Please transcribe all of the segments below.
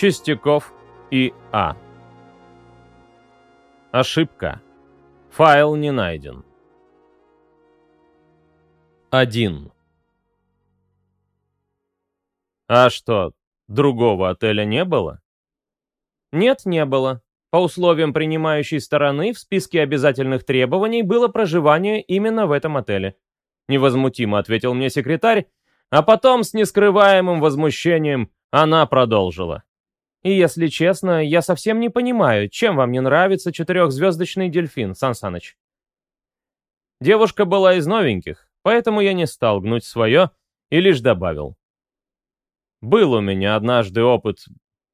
Чистяков и А. Ошибка. Файл не найден. 1. А что, другого отеля не было? Нет, не было. По условиям принимающей стороны в списке обязательных требований было проживание именно в этом отеле. Невозмутимо ответил мне секретарь, а потом с нескрываемым возмущением она продолжила. И если честно, я совсем не понимаю, чем вам не нравится четырехзвездочный дельфин, Сан Саныч. Девушка была из новеньких, поэтому я не стал гнуть свое и лишь добавил. Был у меня однажды опыт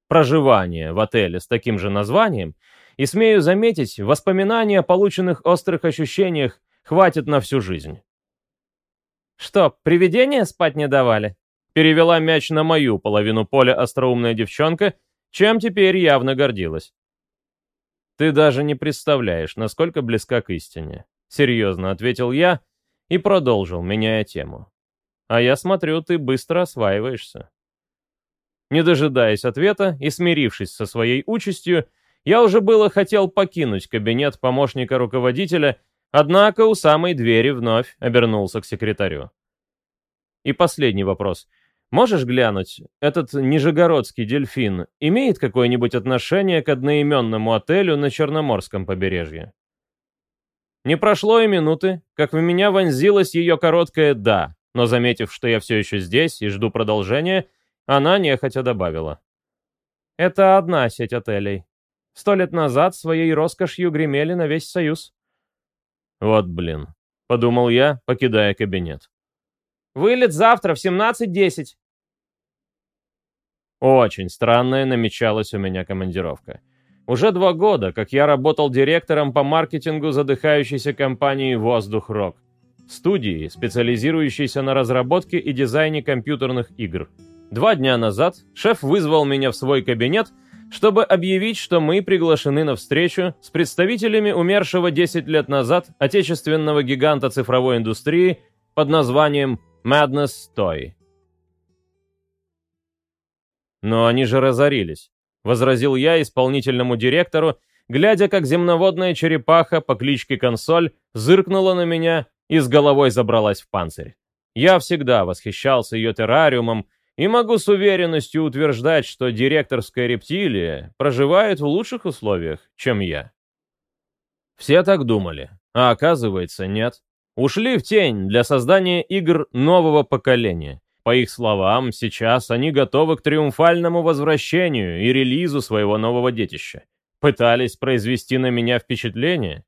проживания в отеле с таким же названием, и, смею заметить, воспоминания о полученных острых ощущениях хватит на всю жизнь. «Что, привидения спать не давали?» Перевела мяч на мою половину поля остроумная девчонка, чем теперь явно гордилась. «Ты даже не представляешь, насколько близка к истине», — серьезно ответил я и продолжил, меняя тему. «А я смотрю, ты быстро осваиваешься». Не дожидаясь ответа и смирившись со своей участью, я уже было хотел покинуть кабинет помощника руководителя, однако у самой двери вновь обернулся к секретарю. И последний вопрос. Можешь глянуть, этот нижегородский дельфин имеет какое-нибудь отношение к одноименному отелю на Черноморском побережье? Не прошло и минуты, как в меня вонзилось ее короткое «да», но заметив, что я все еще здесь и жду продолжения, она нехотя добавила. «Это одна сеть отелей. Сто лет назад своей роскошью гремели на весь Союз». «Вот блин», — подумал я, покидая кабинет. «Вылет завтра в 17.10». Очень странная намечалась у меня командировка. Уже два года, как я работал директором по маркетингу задыхающейся компании «Воздух Рок», студии, специализирующейся на разработке и дизайне компьютерных игр — Два дня назад шеф вызвал меня в свой кабинет, чтобы объявить, что мы приглашены на встречу с представителями умершего 10 лет назад отечественного гиганта цифровой индустрии под названием Madness Toy. «Но они же разорились», — возразил я исполнительному директору, глядя, как земноводная черепаха по кличке Консоль зыркнула на меня и с головой забралась в панцирь. Я всегда восхищался ее террариумом, и могу с уверенностью утверждать, что директорская рептилия проживает в лучших условиях, чем я. Все так думали, а оказывается нет. Ушли в тень для создания игр нового поколения. По их словам, сейчас они готовы к триумфальному возвращению и релизу своего нового детища. Пытались произвести на меня впечатление,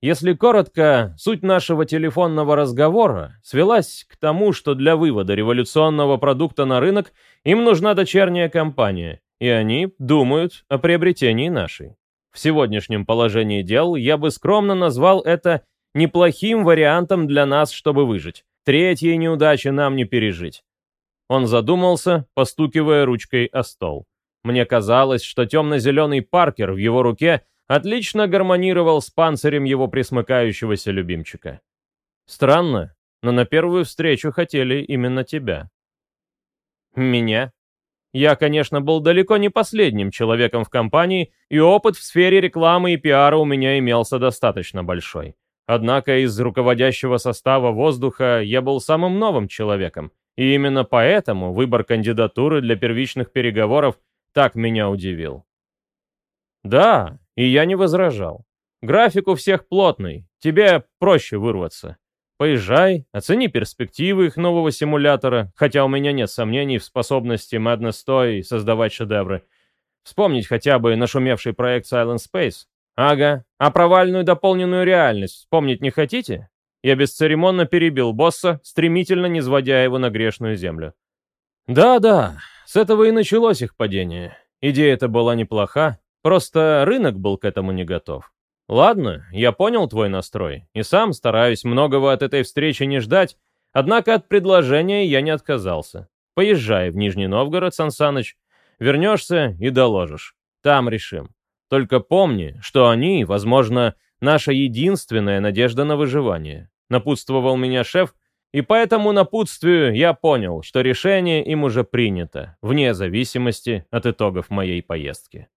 если коротко, суть нашего телефонного разговора свелась к тому, что для вывода революционного продукта на рынок им нужна дочерняя компания, и они думают о приобретении нашей. В сегодняшнем положении дел я бы скромно назвал это неплохим вариантом для нас, чтобы выжить. Третьей неудачи нам не пережить. Он задумался, постукивая ручкой о стол. Мне казалось, что темно-зеленый Паркер в его руке — отлично гармонировал с панцирем его присмыкающегося любимчика. Странно, но на первую встречу хотели именно тебя. Меня? Я, конечно, был далеко не последним человеком в компании, и опыт в сфере рекламы и пиара у меня имелся достаточно большой. Однако из руководящего состава воздуха я был самым новым человеком, и именно поэтому выбор кандидатуры для первичных переговоров так меня удивил. Да, и я не возражал. График у всех плотный, тебе проще вырваться. Поезжай, оцени перспективы их нового симулятора, хотя у меня нет сомнений в способности Madness Toy создавать шедевры. Вспомнить хотя бы нашумевший проект Silent Space. Ага, а провальную дополненную реальность вспомнить не хотите? Я бесцеремонно перебил босса, стремительно не сводя его на грешную землю. Да-да, с этого и началось их падение. Идея-то была неплоха, Просто рынок был к этому не готов. Ладно, я понял твой настрой, и сам стараюсь многого от этой встречи не ждать, однако от предложения я не отказался. Поезжай в Нижний Новгород, Сансаныч, вернешься и доложишь. Там решим. Только помни, что они, возможно, наша единственная надежда на выживание. Напутствовал меня шеф, И по этому напутствию я понял, что решение им уже принято, вне зависимости от итогов моей поездки.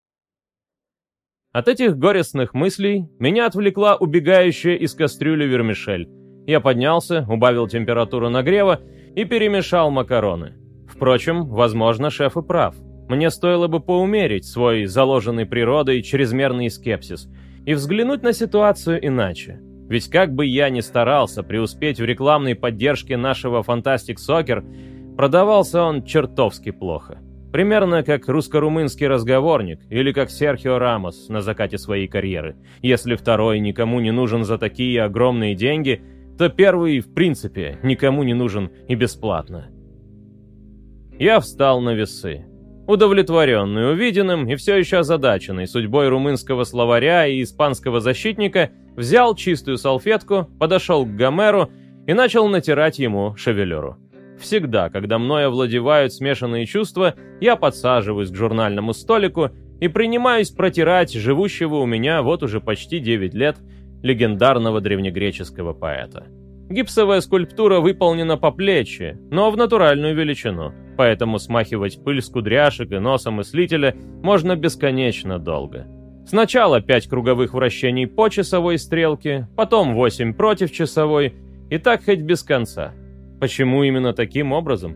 От этих горестных мыслей меня отвлекла убегающая из кастрюли вермишель. Я поднялся, убавил температуру нагрева и перемешал макароны. Впрочем, возможно, шеф и прав. Мне стоило бы поумерить свой заложенный природой чрезмерный скепсис и взглянуть на ситуацию иначе. Ведь как бы я ни старался преуспеть в рекламной поддержке нашего Fantastic Soccer, продавался он чертовски плохо. Примерно как русско-румынский разговорник или как Серхио Рамос на закате своей карьеры. Если второй никому не нужен за такие огромные деньги, то первый, в принципе, никому не нужен и бесплатно. Я встал на весы. Удовлетворенный увиденным и все еще озадаченный судьбой румынского словаря и испанского защитника, взял чистую салфетку, подошел к Гомеру и начал натирать ему шевелюру. Всегда, когда мной овладевают смешанные чувства, я подсаживаюсь к журнальному столику и принимаюсь протирать живущего у меня вот уже почти 9 лет легендарного древнегреческого поэта. Гипсовая скульптура выполнена по плечи, но в натуральную величину, поэтому смахивать пыль с кудряшек и носа мыслителя можно бесконечно долго. Сначала 5 круговых вращений по часовой стрелке, потом 8 против часовой, и так хоть без конца. Почему именно таким образом?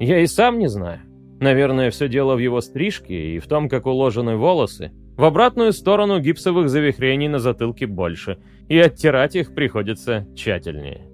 Я и сам не знаю. Наверное, все дело в его стрижке и в том, как уложены волосы. В обратную сторону гипсовых завихрений на затылке больше, и оттирать их приходится тщательнее.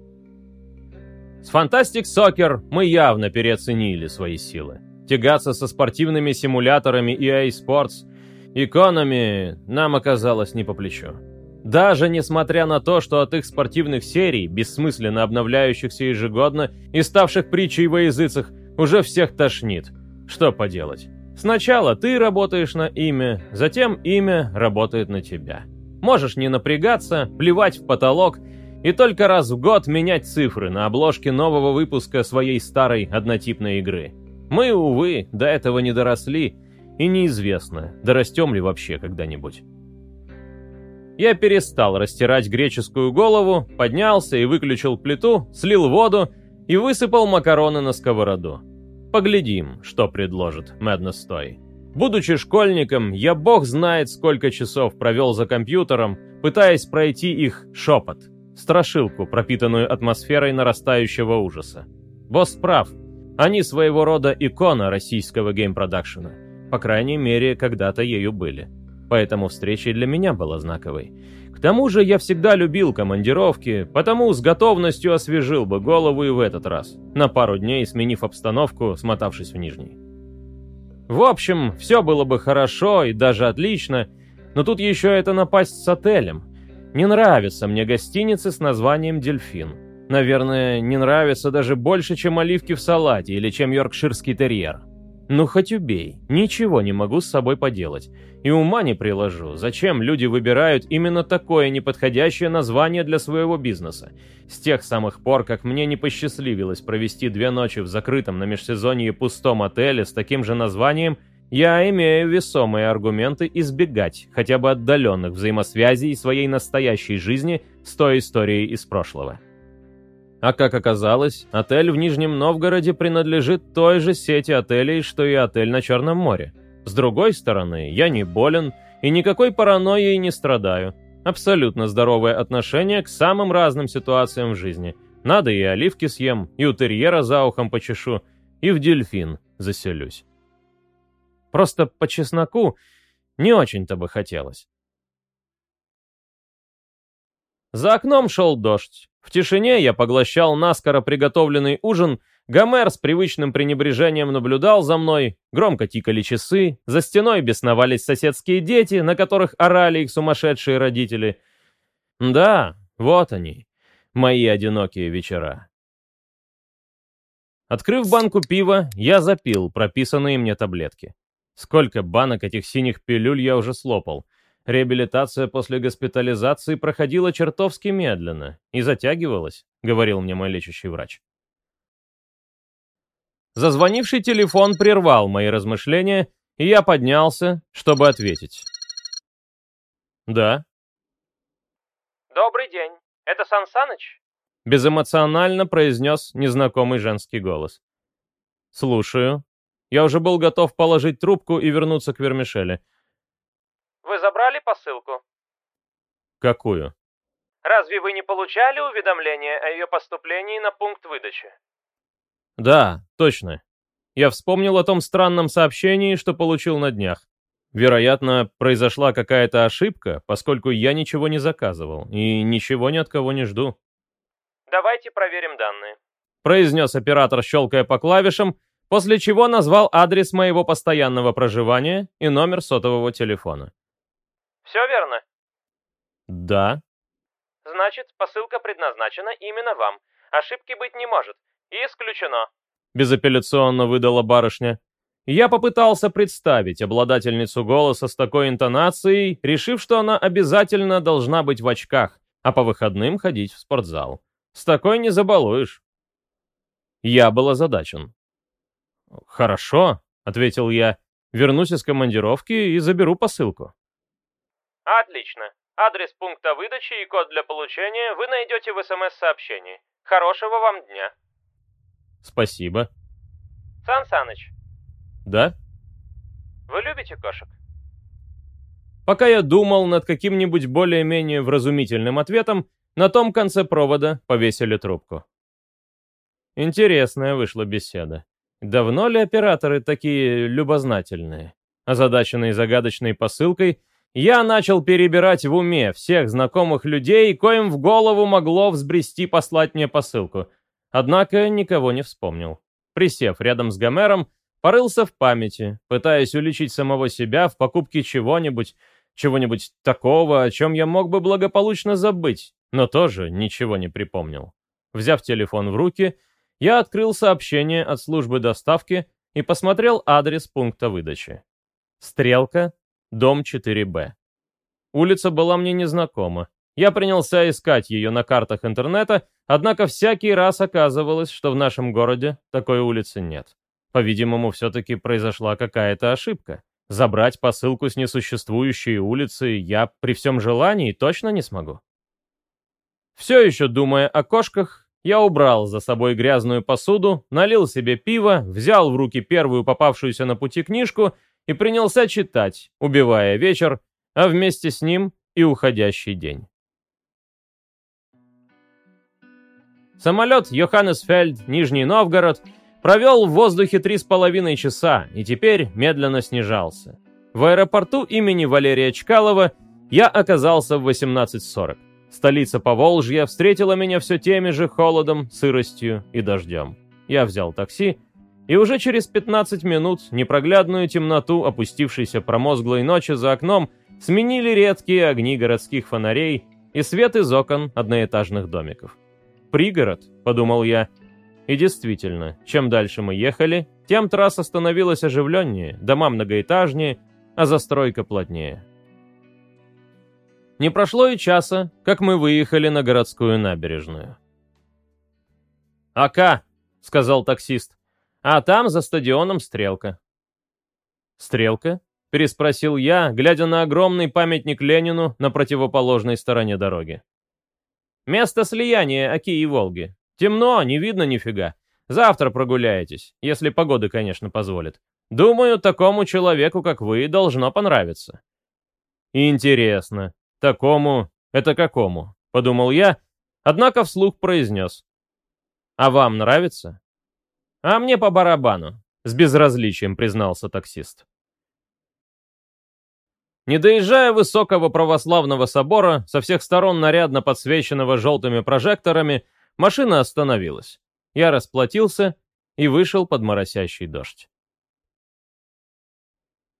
С Fantastic Soccer мы явно переоценили свои силы. Тягаться со спортивными симуляторами EA Sports иконами нам оказалось не по плечу. Даже несмотря на то, что от их спортивных серий, бессмысленно обновляющихся ежегодно и ставших притчей во языцах, уже всех тошнит. Что поделать? Сначала ты работаешь на имя, затем имя работает на тебя. Можешь не напрягаться, плевать в потолок и только раз в год менять цифры на обложке нового выпуска своей старой однотипной игры. Мы, увы, до этого не доросли, и неизвестно, дорастем ли вообще когда-нибудь. Я перестал растирать греческую голову, поднялся и выключил плиту, слил воду и высыпал макароны на сковороду. Поглядим, что предложит Madness Toy. Будучи школьником, я бог знает сколько часов провел за компьютером, пытаясь пройти их шепот, страшилку, пропитанную атмосферой нарастающего ужаса. Босс прав, они своего рода икона российского геймпродакшена. По крайней мере, когда-то ею были поэтому встреча для меня была знаковой. К тому же я всегда любил командировки, потому с готовностью освежил бы голову и в этот раз, на пару дней сменив обстановку, смотавшись в Нижний. В общем, все было бы хорошо и даже отлично, но тут еще это напасть с отелем. Не нравятся мне гостиницы с названием «Дельфин». Наверное, не нравится даже больше, чем оливки в салате или чем йоркширский терьер. Ну хоть убей, ничего не могу с собой поделать. И ума не приложу, зачем люди выбирают именно такое неподходящее название для своего бизнеса. С тех самых пор, как мне не посчастливилось провести две ночи в закрытом на межсезонье пустом отеле с таким же названием, я имею весомые аргументы избегать хотя бы отдаленных взаимосвязей своей настоящей жизни с той историей из прошлого. А как оказалось, отель в Нижнем Новгороде принадлежит той же сети отелей, что и отель на Черном море. С другой стороны, я не болен и никакой паранойей не страдаю. Абсолютно здоровое отношение к самым разным ситуациям в жизни. Надо и оливки съем, и у терьера за ухом почешу, и в дельфин заселюсь. Просто по чесноку не очень-то бы хотелось. За окном шел дождь. В тишине я поглощал наскоро приготовленный ужин, Гомер с привычным пренебрежением наблюдал за мной, громко тикали часы, за стеной бесновались соседские дети, на которых орали их сумасшедшие родители. Да, вот они, мои одинокие вечера. Открыв банку пива, я запил прописанные мне таблетки. Сколько банок этих синих пилюль я уже слопал — Реабилитация после госпитализации проходила чертовски медленно и затягивалась, говорил мне мой лечащий врач. Зазвонивший телефон прервал мои размышления, и я поднялся, чтобы ответить. «Да». «Добрый день. Это Сан Саныч?» Безэмоционально произнес незнакомый женский голос. «Слушаю». Я уже был готов положить трубку и вернуться к Вермишеле. «Вы забрали посылку?» «Какую?» «Разве вы не получали уведомление о ее поступлении на пункт выдачи?» «Да, точно. Я вспомнил о том странном сообщении, что получил на днях. Вероятно, произошла какая-то ошибка, поскольку я ничего не заказывал и ничего ни от кого не жду. «Давайте проверим данные», — произнес оператор, щелкая по клавишам, после чего назвал адрес моего постоянного проживания и номер сотового телефона. «Все верно?» «Да». «Значит, посылка предназначена именно вам. Ошибки быть не может. И исключено». Безапелляционно выдала барышня. Я попытался представить обладательницу голоса с такой интонацией, решив, что она обязательно должна быть в очках, а по выходным ходить в спортзал. С такой не забалуешь. Я был озадачен. «Хорошо», — ответил я, — «вернусь из командировки и заберу посылку». «Отлично. Адрес пункта выдачи и код для получения вы найдете в СМС-сообщении. Хорошего вам дня». «Спасибо». «Сан Саныч, да? Вы любите кошек? Пока я думал над каким-нибудь более-менее вразумительным ответом, на том конце провода повесили трубку. Интересная вышла беседа. Давно ли операторы такие любознательные? Озадаченный загадочной посылкой, я начал перебирать в уме всех знакомых людей, коим в голову могло взбрести послать мне посылку. Однако никого не вспомнил. Присев рядом с Гомером, Порылся в памяти, пытаясь уличить самого себя в покупке чего-нибудь, чего-нибудь такого, о чем я мог бы благополучно забыть, но тоже ничего не припомнил. Взяв телефон в руки, я открыл сообщение от службы доставки и посмотрел адрес пункта выдачи. Стрелка, дом 4Б. Улица была мне незнакома. Я принялся искать ее на картах интернета, однако всякий раз оказывалось, что в нашем городе такой улицы нет. По-видимому, все-таки произошла какая-то ошибка. Забрать посылку с несуществующей улицы я при всем желании точно не смогу. Все еще думая о кошках, я убрал за собой грязную посуду, налил себе пиво, взял в руки первую попавшуюся на пути книжку и принялся читать, убивая вечер, а вместе с ним и уходящий день. Самолет Йоханнесфельд, Нижний Новгород — Провел в воздухе три с половиной часа и теперь медленно снижался. В аэропорту имени Валерия Чкалова я оказался в 18.40. Столица Поволжья встретила меня все теми же холодом, сыростью и дождем. Я взял такси, и уже через 15 минут непроглядную темноту опустившейся промозглой ночи за окном сменили редкие огни городских фонарей и свет из окон одноэтажных домиков. «Пригород», — подумал я, — и действительно, чем дальше мы ехали, тем трасса становилась оживленнее, дома многоэтажнее, а застройка плотнее. Не прошло и часа, как мы выехали на городскую набережную. «Ака», — сказал таксист, — «а там за стадионом стрелка». «Стрелка?» — переспросил я, глядя на огромный памятник Ленину на противоположной стороне дороги. «Место слияния Оки и Волги. Темно, не видно нифига. Завтра прогуляетесь, если погода, конечно, позволит. Думаю, такому человеку, как вы, должно понравиться». «Интересно, такому — это какому?» — подумал я, однако вслух произнес. «А вам нравится?» «А мне по барабану», — с безразличием признался таксист. Не доезжая высокого православного собора, со всех сторон нарядно подсвеченного желтыми прожекторами, Машина остановилась. Я расплатился и вышел под моросящий дождь.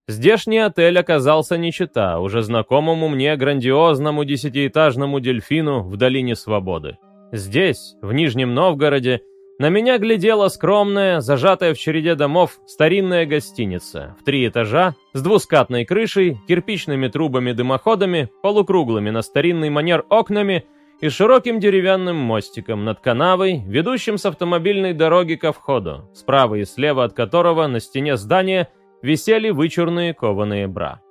Здешний отель оказался не чета, уже знакомому мне грандиозному десятиэтажному дельфину в Долине Свободы. Здесь, в Нижнем Новгороде, на меня глядела скромная, зажатая в череде домов, старинная гостиница в три этажа, с двускатной крышей, кирпичными трубами-дымоходами, полукруглыми на старинный манер окнами — и широким деревянным мостиком над канавой, ведущим с автомобильной дороги ко входу, справа и слева от которого на стене здания висели вычурные кованые бра.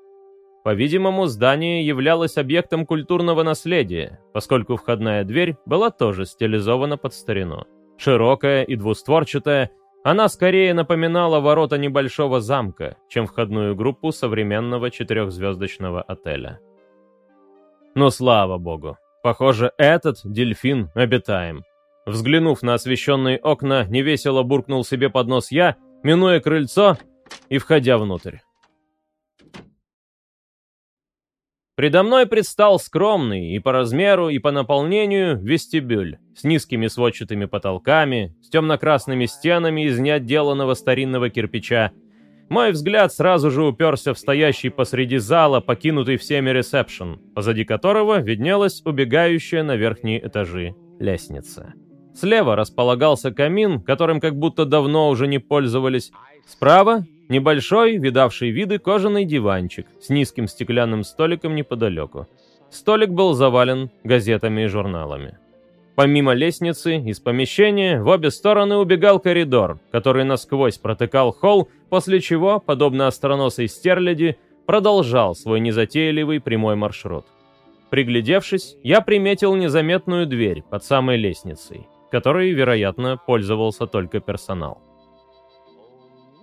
по-видимому, здание являлось объектом культурного наследия, поскольку входная дверь была тоже стилизована под старину. Широкая и двустворчатая, она скорее напоминала ворота небольшого замка, чем входную группу современного четырехзвездочного отеля. Но слава богу, похоже, этот дельфин обитаем. Взглянув на освещенные окна, невесело буркнул себе под нос я, минуя крыльцо и входя внутрь. Предо мной предстал скромный и по размеру, и по наполнению вестибюль с низкими сводчатыми потолками, с темно-красными стенами из неотделанного старинного кирпича. Мой взгляд сразу же уперся в стоящий посреди зала, покинутый всеми ресепшн, позади которого виднелась убегающая на верхние этажи лестница. Слева располагался камин, которым как будто давно уже не пользовались. Справа Небольшой, видавший виды, кожаный диванчик с низким стеклянным столиком неподалеку. Столик был завален газетами и журналами. Помимо лестницы, из помещения в обе стороны убегал коридор, который насквозь протыкал холл, после чего, подобно остроносой стерляди, продолжал свой незатейливый прямой маршрут. Приглядевшись, я приметил незаметную дверь под самой лестницей, которой, вероятно, пользовался только персонал.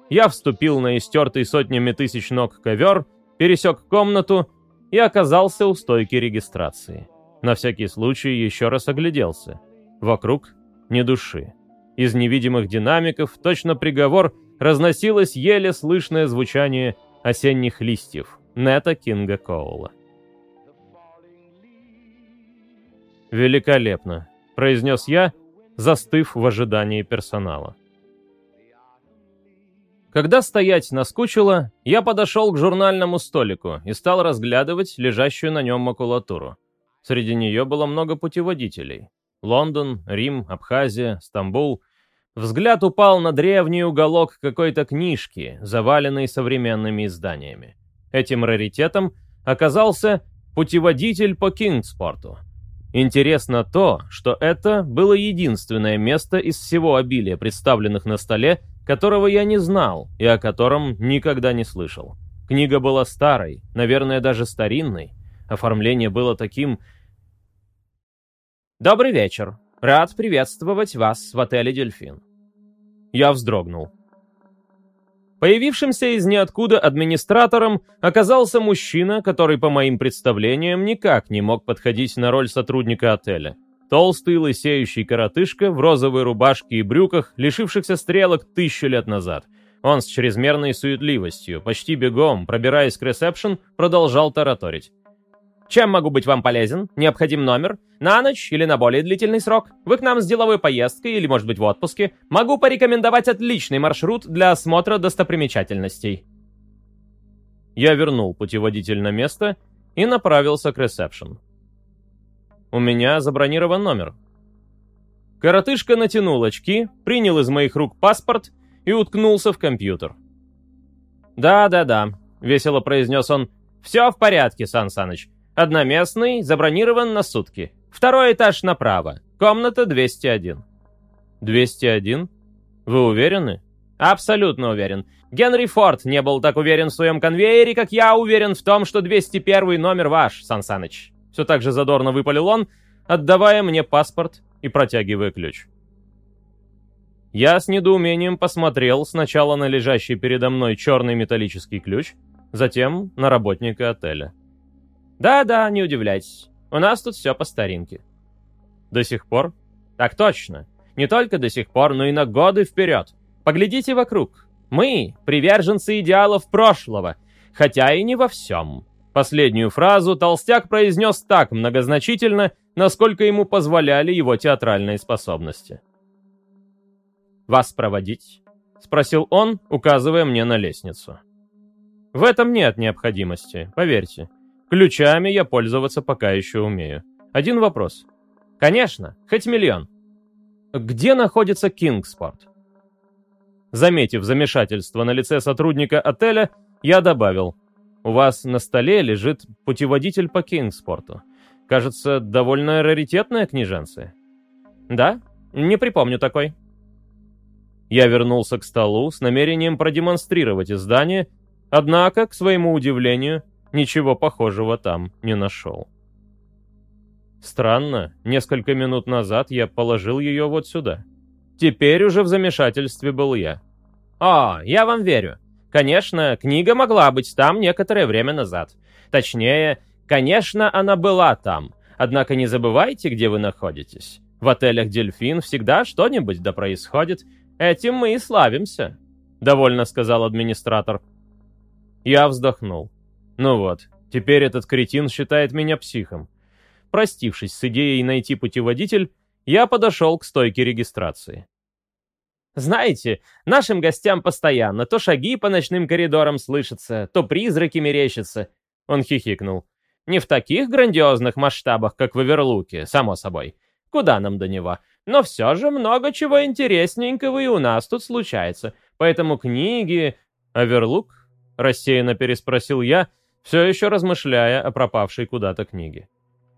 Я вступил на истертый сотнями тысяч ног ковер, пересек комнату и оказался у стойки регистрации. На всякий случай еще раз огляделся. Вокруг ни души. Из невидимых динамиков, точно приговор, разносилось еле слышное звучание осенних листьев Нета Кинга Коула. «Великолепно», — произнес я, застыв в ожидании персонала. Когда стоять наскучило, я подошел к журнальному столику и стал разглядывать лежащую на нем макулатуру. Среди нее было много путеводителей. Лондон, Рим, Абхазия, Стамбул. Взгляд упал на древний уголок какой-то книжки, заваленной современными изданиями. Этим раритетом оказался путеводитель по Кингспорту. Интересно то, что это было единственное место из всего обилия представленных на столе, которого я не знал и о котором никогда не слышал. Книга была старой, наверное, даже старинной. Оформление было таким... «Добрый вечер. Рад приветствовать вас в отеле «Дельфин». Я вздрогнул. Появившимся из ниоткуда администратором оказался мужчина, который, по моим представлениям, никак не мог подходить на роль сотрудника отеля. Толстый лысеющий коротышка в розовой рубашке и брюках, лишившихся стрелок тысячу лет назад. Он с чрезмерной суетливостью, почти бегом, пробираясь к ресепшн, продолжал тараторить. «Чем могу быть вам полезен? Необходим номер? На ночь или на более длительный срок? Вы к нам с деловой поездкой или, может быть, в отпуске? Могу порекомендовать отличный маршрут для осмотра достопримечательностей». Я вернул путеводитель на место и направился к ресепшн. У меня забронирован номер. Коротышка натянул очки, принял из моих рук паспорт и уткнулся в компьютер. «Да-да-да», — весело произнес он. «Все в порядке, Сан Саныч. Одноместный, забронирован на сутки. Второй этаж направо. Комната 201». «201? Вы уверены?» «Абсолютно уверен. Генри Форд не был так уверен в своем конвейере, как я уверен в том, что 201 номер ваш, Сан Саныч». Все так же задорно выпалил он, отдавая мне паспорт и протягивая ключ. Я с недоумением посмотрел сначала на лежащий передо мной черный металлический ключ, затем на работника отеля. «Да-да, не удивляйтесь. У нас тут все по старинке». «До сих пор?» «Так точно. Не только до сих пор, но и на годы вперед. Поглядите вокруг. Мы — приверженцы идеалов прошлого, хотя и не во всем. Последнюю фразу толстяк произнес так многозначительно, насколько ему позволяли его театральные способности. «Вас проводить?» — спросил он, указывая мне на лестницу. «В этом нет необходимости, поверьте. Ключами я пользоваться пока еще умею. Один вопрос. Конечно, хоть миллион. Где находится Кингспорт?» Заметив замешательство на лице сотрудника отеля, я добавил — у вас на столе лежит путеводитель по Кингспорту. Кажется, довольно раритетная книженция. Да? Не припомню такой. Я вернулся к столу с намерением продемонстрировать издание, однако, к своему удивлению, ничего похожего там не нашел. Странно, несколько минут назад я положил ее вот сюда. Теперь уже в замешательстве был я. «О, я вам верю. Конечно, книга могла быть там некоторое время назад. Точнее, конечно, она была там. Однако не забывайте, где вы находитесь. В отелях «Дельфин» всегда что-нибудь да происходит. Этим мы и славимся», — довольно сказал администратор. Я вздохнул. Ну вот, теперь этот кретин считает меня психом. Простившись с идеей найти путеводитель, я подошел к стойке регистрации. Знаете, нашим гостям постоянно то шаги по ночным коридорам слышатся, то призраки мерещатся. Он хихикнул. Не в таких грандиозных масштабах, как в Эверлуке, само собой. Куда нам до него? Но все же много чего интересненького и у нас тут случается. Поэтому книги... Аверлук? Рассеянно переспросил я, все еще размышляя о пропавшей куда-то книге.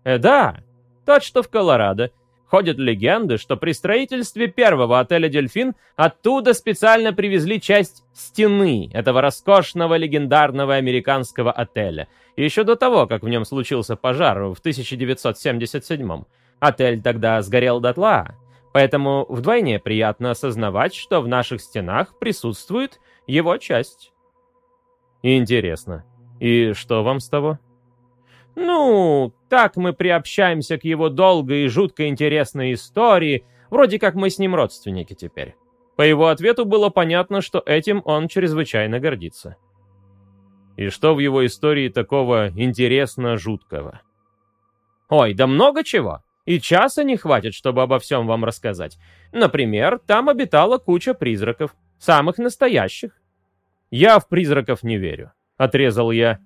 Э, да, тот, что в Колорадо. Ходят легенды, что при строительстве первого отеля «Дельфин» оттуда специально привезли часть стены этого роскошного легендарного американского отеля. Еще до того, как в нем случился пожар в 1977 Отель тогда сгорел дотла, поэтому вдвойне приятно осознавать, что в наших стенах присутствует его часть. Интересно. И что вам с того? Ну, так мы приобщаемся к его долгой и жутко интересной истории, вроде как мы с ним родственники теперь. По его ответу было понятно, что этим он чрезвычайно гордится. И что в его истории такого интересно-жуткого? Ой, да много чего. И часа не хватит, чтобы обо всем вам рассказать. Например, там обитала куча призраков. Самых настоящих. Я в призраков не верю. Отрезал я.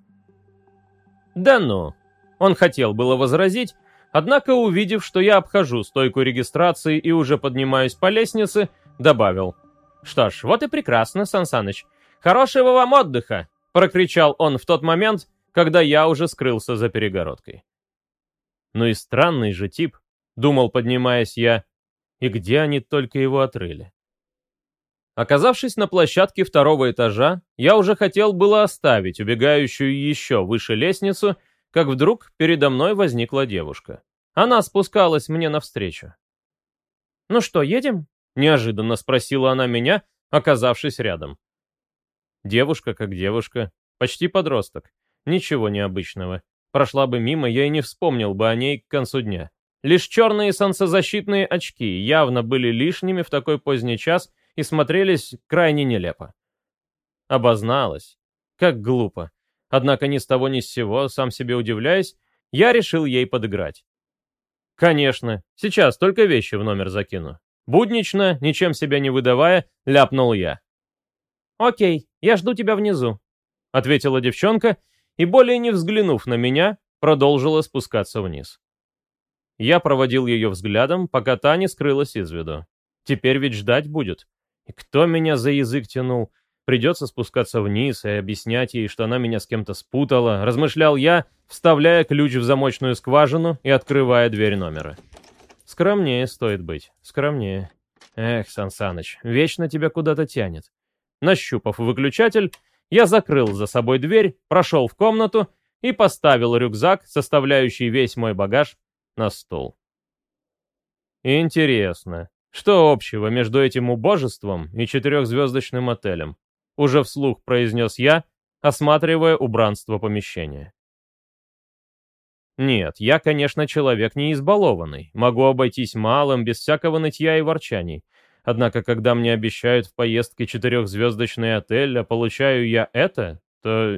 Да ну. Он хотел было возразить, однако, увидев, что я обхожу стойку регистрации и уже поднимаюсь по лестнице, добавил. «Что ж, вот и прекрасно, Сансаныч. Хорошего вам отдыха!» — прокричал он в тот момент, когда я уже скрылся за перегородкой. Ну и странный же тип, думал, поднимаясь я, и где они только его отрыли. Оказавшись на площадке второго этажа, я уже хотел было оставить убегающую еще выше лестницу как вдруг передо мной возникла девушка. Она спускалась мне навстречу. «Ну что, едем?» — неожиданно спросила она меня, оказавшись рядом. Девушка как девушка, почти подросток. Ничего необычного. Прошла бы мимо, я и не вспомнил бы о ней к концу дня. Лишь черные солнцезащитные очки явно были лишними в такой поздний час и смотрелись крайне нелепо. Обозналась. Как глупо. Однако ни с того ни с сего, сам себе удивляясь, я решил ей подыграть. Конечно, сейчас только вещи в номер закину. Буднично, ничем себя не выдавая, ляпнул я. «Окей, я жду тебя внизу», — ответила девчонка и, более не взглянув на меня, продолжила спускаться вниз. Я проводил ее взглядом, пока та не скрылась из виду. Теперь ведь ждать будет. И кто меня за язык тянул? Придется спускаться вниз и объяснять ей, что она меня с кем-то спутала, размышлял я, вставляя ключ в замочную скважину и открывая дверь номера. Скромнее стоит быть, скромнее. Эх, Сансаныч, вечно тебя куда-то тянет. Нащупав выключатель, я закрыл за собой дверь, прошел в комнату и поставил рюкзак, составляющий весь мой багаж, на стол. Интересно, что общего между этим убожеством и четырехзвездочным отелем? Уже вслух произнес я, осматривая убранство помещения. Нет, я, конечно, человек не избалованный, могу обойтись малым, без всякого нытья и ворчаний. Однако, когда мне обещают в поездке четырехзвездочный отель, а получаю я это, то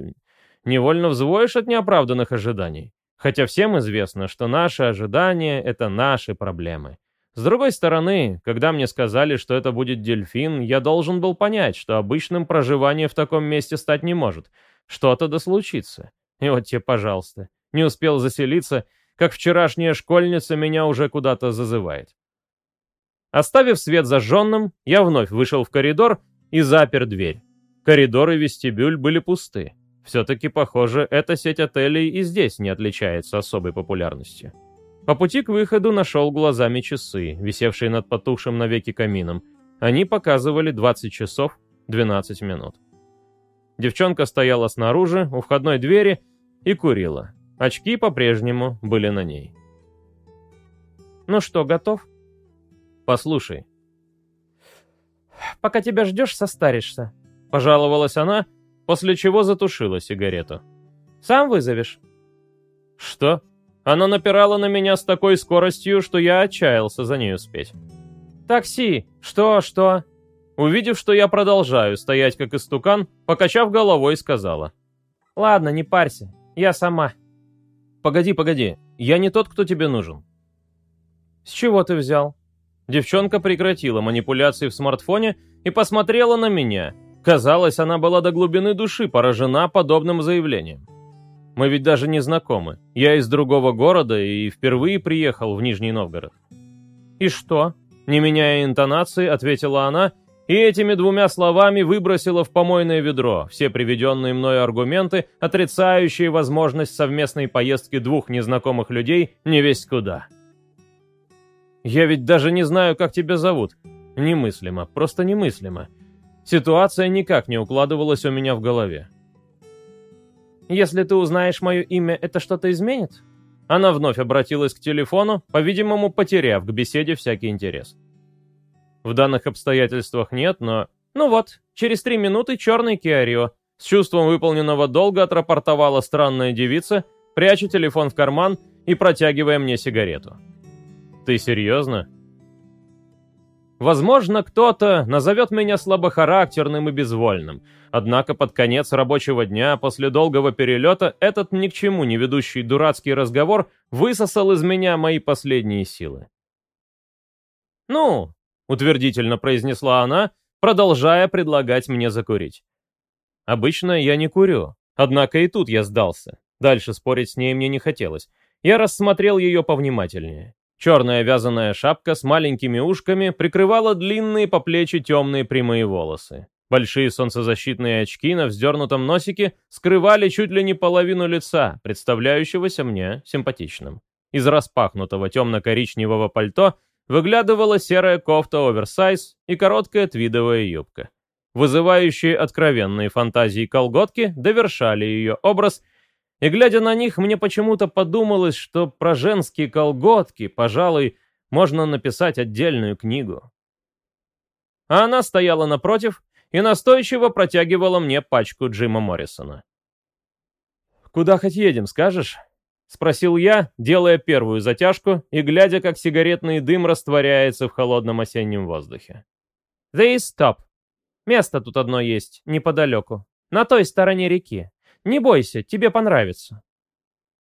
невольно взвоишь от неоправданных ожиданий. Хотя всем известно, что наши ожидания — это наши проблемы. С другой стороны, когда мне сказали, что это будет дельфин, я должен был понять, что обычным проживание в таком месте стать не может. Что-то да случится. И вот тебе, пожалуйста. Не успел заселиться, как вчерашняя школьница меня уже куда-то зазывает. Оставив свет зажженным, я вновь вышел в коридор и запер дверь. Коридор и вестибюль были пусты. Все-таки, похоже, эта сеть отелей и здесь не отличается особой популярностью. По пути к выходу нашел глазами часы, висевшие над потухшим навеки камином. Они показывали 20 часов 12 минут. Девчонка стояла снаружи, у входной двери, и курила. Очки по-прежнему были на ней. «Ну что, готов?» «Послушай». «Пока тебя ждешь, состаришься», — пожаловалась она, после чего затушила сигарету. «Сам вызовешь?» «Что?» Она напирала на меня с такой скоростью, что я отчаялся за ней успеть. «Такси! Что, что?» Увидев, что я продолжаю стоять как истукан, покачав головой, сказала. «Ладно, не парься, я сама». «Погоди, погоди, я не тот, кто тебе нужен». «С чего ты взял?» Девчонка прекратила манипуляции в смартфоне и посмотрела на меня. Казалось, она была до глубины души поражена подобным заявлением. Мы ведь даже не знакомы. Я из другого города и впервые приехал в Нижний Новгород. «И что?» Не меняя интонации, ответила она, и этими двумя словами выбросила в помойное ведро все приведенные мною аргументы, отрицающие возможность совместной поездки двух незнакомых людей не весь куда. «Я ведь даже не знаю, как тебя зовут. Немыслимо, просто немыслимо. Ситуация никак не укладывалась у меня в голове. Если ты узнаешь мое имя, это что-то изменит?» Она вновь обратилась к телефону, по-видимому, потеряв к беседе всякий интерес. В данных обстоятельствах нет, но... Ну вот, через три минуты черный Киарио с чувством выполненного долга отрапортовала странная девица, пряча телефон в карман и протягивая мне сигарету. «Ты серьезно?» Возможно, кто-то назовет меня слабохарактерным и безвольным, однако под конец рабочего дня, после долгого перелета, этот ни к чему не ведущий дурацкий разговор высосал из меня мои последние силы. «Ну», — утвердительно произнесла она, продолжая предлагать мне закурить. «Обычно я не курю, однако и тут я сдался. Дальше спорить с ней мне не хотелось. Я рассмотрел ее повнимательнее. Черная вязаная шапка с маленькими ушками прикрывала длинные по плечи темные прямые волосы. Большие солнцезащитные очки на вздернутом носике скрывали чуть ли не половину лица, представляющегося мне симпатичным. Из распахнутого темно-коричневого пальто выглядывала серая кофта оверсайз и короткая твидовая юбка. Вызывающие откровенные фантазии колготки довершали ее образ – и глядя на них, мне почему-то подумалось, что про женские колготки, пожалуй, можно написать отдельную книгу. А она стояла напротив и настойчиво протягивала мне пачку Джима Моррисона. «Куда хоть едем, скажешь?» — спросил я, делая первую затяжку и глядя, как сигаретный дым растворяется в холодном осеннем воздухе. «There is stop. Место тут одно есть, неподалеку, на той стороне реки. Не бойся, тебе понравится».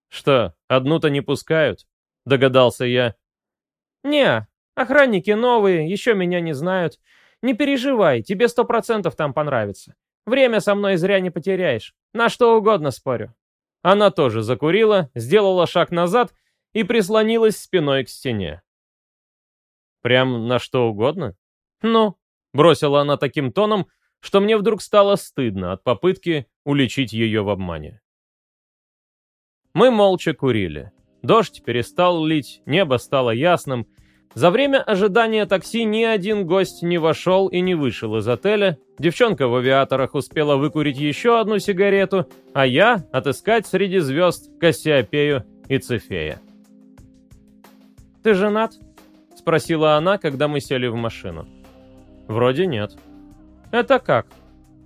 «Что, одну-то не пускают?» — догадался я. «Не, охранники новые, еще меня не знают. Не переживай, тебе сто процентов там понравится. Время со мной зря не потеряешь. На что угодно спорю». Она тоже закурила, сделала шаг назад и прислонилась спиной к стене. «Прям на что угодно?» «Ну», — бросила она таким тоном, что мне вдруг стало стыдно от попытки уличить ее в обмане. Мы молча курили. Дождь перестал лить, небо стало ясным. За время ожидания такси ни один гость не вошел и не вышел из отеля. Девчонка в авиаторах успела выкурить еще одну сигарету, а я отыскать среди звезд Кассиопею и Цефея. «Ты женат?» — спросила она, когда мы сели в машину. «Вроде нет». «Это как?»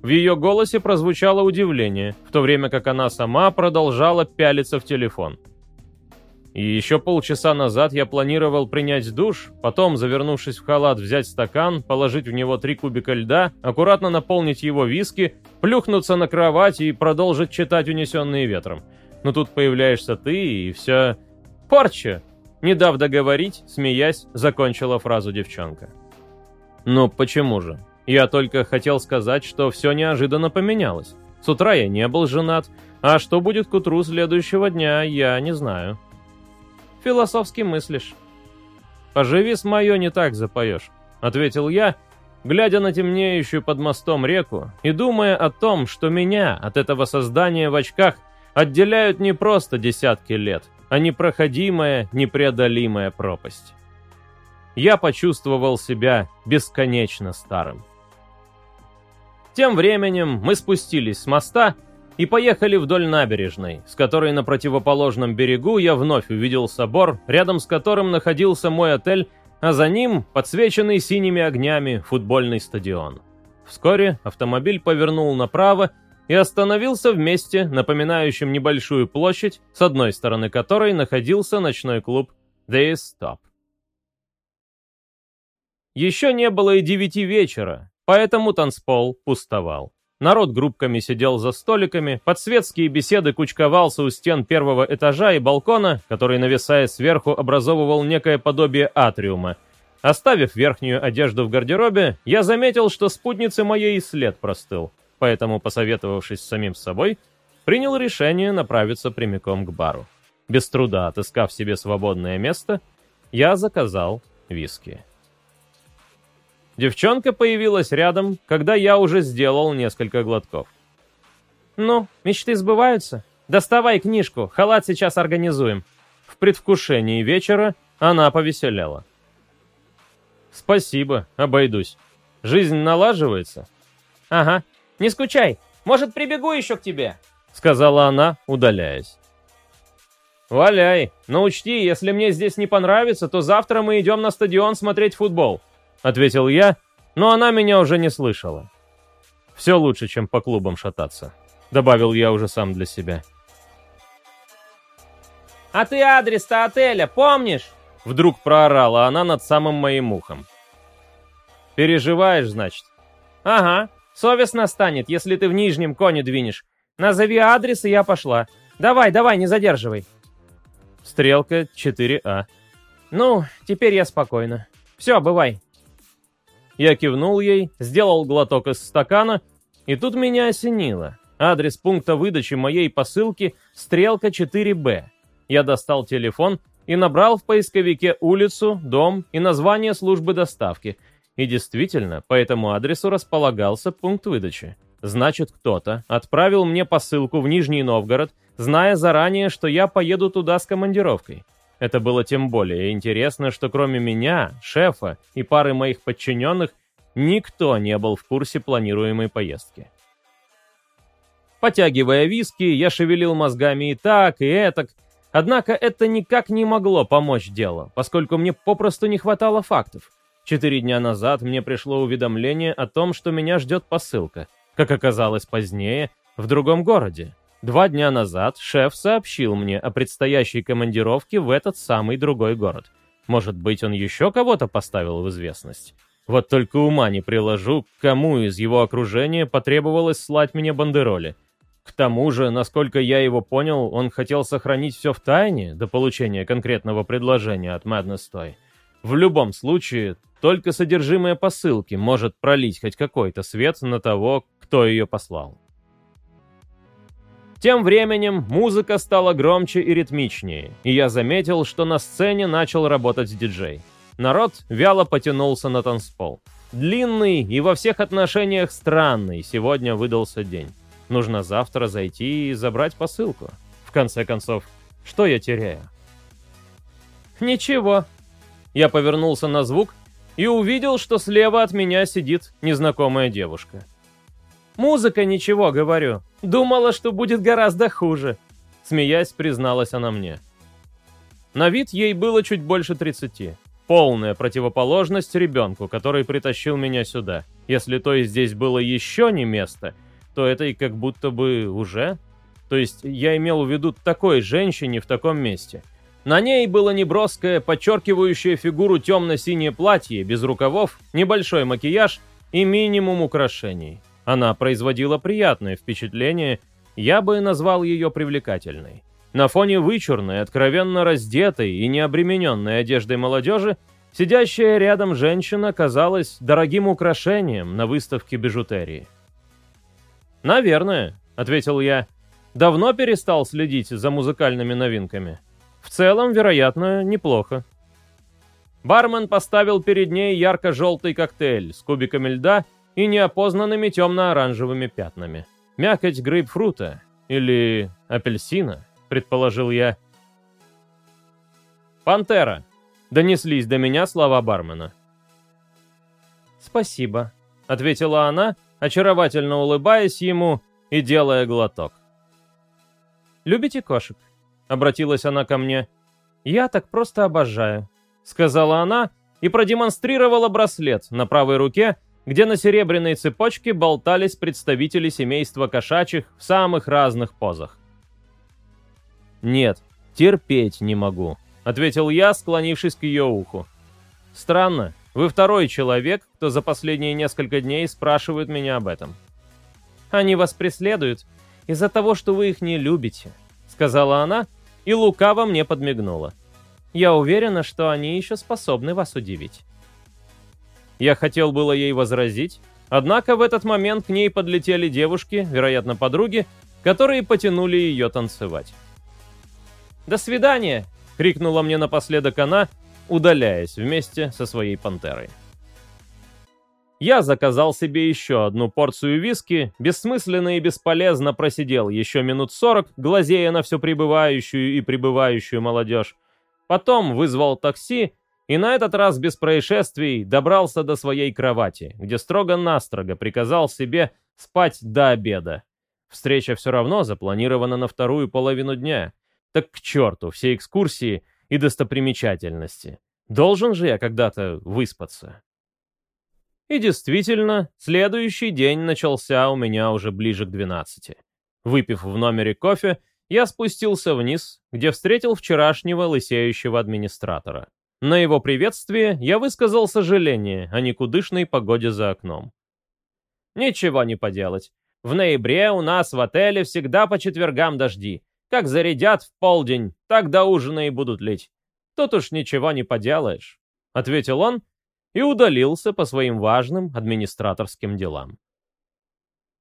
В ее голосе прозвучало удивление, в то время как она сама продолжала пялиться в телефон. И еще полчаса назад я планировал принять душ, потом, завернувшись в халат, взять стакан, положить в него три кубика льда, аккуратно наполнить его виски, плюхнуться на кровать и продолжить читать «Унесенные ветром». Но тут появляешься ты, и все... Порча! Не дав договорить, смеясь, закончила фразу девчонка. «Ну почему же? Я только хотел сказать, что все неожиданно поменялось. С утра я не был женат, а что будет к утру следующего дня, я не знаю. Философски мыслишь. «Поживи с мое, не так запоешь», — ответил я, глядя на темнеющую под мостом реку и думая о том, что меня от этого создания в очках отделяют не просто десятки лет, а непроходимая, непреодолимая пропасть. Я почувствовал себя бесконечно старым. Тем временем мы спустились с моста и поехали вдоль набережной, с которой на противоположном берегу я вновь увидел собор, рядом с которым находился мой отель, а за ним, подсвеченный синими огнями, футбольный стадион. Вскоре автомобиль повернул направо и остановился в месте, напоминающем небольшую площадь, с одной стороны которой находился ночной клуб «The Stop». Еще не было и девяти вечера, поэтому танцпол пустовал. Народ группками сидел за столиками, под светские беседы кучковался у стен первого этажа и балкона, который, нависая сверху, образовывал некое подобие атриума. Оставив верхнюю одежду в гардеробе, я заметил, что спутницы моей след простыл, поэтому, посоветовавшись с самим собой, принял решение направиться прямиком к бару. Без труда отыскав себе свободное место, я заказал виски. Девчонка появилась рядом, когда я уже сделал несколько глотков. «Ну, мечты сбываются? Доставай книжку, халат сейчас организуем». В предвкушении вечера она повеселела. «Спасибо, обойдусь. Жизнь налаживается?» «Ага, не скучай, может, прибегу еще к тебе?» Сказала она, удаляясь. «Валяй, но учти, если мне здесь не понравится, то завтра мы идем на стадион смотреть футбол. — ответил я, но она меня уже не слышала. «Все лучше, чем по клубам шататься», — добавил я уже сам для себя. «А ты адрес-то отеля помнишь?» Вдруг проорала она над самым моим ухом. «Переживаешь, значит?» «Ага, совестно станет, если ты в нижнем коне двинешь. Назови адрес, и я пошла. Давай, давай, не задерживай». Стрелка 4А. «Ну, теперь я спокойно. Все, бывай». Я кивнул ей, сделал глоток из стакана, и тут меня осенило. Адрес пункта выдачи моей посылки — стрелка 4Б. Я достал телефон и набрал в поисковике улицу, дом и название службы доставки. И действительно, по этому адресу располагался пункт выдачи. Значит, кто-то отправил мне посылку в Нижний Новгород, зная заранее, что я поеду туда с командировкой. Это было тем более интересно, что кроме меня, шефа и пары моих подчиненных, никто не был в курсе планируемой поездки. Потягивая виски, я шевелил мозгами и так, и этак, однако это никак не могло помочь делу, поскольку мне попросту не хватало фактов. Четыре дня назад мне пришло уведомление о том, что меня ждет посылка, как оказалось позднее, в другом городе. Два дня назад шеф сообщил мне о предстоящей командировке в этот самый другой город. Может быть, он еще кого-то поставил в известность? Вот только ума не приложу, кому из его окружения потребовалось слать мне бандероли. К тому же, насколько я его понял, он хотел сохранить все в тайне до получения конкретного предложения от Madness Toy. В любом случае, только содержимое посылки может пролить хоть какой-то свет на того, кто ее послал. Тем временем музыка стала громче и ритмичнее, и я заметил, что на сцене начал работать диджей. Народ вяло потянулся на танцпол. Длинный и во всех отношениях странный сегодня выдался день. Нужно завтра зайти и забрать посылку. В конце концов, что я теряю? Ничего. Я повернулся на звук и увидел, что слева от меня сидит незнакомая девушка. Музыка ничего, говорю. Думала, что будет гораздо хуже. Смеясь, призналась она мне. На вид ей было чуть больше 30. Полная противоположность ребенку, который притащил меня сюда. Если то и здесь было еще не место, то это и как будто бы уже. То есть я имел в виду такой женщине в таком месте. На ней было неброское, подчеркивающее фигуру темно-синее платье, без рукавов, небольшой макияж и минимум украшений. Она производила приятное впечатление, я бы назвал ее привлекательной. На фоне вычурной, откровенно раздетой и необремененной одеждой молодежи, сидящая рядом женщина казалась дорогим украшением на выставке бижутерии. «Наверное», — ответил я, — «давно перестал следить за музыкальными новинками. В целом, вероятно, неплохо». Бармен поставил перед ней ярко-желтый коктейль с кубиками льда и неопознанными темно-оранжевыми пятнами. Мякоть грейпфрута или апельсина, предположил я. «Пантера!» — донеслись до меня слова бармена. «Спасибо», — ответила она, очаровательно улыбаясь ему и делая глоток. «Любите кошек?» — обратилась она ко мне. «Я так просто обожаю», — сказала она и продемонстрировала браслет на правой руке, где на серебряной цепочке болтались представители семейства кошачьих в самых разных позах. «Нет, терпеть не могу», — ответил я, склонившись к ее уху. «Странно, вы второй человек, кто за последние несколько дней спрашивает меня об этом». «Они вас преследуют из-за того, что вы их не любите», — сказала она, и лукаво мне подмигнула. «Я уверена, что они еще способны вас удивить». Я хотел было ей возразить, однако в этот момент к ней подлетели девушки, вероятно, подруги, которые потянули ее танцевать. «До свидания!» — крикнула мне напоследок она, удаляясь вместе со своей пантерой. Я заказал себе еще одну порцию виски, бессмысленно и бесполезно просидел еще минут сорок, глазея на все прибывающую и прибывающую молодежь. Потом вызвал такси и на этот раз без происшествий добрался до своей кровати, где строго-настрого приказал себе спать до обеда. Встреча все равно запланирована на вторую половину дня. Так к черту все экскурсии и достопримечательности. Должен же я когда-то выспаться. И действительно, следующий день начался у меня уже ближе к 12. Выпив в номере кофе, я спустился вниз, где встретил вчерашнего лысеющего администратора. На его приветствие я высказал сожаление о никудышной погоде за окном. «Ничего не поделать. В ноябре у нас в отеле всегда по четвергам дожди. Как зарядят в полдень, так до ужина и будут лить. Тут уж ничего не поделаешь», — ответил он и удалился по своим важным администраторским делам.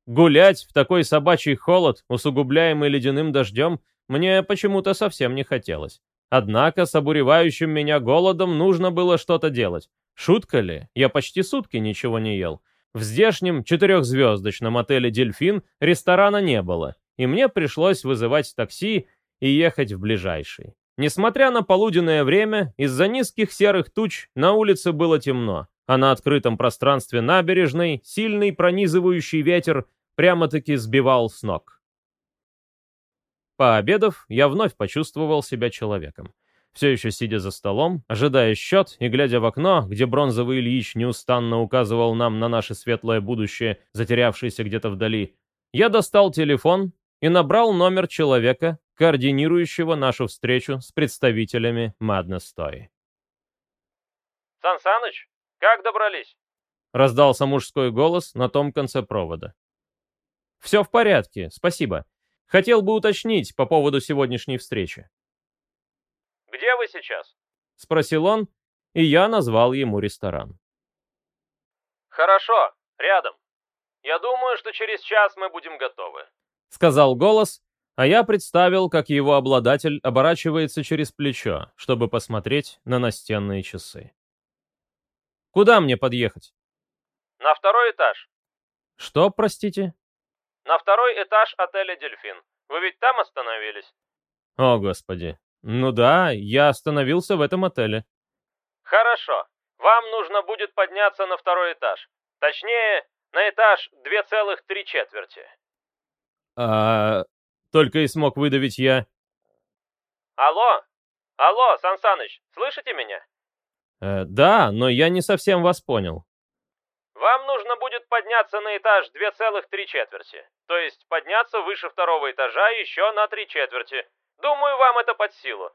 Гулять в такой собачий холод, усугубляемый ледяным дождем, мне почему-то совсем не хотелось. Однако с обуревающим меня голодом нужно было что-то делать. Шутка ли? Я почти сутки ничего не ел. В здешнем четырехзвездочном отеле «Дельфин» ресторана не было, и мне пришлось вызывать такси и ехать в ближайший. Несмотря на полуденное время, из-за низких серых туч на улице было темно, а на открытом пространстве набережной сильный пронизывающий ветер прямо-таки сбивал с ног. Пообедав, я вновь почувствовал себя человеком. Все еще сидя за столом, ожидая счет и глядя в окно, где бронзовый Ильич неустанно указывал нам на наше светлое будущее, затерявшееся где-то вдали, я достал телефон и набрал номер человека, координирующего нашу встречу с представителями Toy. «Сан Саныч, как добрались?» — раздался мужской голос на том конце провода. «Все в порядке, спасибо. Хотел бы уточнить по поводу сегодняшней встречи. «Где вы сейчас?» — спросил он, и я назвал ему ресторан. «Хорошо, рядом. Я думаю, что через час мы будем готовы», — сказал голос, а я представил, как его обладатель оборачивается через плечо, чтобы посмотреть на настенные часы. «Куда мне подъехать?» «На второй этаж». «Что, простите?» На второй этаж отеля «Дельфин». Вы ведь там остановились?» «О, Господи. Ну да, я остановился в этом отеле». «Хорошо. Вам нужно будет подняться на второй этаж. Точнее, на этаж две целых три четверти». «А...» Только и смог выдавить я. «Алло? Алло, Сан Саныч, слышите меня?» э, «Да, но я не совсем вас понял». Вам нужно будет подняться на этаж две целых три четверти. То есть подняться выше второго этажа еще на три четверти. Думаю, вам это под силу.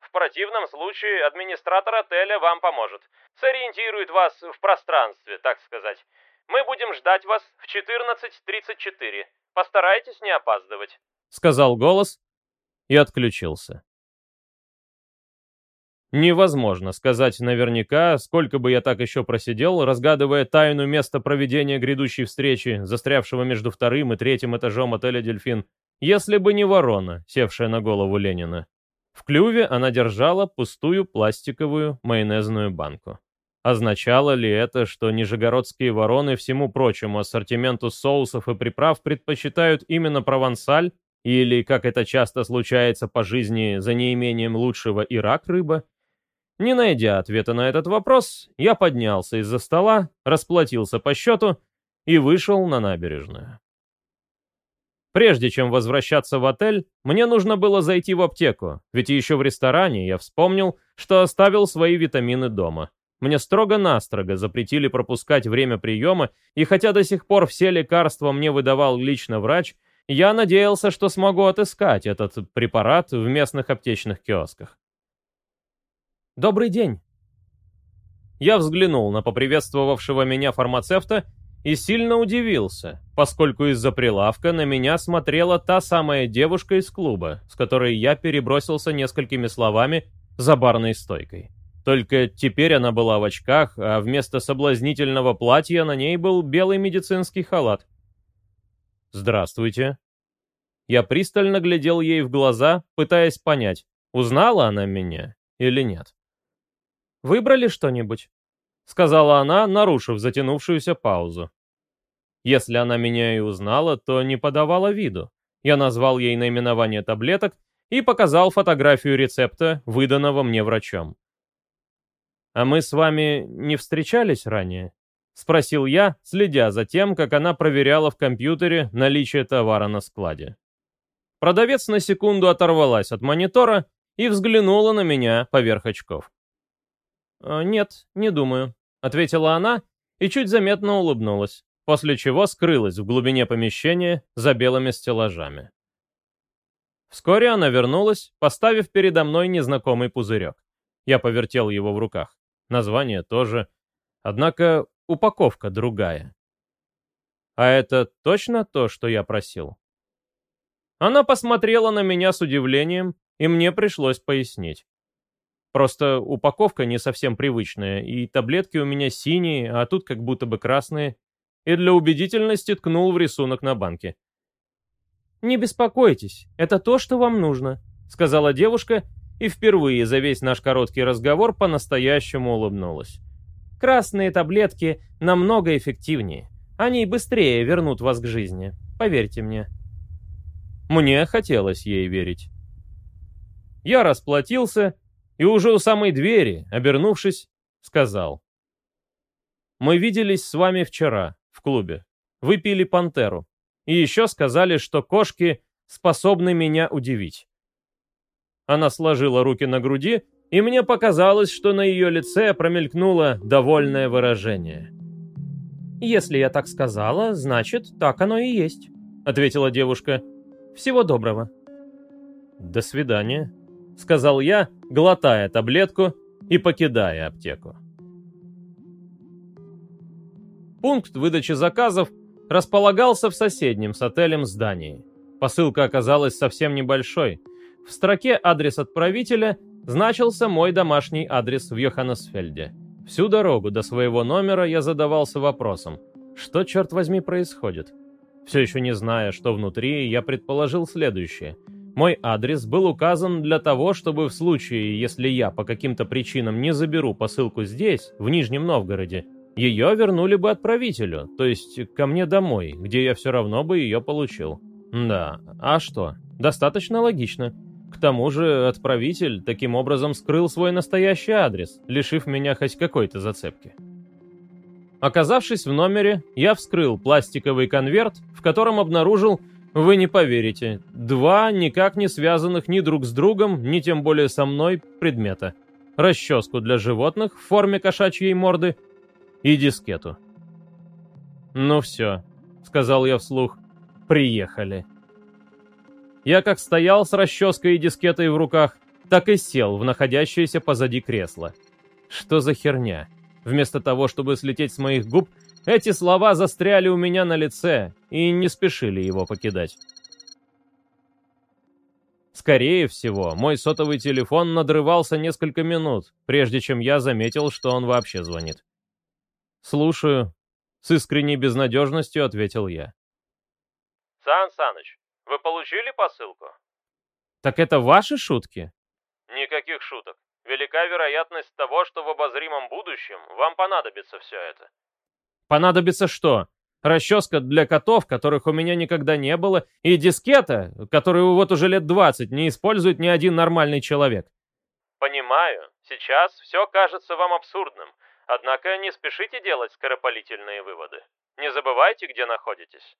В противном случае администратор отеля вам поможет. Сориентирует вас в пространстве, так сказать. Мы будем ждать вас в 14.34. Постарайтесь не опаздывать. Сказал голос и отключился. Невозможно сказать наверняка, сколько бы я так еще просидел, разгадывая тайну места проведения грядущей встречи, застрявшего между вторым и третьим этажом отеля «Дельфин», если бы не ворона, севшая на голову Ленина. В клюве она держала пустую пластиковую майонезную банку. Означало ли это, что нижегородские вороны всему прочему ассортименту соусов и приправ предпочитают именно провансаль, или, как это часто случается по жизни, за неимением лучшего и рак рыба, не найдя ответа на этот вопрос, я поднялся из-за стола, расплатился по счету и вышел на набережную. Прежде чем возвращаться в отель, мне нужно было зайти в аптеку, ведь еще в ресторане я вспомнил, что оставил свои витамины дома. Мне строго-настрого запретили пропускать время приема, и хотя до сих пор все лекарства мне выдавал лично врач, я надеялся, что смогу отыскать этот препарат в местных аптечных киосках. «Добрый день!» Я взглянул на поприветствовавшего меня фармацевта и сильно удивился, поскольку из-за прилавка на меня смотрела та самая девушка из клуба, с которой я перебросился несколькими словами за барной стойкой. Только теперь она была в очках, а вместо соблазнительного платья на ней был белый медицинский халат. «Здравствуйте». Я пристально глядел ей в глаза, пытаясь понять, узнала она меня или нет. «Выбрали что-нибудь?» — сказала она, нарушив затянувшуюся паузу. Если она меня и узнала, то не подавала виду. Я назвал ей наименование таблеток и показал фотографию рецепта, выданного мне врачом. «А мы с вами не встречались ранее?» — спросил я, следя за тем, как она проверяла в компьютере наличие товара на складе. Продавец на секунду оторвалась от монитора и взглянула на меня поверх очков. «Э, «Нет, не думаю», — ответила она и чуть заметно улыбнулась, после чего скрылась в глубине помещения за белыми стеллажами. Вскоре она вернулась, поставив передо мной незнакомый пузырек. Я повертел его в руках название тоже. Однако упаковка другая. А это точно то, что я просил? Она посмотрела на меня с удивлением, и мне пришлось пояснить. Просто упаковка не совсем привычная, и таблетки у меня синие, а тут как будто бы красные. И для убедительности ткнул в рисунок на банке. «Не беспокойтесь, это то, что вам нужно», — сказала девушка и впервые за весь наш короткий разговор по-настоящему улыбнулась. «Красные таблетки намного эффективнее. Они быстрее вернут вас к жизни. Поверьте мне». Мне хотелось ей верить. Я расплатился и уже у самой двери, обернувшись, сказал. «Мы виделись с вами вчера в клубе. Вы пили пантеру. И еще сказали, что кошки способны меня удивить. Она сложила руки на груди, и мне показалось, что на ее лице промелькнуло довольное выражение. «Если я так сказала, значит, так оно и есть», — ответила девушка. «Всего доброго». «До свидания», — сказал я, глотая таблетку и покидая аптеку. Пункт выдачи заказов располагался в соседнем с отелем здании. Посылка оказалась совсем небольшой — в строке «Адрес отправителя» значился мой домашний адрес в Йоханнесфельде. Всю дорогу до своего номера я задавался вопросом, что, черт возьми, происходит? Все еще не зная, что внутри, я предположил следующее. Мой адрес был указан для того, чтобы в случае, если я по каким-то причинам не заберу посылку здесь, в Нижнем Новгороде, ее вернули бы отправителю, то есть ко мне домой, где я все равно бы ее получил. Да, а что? Достаточно логично. К тому же отправитель таким образом скрыл свой настоящий адрес, лишив меня хоть какой-то зацепки. Оказавшись в номере, я вскрыл пластиковый конверт, в котором обнаружил, вы не поверите, два никак не связанных ни друг с другом, ни тем более со мной предмета. Расческу для животных в форме кошачьей морды и дискету. «Ну все», — сказал я вслух, — «приехали». Я как стоял с расческой и дискетой в руках, так и сел в находящееся позади кресло. Что за херня? Вместо того, чтобы слететь с моих губ, эти слова застряли у меня на лице и не спешили его покидать. Скорее всего, мой сотовый телефон надрывался несколько минут, прежде чем я заметил, что он вообще звонит. «Слушаю», — с искренней безнадежностью ответил я. «Сан Саныч, вы получили посылку? Так это ваши шутки? Никаких шуток. Велика вероятность того, что в обозримом будущем вам понадобится все это. Понадобится что? Расческа для котов, которых у меня никогда не было, и дискета, которую вот уже лет 20 не использует ни один нормальный человек. Понимаю, сейчас все кажется вам абсурдным, однако не спешите делать скоропалительные выводы. Не забывайте, где находитесь.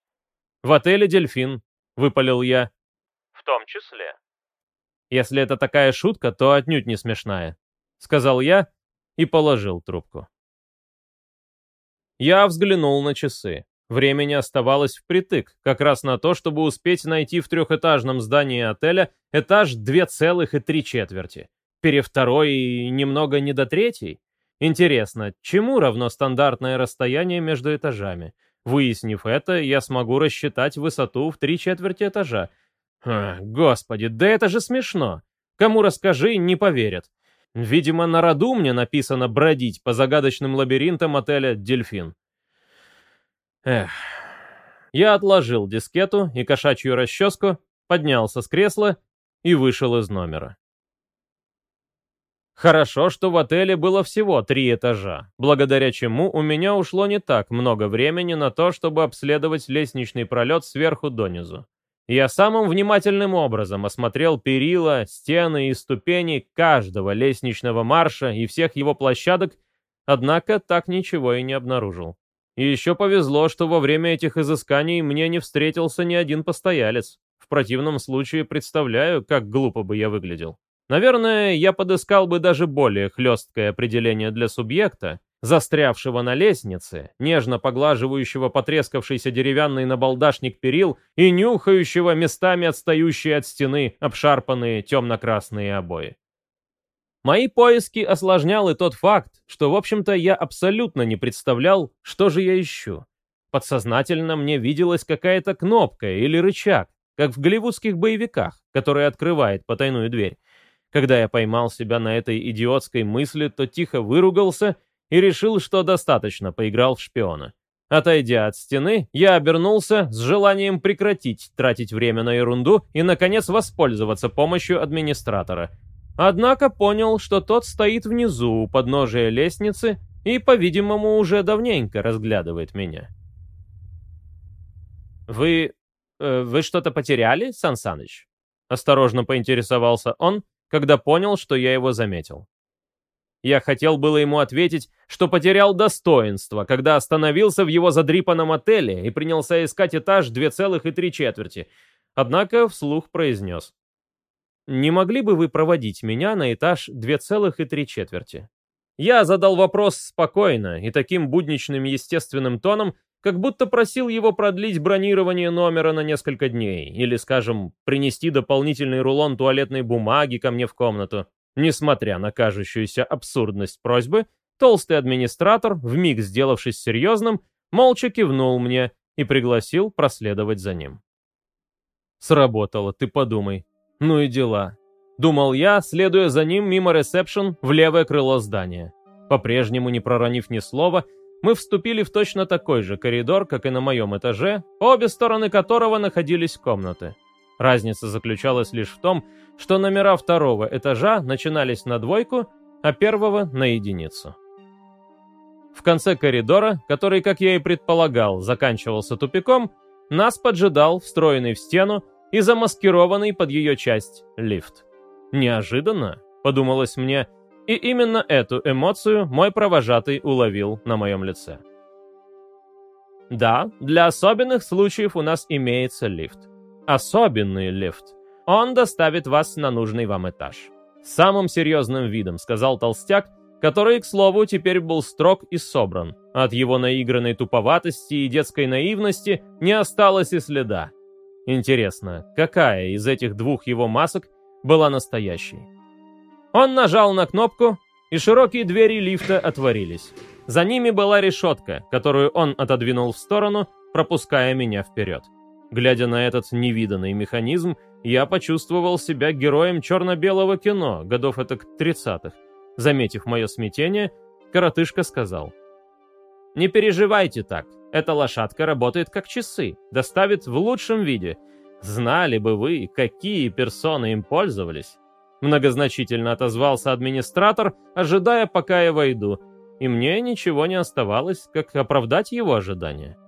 В отеле «Дельфин». — выпалил я. «В том числе». «Если это такая шутка, то отнюдь не смешная», — сказал я и положил трубку. Я взглянул на часы. Времени оставалось впритык, как раз на то, чтобы успеть найти в трехэтажном здании отеля этаж две целых и три четверти. Перевторой и немного не до третьей. Интересно, чему равно стандартное расстояние между этажами? Выяснив это, я смогу рассчитать высоту в три четверти этажа. А, господи, да это же смешно. Кому расскажи, не поверят. Видимо, на роду мне написано бродить по загадочным лабиринтам отеля «Дельфин». Эх. Я отложил дискету и кошачью расческу, поднялся с кресла и вышел из номера. Хорошо, что в отеле было всего три этажа, благодаря чему у меня ушло не так много времени на то, чтобы обследовать лестничный пролет сверху донизу. Я самым внимательным образом осмотрел перила, стены и ступени каждого лестничного марша и всех его площадок, однако так ничего и не обнаружил. И еще повезло, что во время этих изысканий мне не встретился ни один постоялец. В противном случае представляю, как глупо бы я выглядел. Наверное, я подыскал бы даже более хлесткое определение для субъекта, застрявшего на лестнице, нежно поглаживающего потрескавшийся деревянный набалдашник перил и нюхающего местами отстающие от стены обшарпанные темно-красные обои. Мои поиски осложнял и тот факт, что, в общем-то, я абсолютно не представлял, что же я ищу. Подсознательно мне виделась какая-то кнопка или рычаг, как в голливудских боевиках, который открывает потайную дверь. Когда я поймал себя на этой идиотской мысли, то тихо выругался и решил, что достаточно поиграл в шпиона. Отойдя от стены, я обернулся с желанием прекратить тратить время на ерунду и, наконец, воспользоваться помощью администратора — Однако понял, что тот стоит внизу у подножия лестницы и, по-видимому, уже давненько разглядывает меня. «Вы... Э, вы что-то потеряли, Сан Саныч?» Осторожно поинтересовался он, когда понял, что я его заметил. Я хотел было ему ответить, что потерял достоинство, когда остановился в его задрипанном отеле и принялся искать этаж две целых и три четверти, однако вслух произнес. Не могли бы вы проводить меня на этаж две целых и три четверти? Я задал вопрос спокойно и таким будничным естественным тоном, как будто просил его продлить бронирование номера на несколько дней, или, скажем, принести дополнительный рулон туалетной бумаги ко мне в комнату. Несмотря на кажущуюся абсурдность просьбы, толстый администратор, вмиг сделавшись серьезным, молча кивнул мне и пригласил проследовать за ним. «Сработало, ты подумай», ну и дела. Думал я, следуя за ним мимо ресепшн в левое крыло здания. По-прежнему не проронив ни слова, мы вступили в точно такой же коридор, как и на моем этаже, по обе стороны которого находились комнаты. Разница заключалась лишь в том, что номера второго этажа начинались на двойку, а первого на единицу. В конце коридора, который, как я и предполагал, заканчивался тупиком, нас поджидал, встроенный в стену, и замаскированный под ее часть лифт. Неожиданно, подумалось мне, и именно эту эмоцию мой провожатый уловил на моем лице. Да, для особенных случаев у нас имеется лифт. Особенный лифт. Он доставит вас на нужный вам этаж. Самым серьезным видом, сказал толстяк, который, к слову, теперь был строг и собран. От его наигранной туповатости и детской наивности не осталось и следа. Интересно, какая из этих двух его масок была настоящей? Он нажал на кнопку, и широкие двери лифта отворились. За ними была решетка, которую он отодвинул в сторону, пропуская меня вперед. Глядя на этот невиданный механизм, я почувствовал себя героем черно-белого кино, годов это к 30-х. Заметив мое смятение, коротышка сказал. «Не переживайте так. Эта лошадка работает как часы, доставит в лучшем виде. Знали бы вы, какие персоны им пользовались. Многозначительно отозвался администратор, ожидая, пока я войду, и мне ничего не оставалось, как оправдать его ожидания.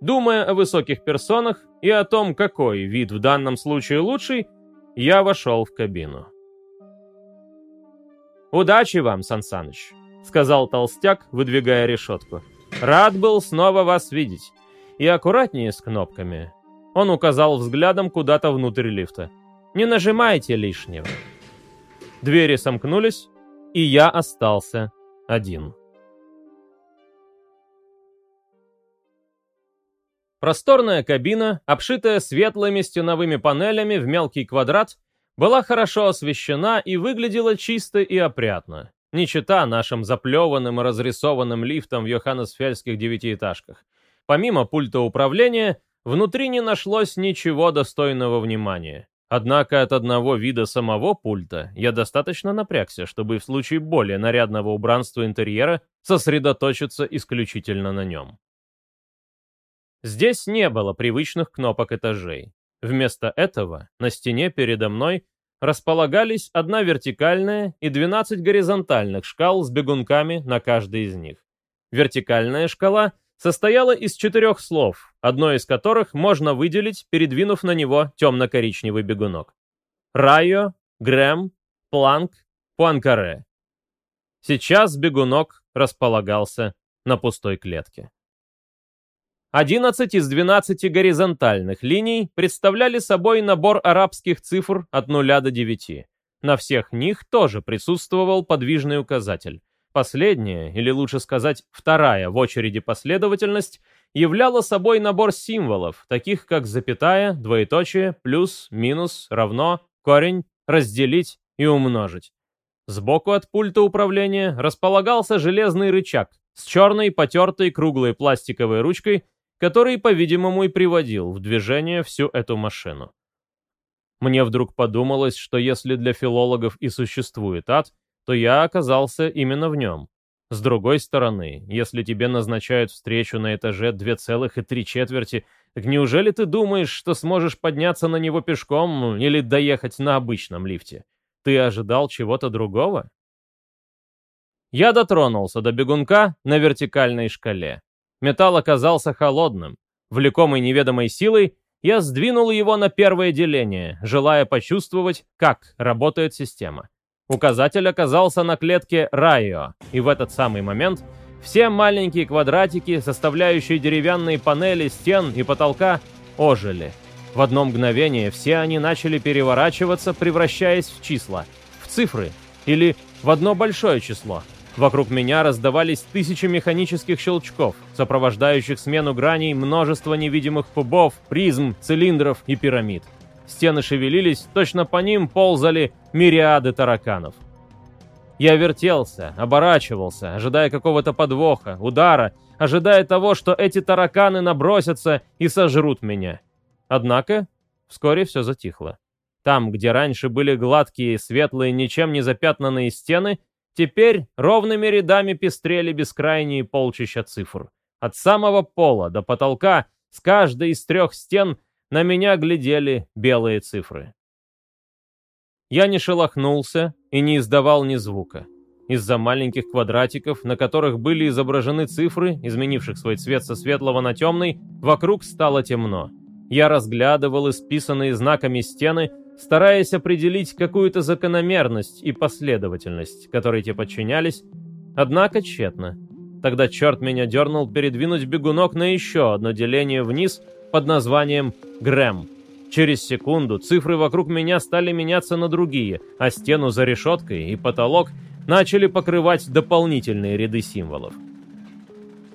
Думая о высоких персонах и о том, какой вид в данном случае лучший, я вошел в кабину. «Удачи вам, Сансаныч!» — сказал толстяк, выдвигая решетку. «Рад был снова вас видеть. И аккуратнее с кнопками. Он указал взглядом куда-то внутрь лифта. «Не нажимайте лишнего». Двери сомкнулись, и я остался один. Просторная кабина, обшитая светлыми стеновыми панелями в мелкий квадрат, была хорошо освещена и выглядела чисто и опрятно. Не чита нашим заплеванным и разрисованным лифтом в йоханнесфельских девятиэтажках. Помимо пульта управления, внутри не нашлось ничего достойного внимания. Однако от одного вида самого пульта я достаточно напрягся, чтобы в случае более нарядного убранства интерьера сосредоточиться исключительно на нем. Здесь не было привычных кнопок этажей. Вместо этого на стене передо мной располагались одна вертикальная и 12 горизонтальных шкал с бегунками на каждой из них. Вертикальная шкала состояла из четырех слов, одно из которых можно выделить, передвинув на него темно-коричневый бегунок. Райо, Грэм, Планк, Пуанкаре. Сейчас бегунок располагался на пустой клетке. 11 из 12 горизонтальных линий представляли собой набор арабских цифр от 0 до 9. На всех них тоже присутствовал подвижный указатель. Последняя, или лучше сказать, вторая в очереди последовательность, являла собой набор символов, таких как запятая, двоеточие, плюс, минус, равно, корень, разделить и умножить. Сбоку от пульта управления располагался железный рычаг с черной потертой круглой пластиковой ручкой, который, по-видимому, и приводил в движение всю эту машину. Мне вдруг подумалось, что если для филологов и существует ад, то я оказался именно в нем. С другой стороны, если тебе назначают встречу на этаже две целых и три четверти, так неужели ты думаешь, что сможешь подняться на него пешком или доехать на обычном лифте? Ты ожидал чего-то другого? Я дотронулся до бегунка на вертикальной шкале. Металл оказался холодным. Влекомый неведомой силой, я сдвинул его на первое деление, желая почувствовать, как работает система. Указатель оказался на клетке Райо, и в этот самый момент все маленькие квадратики, составляющие деревянные панели стен и потолка, ожили. В одно мгновение все они начали переворачиваться, превращаясь в числа, в цифры или в одно большое число. Вокруг меня раздавались тысячи механических щелчков, сопровождающих смену граней множества невидимых кубов, призм, цилиндров и пирамид. Стены шевелились, точно по ним ползали мириады тараканов. Я вертелся, оборачивался, ожидая какого-то подвоха, удара, ожидая того, что эти тараканы набросятся и сожрут меня. Однако вскоре все затихло. Там, где раньше были гладкие, светлые, ничем не запятнанные стены, теперь ровными рядами пестрели бескрайние полчища цифр. От самого пола до потолка с каждой из трех стен – на меня глядели белые цифры. Я не шелохнулся и не издавал ни звука. Из-за маленьких квадратиков, на которых были изображены цифры, изменивших свой цвет со светлого на темный, вокруг стало темно. Я разглядывал исписанные знаками стены, стараясь определить какую-то закономерность и последовательность, которой те подчинялись, однако тщетно. Тогда черт меня дернул передвинуть бегунок на еще одно деление вниз — под названием «Грэм». Через секунду цифры вокруг меня стали меняться на другие, а стену за решеткой и потолок начали покрывать дополнительные ряды символов.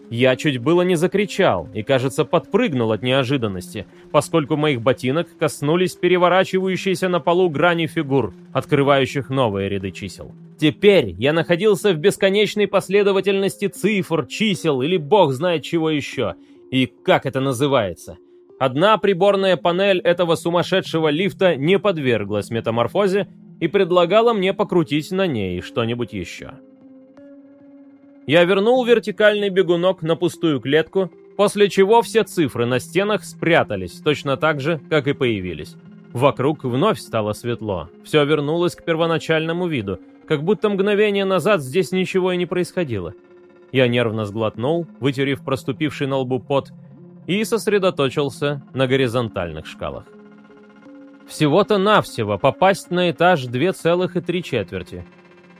Я чуть было не закричал и, кажется, подпрыгнул от неожиданности, поскольку моих ботинок коснулись переворачивающиеся на полу грани фигур, открывающих новые ряды чисел. Теперь я находился в бесконечной последовательности цифр, чисел или бог знает чего еще. И как это называется? Одна приборная панель этого сумасшедшего лифта не подверглась метаморфозе и предлагала мне покрутить на ней что-нибудь еще. Я вернул вертикальный бегунок на пустую клетку, после чего все цифры на стенах спрятались точно так же, как и появились. Вокруг вновь стало светло, все вернулось к первоначальному виду, как будто мгновение назад здесь ничего и не происходило. Я нервно сглотнул, вытерев проступивший на лбу пот, и сосредоточился на горизонтальных шкалах. Всего-то навсего попасть на этаж 2,3 четверти.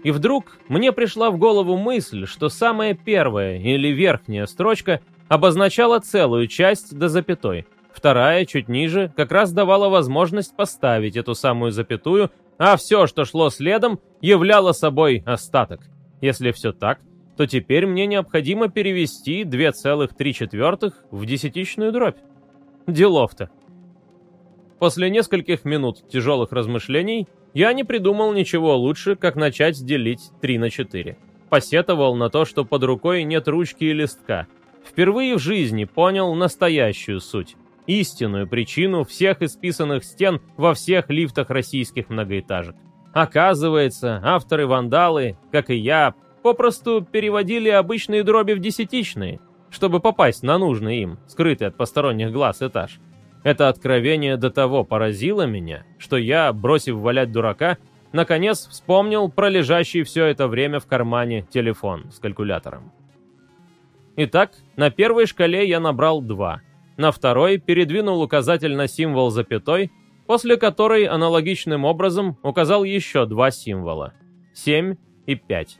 И вдруг мне пришла в голову мысль, что самая первая или верхняя строчка обозначала целую часть до запятой. Вторая, чуть ниже, как раз давала возможность поставить эту самую запятую, а все, что шло следом, являло собой остаток. Если все так, то теперь мне необходимо перевести 2,3 в десятичную дробь. Делов-то. После нескольких минут тяжелых размышлений я не придумал ничего лучше, как начать делить 3 на 4. Посетовал на то, что под рукой нет ручки и листка. Впервые в жизни понял настоящую суть. Истинную причину всех исписанных стен во всех лифтах российских многоэтажек. Оказывается, авторы-вандалы, как и я, попросту переводили обычные дроби в десятичные, чтобы попасть на нужный им, скрытый от посторонних глаз этаж. Это откровение до того поразило меня, что я, бросив валять дурака, наконец вспомнил про лежащий все это время в кармане телефон с калькулятором. Итак, на первой шкале я набрал 2, на второй передвинул указатель на символ запятой, после которой аналогичным образом указал еще два символа – 7 и 5.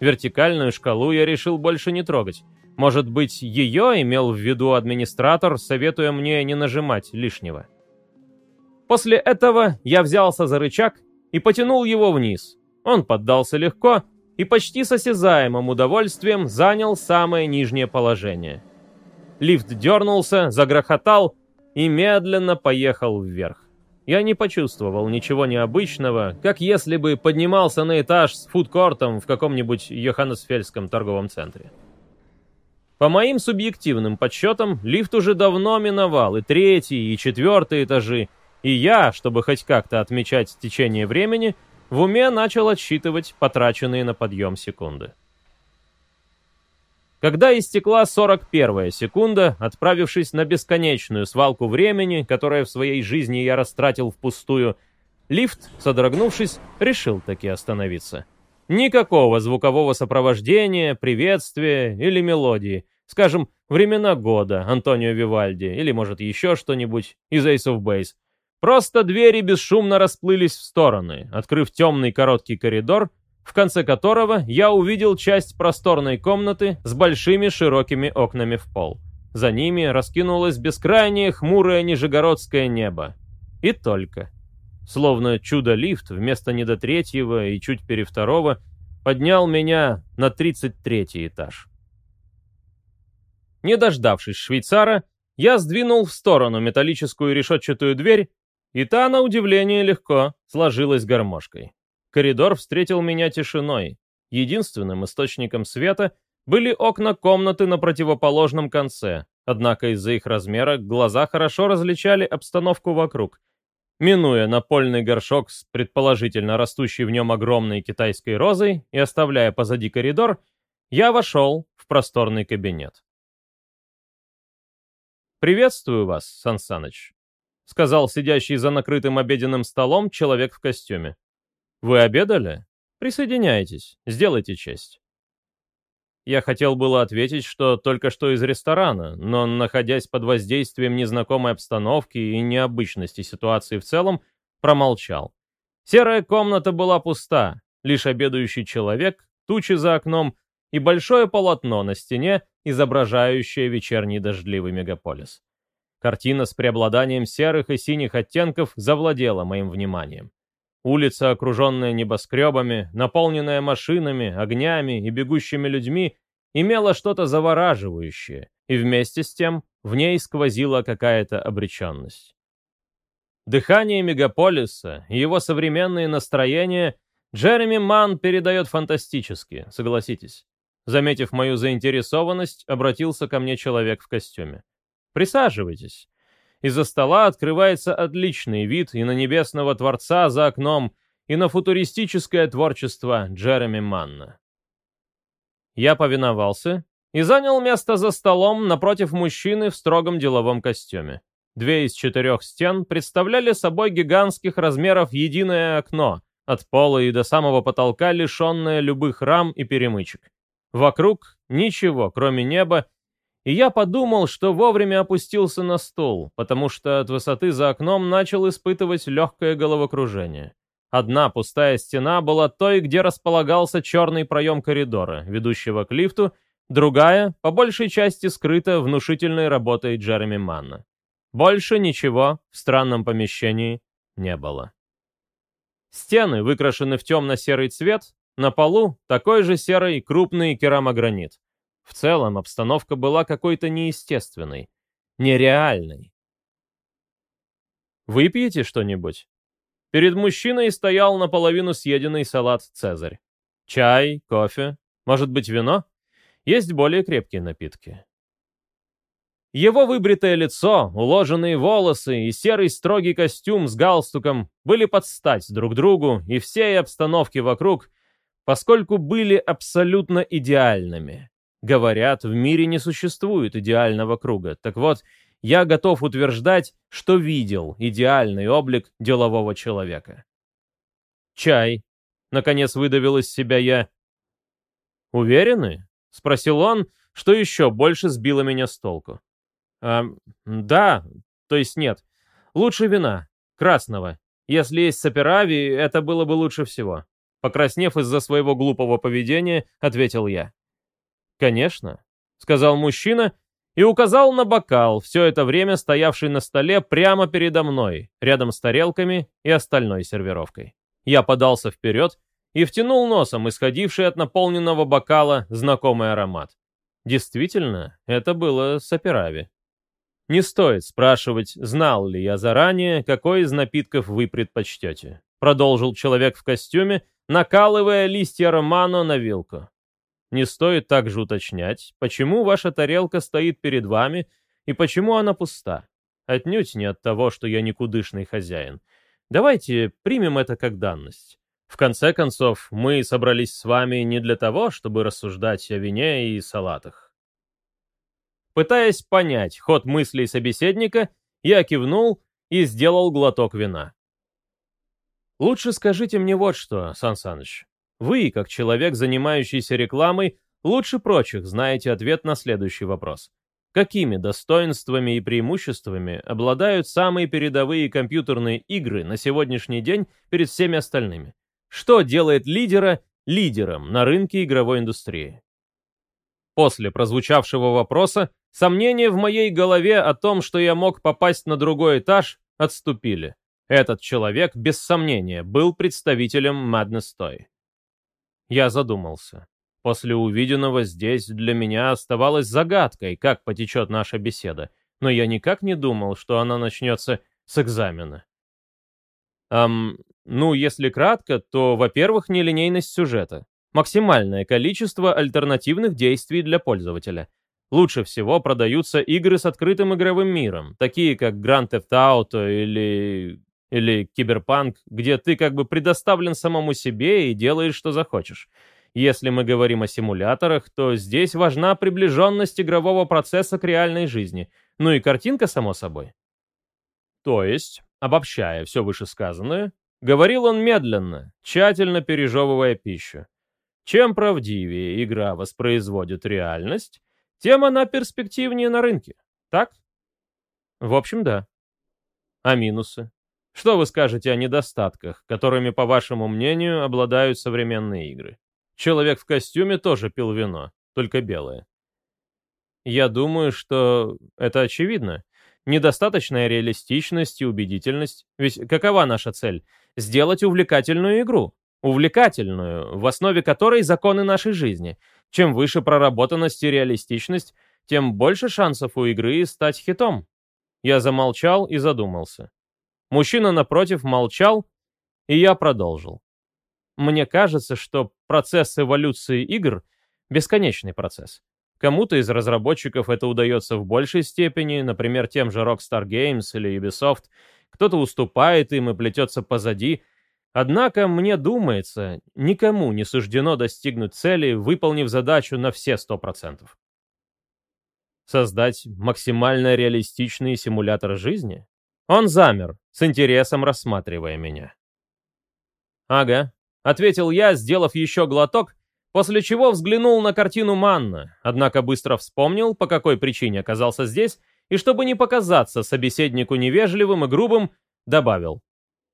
Вертикальную шкалу я решил больше не трогать. Может быть, ее имел в виду администратор, советуя мне не нажимать лишнего. После этого я взялся за рычаг и потянул его вниз. Он поддался легко и почти с осязаемым удовольствием занял самое нижнее положение. Лифт дернулся, загрохотал и медленно поехал вверх. Я не почувствовал ничего необычного, как если бы поднимался на этаж с фудкортом в каком-нибудь Йоханнесфельском торговом центре. По моим субъективным подсчетам, лифт уже давно миновал и третий, и четвертый этажи, и я, чтобы хоть как-то отмечать течение времени, в уме начал отсчитывать потраченные на подъем секунды. Когда истекла 41-я секунда, отправившись на бесконечную свалку времени, которое в своей жизни я растратил впустую, лифт, содрогнувшись, решил таки остановиться. Никакого звукового сопровождения, приветствия или мелодии. Скажем, времена года Антонио Вивальди или, может, еще что-нибудь из Ace of Base. Просто двери бесшумно расплылись в стороны, открыв темный короткий коридор, в конце которого я увидел часть просторной комнаты с большими широкими окнами в пол. За ними раскинулось бескрайнее хмурое нижегородское небо. И только. Словно чудо-лифт вместо недотретьего и чуть перевторого поднял меня на 33 этаж. Не дождавшись швейцара, я сдвинул в сторону металлическую решетчатую дверь, и та, на удивление, легко сложилась гармошкой. Коридор встретил меня тишиной. Единственным источником света были окна комнаты на противоположном конце, однако из-за их размера глаза хорошо различали обстановку вокруг. Минуя напольный горшок с предположительно растущей в нем огромной китайской розой и оставляя позади коридор, я вошел в просторный кабинет. «Приветствую вас, Сансаныч», — сказал сидящий за накрытым обеденным столом человек в костюме. «Вы обедали? Присоединяйтесь, сделайте честь». Я хотел было ответить, что только что из ресторана, но, находясь под воздействием незнакомой обстановки и необычности ситуации в целом, промолчал. Серая комната была пуста, лишь обедающий человек, тучи за окном и большое полотно на стене, изображающее вечерний дождливый мегаполис. Картина с преобладанием серых и синих оттенков завладела моим вниманием. Улица, окруженная небоскребами, наполненная машинами, огнями и бегущими людьми, имела что-то завораживающее, и вместе с тем в ней сквозила какая-то обреченность. Дыхание мегаполиса и его современные настроения Джереми Ман передает фантастически, согласитесь. Заметив мою заинтересованность, обратился ко мне человек в костюме. «Присаживайтесь. Из-за стола открывается отличный вид и на небесного Творца за окном, и на футуристическое творчество Джереми Манна. Я повиновался и занял место за столом напротив мужчины в строгом деловом костюме. Две из четырех стен представляли собой гигантских размеров единое окно, от пола и до самого потолка лишенное любых рам и перемычек. Вокруг ничего, кроме неба и я подумал, что вовремя опустился на стул, потому что от высоты за окном начал испытывать легкое головокружение. Одна пустая стена была той, где располагался черный проем коридора, ведущего к лифту, Другая, по большей части, скрыта внушительной работой Джереми Манна. Больше ничего в странном помещении не было. Стены выкрашены в темно-серый цвет, на полу такой же серый крупный керамогранит. В целом обстановка была какой-то неестественной, нереальной. «Выпьете что-нибудь?» Перед мужчиной стоял наполовину съеденный салат «Цезарь». Чай, кофе, может быть, вино? Есть более крепкие напитки. Его выбритое лицо, уложенные волосы и серый строгий костюм с галстуком были под стать друг другу и всей обстановке вокруг, поскольку были абсолютно идеальными. Говорят, в мире не существует идеального круга. Так вот, я готов утверждать, что видел идеальный облик делового человека. «Чай», — наконец выдавил из себя я. «Уверены?» — спросил он, что еще больше сбило меня с толку. «А, да, то есть нет. Лучше вина, красного. Если есть саперави, это было бы лучше всего». Покраснев из-за своего глупого поведения, ответил я. «Конечно», — сказал мужчина и указал на бокал, все это время стоявший на столе прямо передо мной, рядом с тарелками и остальной сервировкой. Я подался вперед и втянул носом исходивший от наполненного бокала знакомый аромат. Действительно, это было саперави. Не стоит спрашивать, знал ли я заранее, какой из напитков вы предпочтете. Продолжил человек в костюме, накалывая листья романо на вилку. Не стоит также уточнять, почему ваша тарелка стоит перед вами и почему она пуста. Отнюдь не от того, что я никудышный хозяин. Давайте примем это как данность. В конце концов, мы собрались с вами не для того, чтобы рассуждать о вине и салатах. Пытаясь понять ход мыслей собеседника, я кивнул и сделал глоток вина. Лучше скажите мне вот что, Сан Саныч. Вы, как человек, занимающийся рекламой, лучше прочих знаете ответ на следующий вопрос. Какими достоинствами и преимуществами обладают самые передовые компьютерные игры на сегодняшний день перед всеми остальными? Что делает лидера лидером на рынке игровой индустрии? После прозвучавшего вопроса сомнения в моей голове о том, что я мог попасть на другой этаж, отступили. Этот человек, без сомнения, был представителем Madness Toy. Я задумался. После увиденного здесь для меня оставалось загадкой, как потечет наша беседа, но я никак не думал, что она начнется с экзамена. Эм, ну, если кратко, то, во-первых, нелинейность сюжета. Максимальное количество альтернативных действий для пользователя. Лучше всего продаются игры с открытым игровым миром, такие как Grand Theft Auto или или киберпанк, где ты как бы предоставлен самому себе и делаешь, что захочешь. Если мы говорим о симуляторах, то здесь важна приближенность игрового процесса к реальной жизни. Ну и картинка, само собой. То есть, обобщая все вышесказанное, говорил он медленно, тщательно пережевывая пищу. Чем правдивее игра воспроизводит реальность, тем она перспективнее на рынке. Так? В общем, да. А минусы? Что вы скажете о недостатках, которыми, по вашему мнению, обладают современные игры? Человек в костюме тоже пил вино, только белое. Я думаю, что это очевидно. Недостаточная реалистичность и убедительность. Ведь какова наша цель? Сделать увлекательную игру. Увлекательную, в основе которой законы нашей жизни. Чем выше проработанность и реалистичность, тем больше шансов у игры стать хитом. Я замолчал и задумался. Мужчина напротив молчал, и я продолжил. Мне кажется, что процесс эволюции игр — бесконечный процесс. Кому-то из разработчиков это удается в большей степени, например, тем же Rockstar Games или Ubisoft, кто-то уступает им и плетется позади. Однако, мне думается, никому не суждено достигнуть цели, выполнив задачу на все 100%. Создать максимально реалистичный симулятор жизни? Он замер, с интересом рассматривая меня. «Ага», — ответил я, сделав еще глоток, после чего взглянул на картину Манна, однако быстро вспомнил, по какой причине оказался здесь, и чтобы не показаться собеседнику невежливым и грубым, добавил.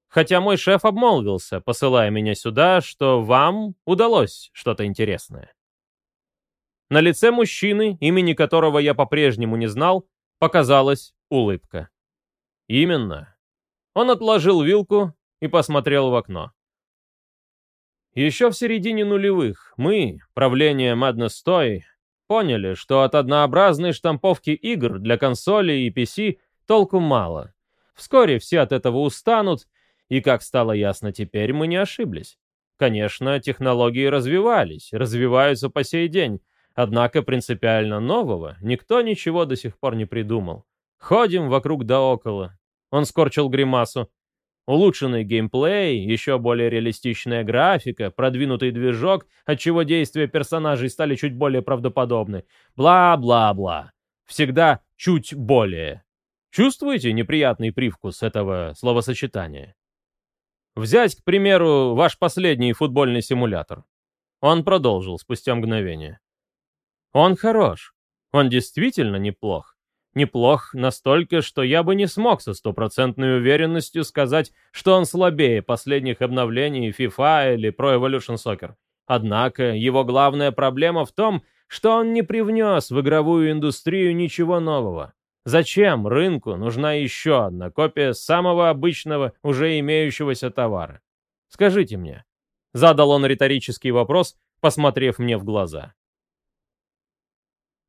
Хотя мой шеф обмолвился, посылая меня сюда, что вам удалось что-то интересное. На лице мужчины, имени которого я по-прежнему не знал, показалась улыбка. «Именно». Он отложил вилку и посмотрел в окно. Еще в середине нулевых мы, правление Madness поняли, что от однообразной штамповки игр для консолей и PC толку мало. Вскоре все от этого устанут, и, как стало ясно теперь, мы не ошиблись. Конечно, технологии развивались, развиваются по сей день, однако принципиально нового никто ничего до сих пор не придумал. Ходим вокруг да около. Он скорчил гримасу. Улучшенный геймплей, еще более реалистичная графика, продвинутый движок, отчего действия персонажей стали чуть более правдоподобны. Бла-бла-бла. Всегда чуть более. Чувствуете неприятный привкус этого словосочетания? Взять, к примеру, ваш последний футбольный симулятор. Он продолжил спустя мгновение. Он хорош. Он действительно неплох. Неплох настолько, что я бы не смог со стопроцентной уверенностью сказать, что он слабее последних обновлений FIFA или Pro Evolution Soccer. Однако его главная проблема в том, что он не привнес в игровую индустрию ничего нового. Зачем рынку нужна еще одна копия самого обычного, уже имеющегося товара? Скажите мне. Задал он риторический вопрос, посмотрев мне в глаза.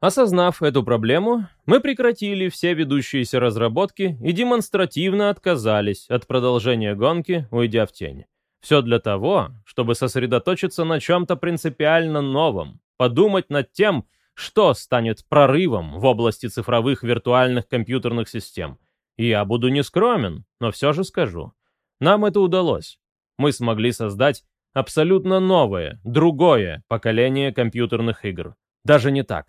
Осознав эту проблему, мы прекратили все ведущиеся разработки и демонстративно отказались от продолжения гонки, уйдя в тень. Все для того, чтобы сосредоточиться на чем-то принципиально новом, подумать над тем, что станет прорывом в области цифровых виртуальных компьютерных систем. И я буду не скромен, но все же скажу. Нам это удалось. Мы смогли создать абсолютно новое, другое поколение компьютерных игр. Даже не так.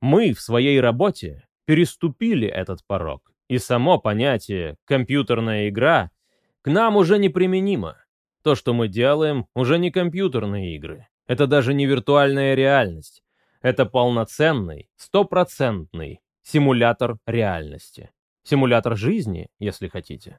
Мы в своей работе переступили этот порог, и само понятие «компьютерная игра» к нам уже неприменимо. То, что мы делаем, уже не компьютерные игры. Это даже не виртуальная реальность. Это полноценный, стопроцентный симулятор реальности. Симулятор жизни, если хотите.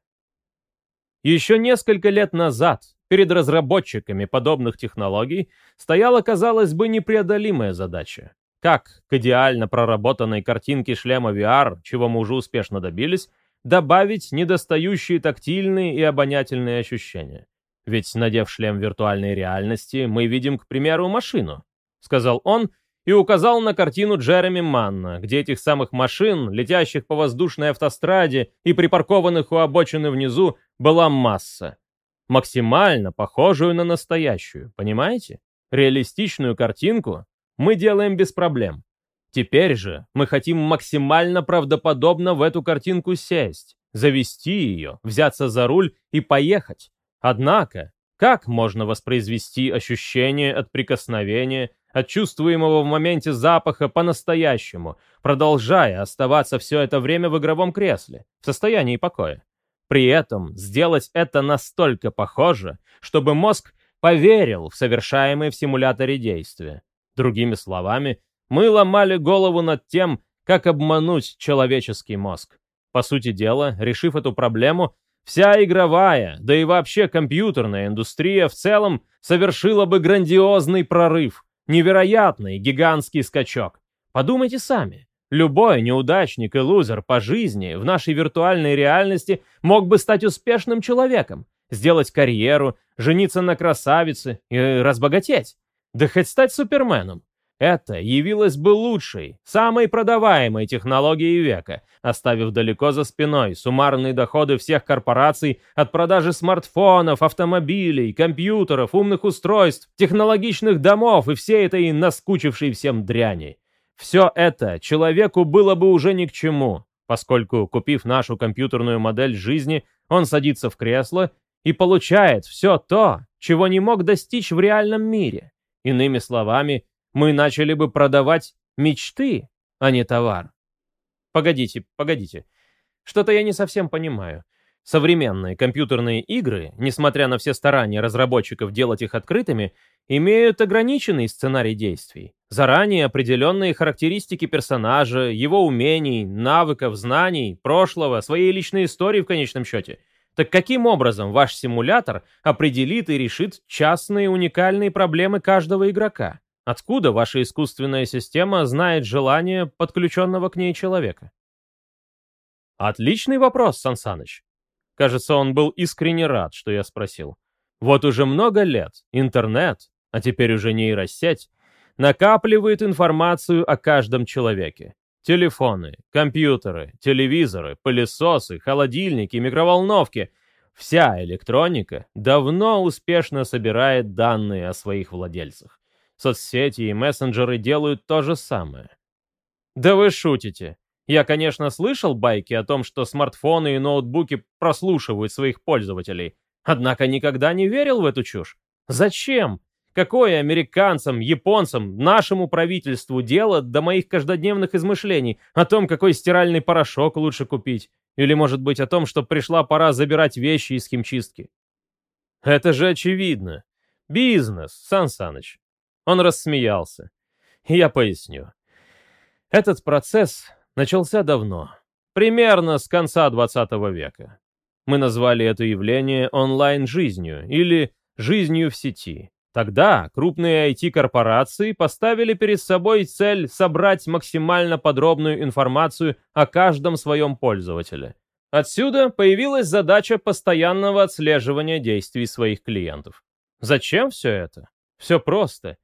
Еще несколько лет назад перед разработчиками подобных технологий стояла, казалось бы, непреодолимая задача как к идеально проработанной картинке шлема VR, чего мы уже успешно добились, добавить недостающие тактильные и обонятельные ощущения. Ведь, надев шлем виртуальной реальности, мы видим, к примеру, машину, сказал он и указал на картину Джереми Манна, где этих самых машин, летящих по воздушной автостраде и припаркованных у обочины внизу, была масса. Максимально похожую на настоящую, понимаете? Реалистичную картинку, мы делаем без проблем. Теперь же мы хотим максимально правдоподобно в эту картинку сесть, завести ее, взяться за руль и поехать. Однако, как можно воспроизвести ощущение от прикосновения, от чувствуемого в моменте запаха по-настоящему, продолжая оставаться все это время в игровом кресле, в состоянии покоя? При этом сделать это настолько похоже, чтобы мозг поверил в совершаемые в симуляторе действия. Другими словами, мы ломали голову над тем, как обмануть человеческий мозг. По сути дела, решив эту проблему, вся игровая, да и вообще компьютерная индустрия в целом совершила бы грандиозный прорыв, невероятный гигантский скачок. Подумайте сами. Любой неудачник и лузер по жизни в нашей виртуальной реальности мог бы стать успешным человеком, сделать карьеру, жениться на красавице и разбогатеть. Да хоть стать Суперменом. Это явилось бы лучшей, самой продаваемой технологией века, оставив далеко за спиной суммарные доходы всех корпораций от продажи смартфонов, автомобилей, компьютеров, умных устройств, технологичных домов и всей этой наскучившей всем дряни. Все это человеку было бы уже ни к чему, поскольку, купив нашу компьютерную модель жизни, он садится в кресло и получает все то, чего не мог достичь в реальном мире. Иными словами, мы начали бы продавать мечты, а не товар. Погодите, погодите. Что-то я не совсем понимаю. Современные компьютерные игры, несмотря на все старания разработчиков делать их открытыми, имеют ограниченный сценарий действий. Заранее определенные характеристики персонажа, его умений, навыков, знаний, прошлого, своей личной истории в конечном счете – так каким образом ваш симулятор определит и решит частные уникальные проблемы каждого игрока? Откуда ваша искусственная система знает желание подключенного к ней человека? Отличный вопрос, Сансаныч. Кажется, он был искренне рад, что я спросил. Вот уже много лет интернет, а теперь уже нейросеть, накапливает информацию о каждом человеке. Телефоны, компьютеры, телевизоры, пылесосы, холодильники, микроволновки — вся электроника давно успешно собирает данные о своих владельцах. Соцсети и мессенджеры делают то же самое. Да вы шутите. Я, конечно, слышал байки о том, что смартфоны и ноутбуки прослушивают своих пользователей, однако никогда не верил в эту чушь. Зачем? Какое американцам, японцам, нашему правительству дело до моих каждодневных измышлений о том, какой стиральный порошок лучше купить? Или, может быть, о том, что пришла пора забирать вещи из химчистки? Это же очевидно. Бизнес, Сан Саныч. Он рассмеялся. Я поясню. Этот процесс начался давно, примерно с конца 20 века. Мы назвали это явление онлайн-жизнью или жизнью в сети. Тогда крупные IT-корпорации поставили перед собой цель собрать максимально подробную информацию о каждом своем пользователе. Отсюда появилась задача постоянного отслеживания действий своих клиентов. Зачем все это? Все просто.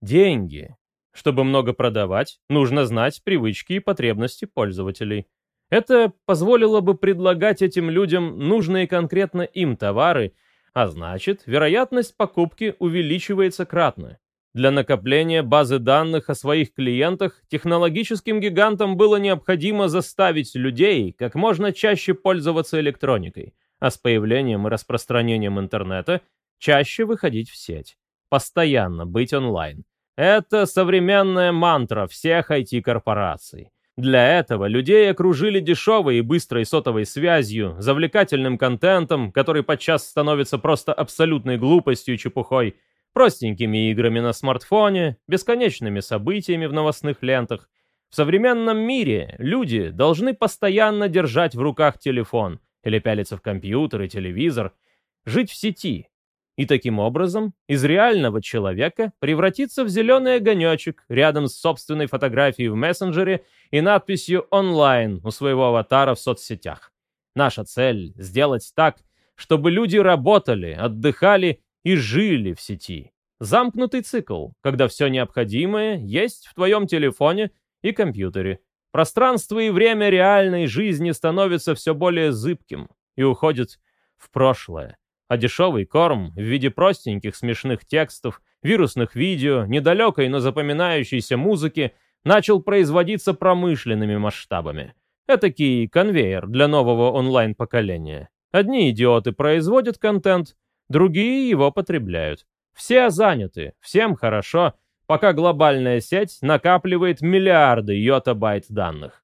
Деньги. Чтобы много продавать, нужно знать привычки и потребности пользователей. Это позволило бы предлагать этим людям нужные конкретно им товары, а значит, вероятность покупки увеличивается кратно. Для накопления базы данных о своих клиентах технологическим гигантам было необходимо заставить людей как можно чаще пользоваться электроникой, а с появлением и распространением интернета чаще выходить в сеть постоянно быть онлайн. Это современная мантра всех IT-корпораций. Для этого людей окружили дешевой и быстрой сотовой связью, завлекательным контентом, который подчас становится просто абсолютной глупостью и чепухой, простенькими играми на смартфоне, бесконечными событиями в новостных лентах. В современном мире люди должны постоянно держать в руках телефон или пялиться в компьютер и телевизор, жить в сети, и таким образом из реального человека превратиться в зеленый огонечек рядом с собственной фотографией в мессенджере и надписью «онлайн» у своего аватара в соцсетях. Наша цель — сделать так, чтобы люди работали, отдыхали и жили в сети. Замкнутый цикл, когда все необходимое есть в твоем телефоне и компьютере. Пространство и время реальной жизни становится все более зыбким и уходит в прошлое а дешевый корм в виде простеньких смешных текстов, вирусных видео, недалекой, но запоминающейся музыки начал производиться промышленными масштабами. Этакий конвейер для нового онлайн-поколения. Одни идиоты производят контент, другие его потребляют. Все заняты, всем хорошо, пока глобальная сеть накапливает миллиарды йоттабайт данных.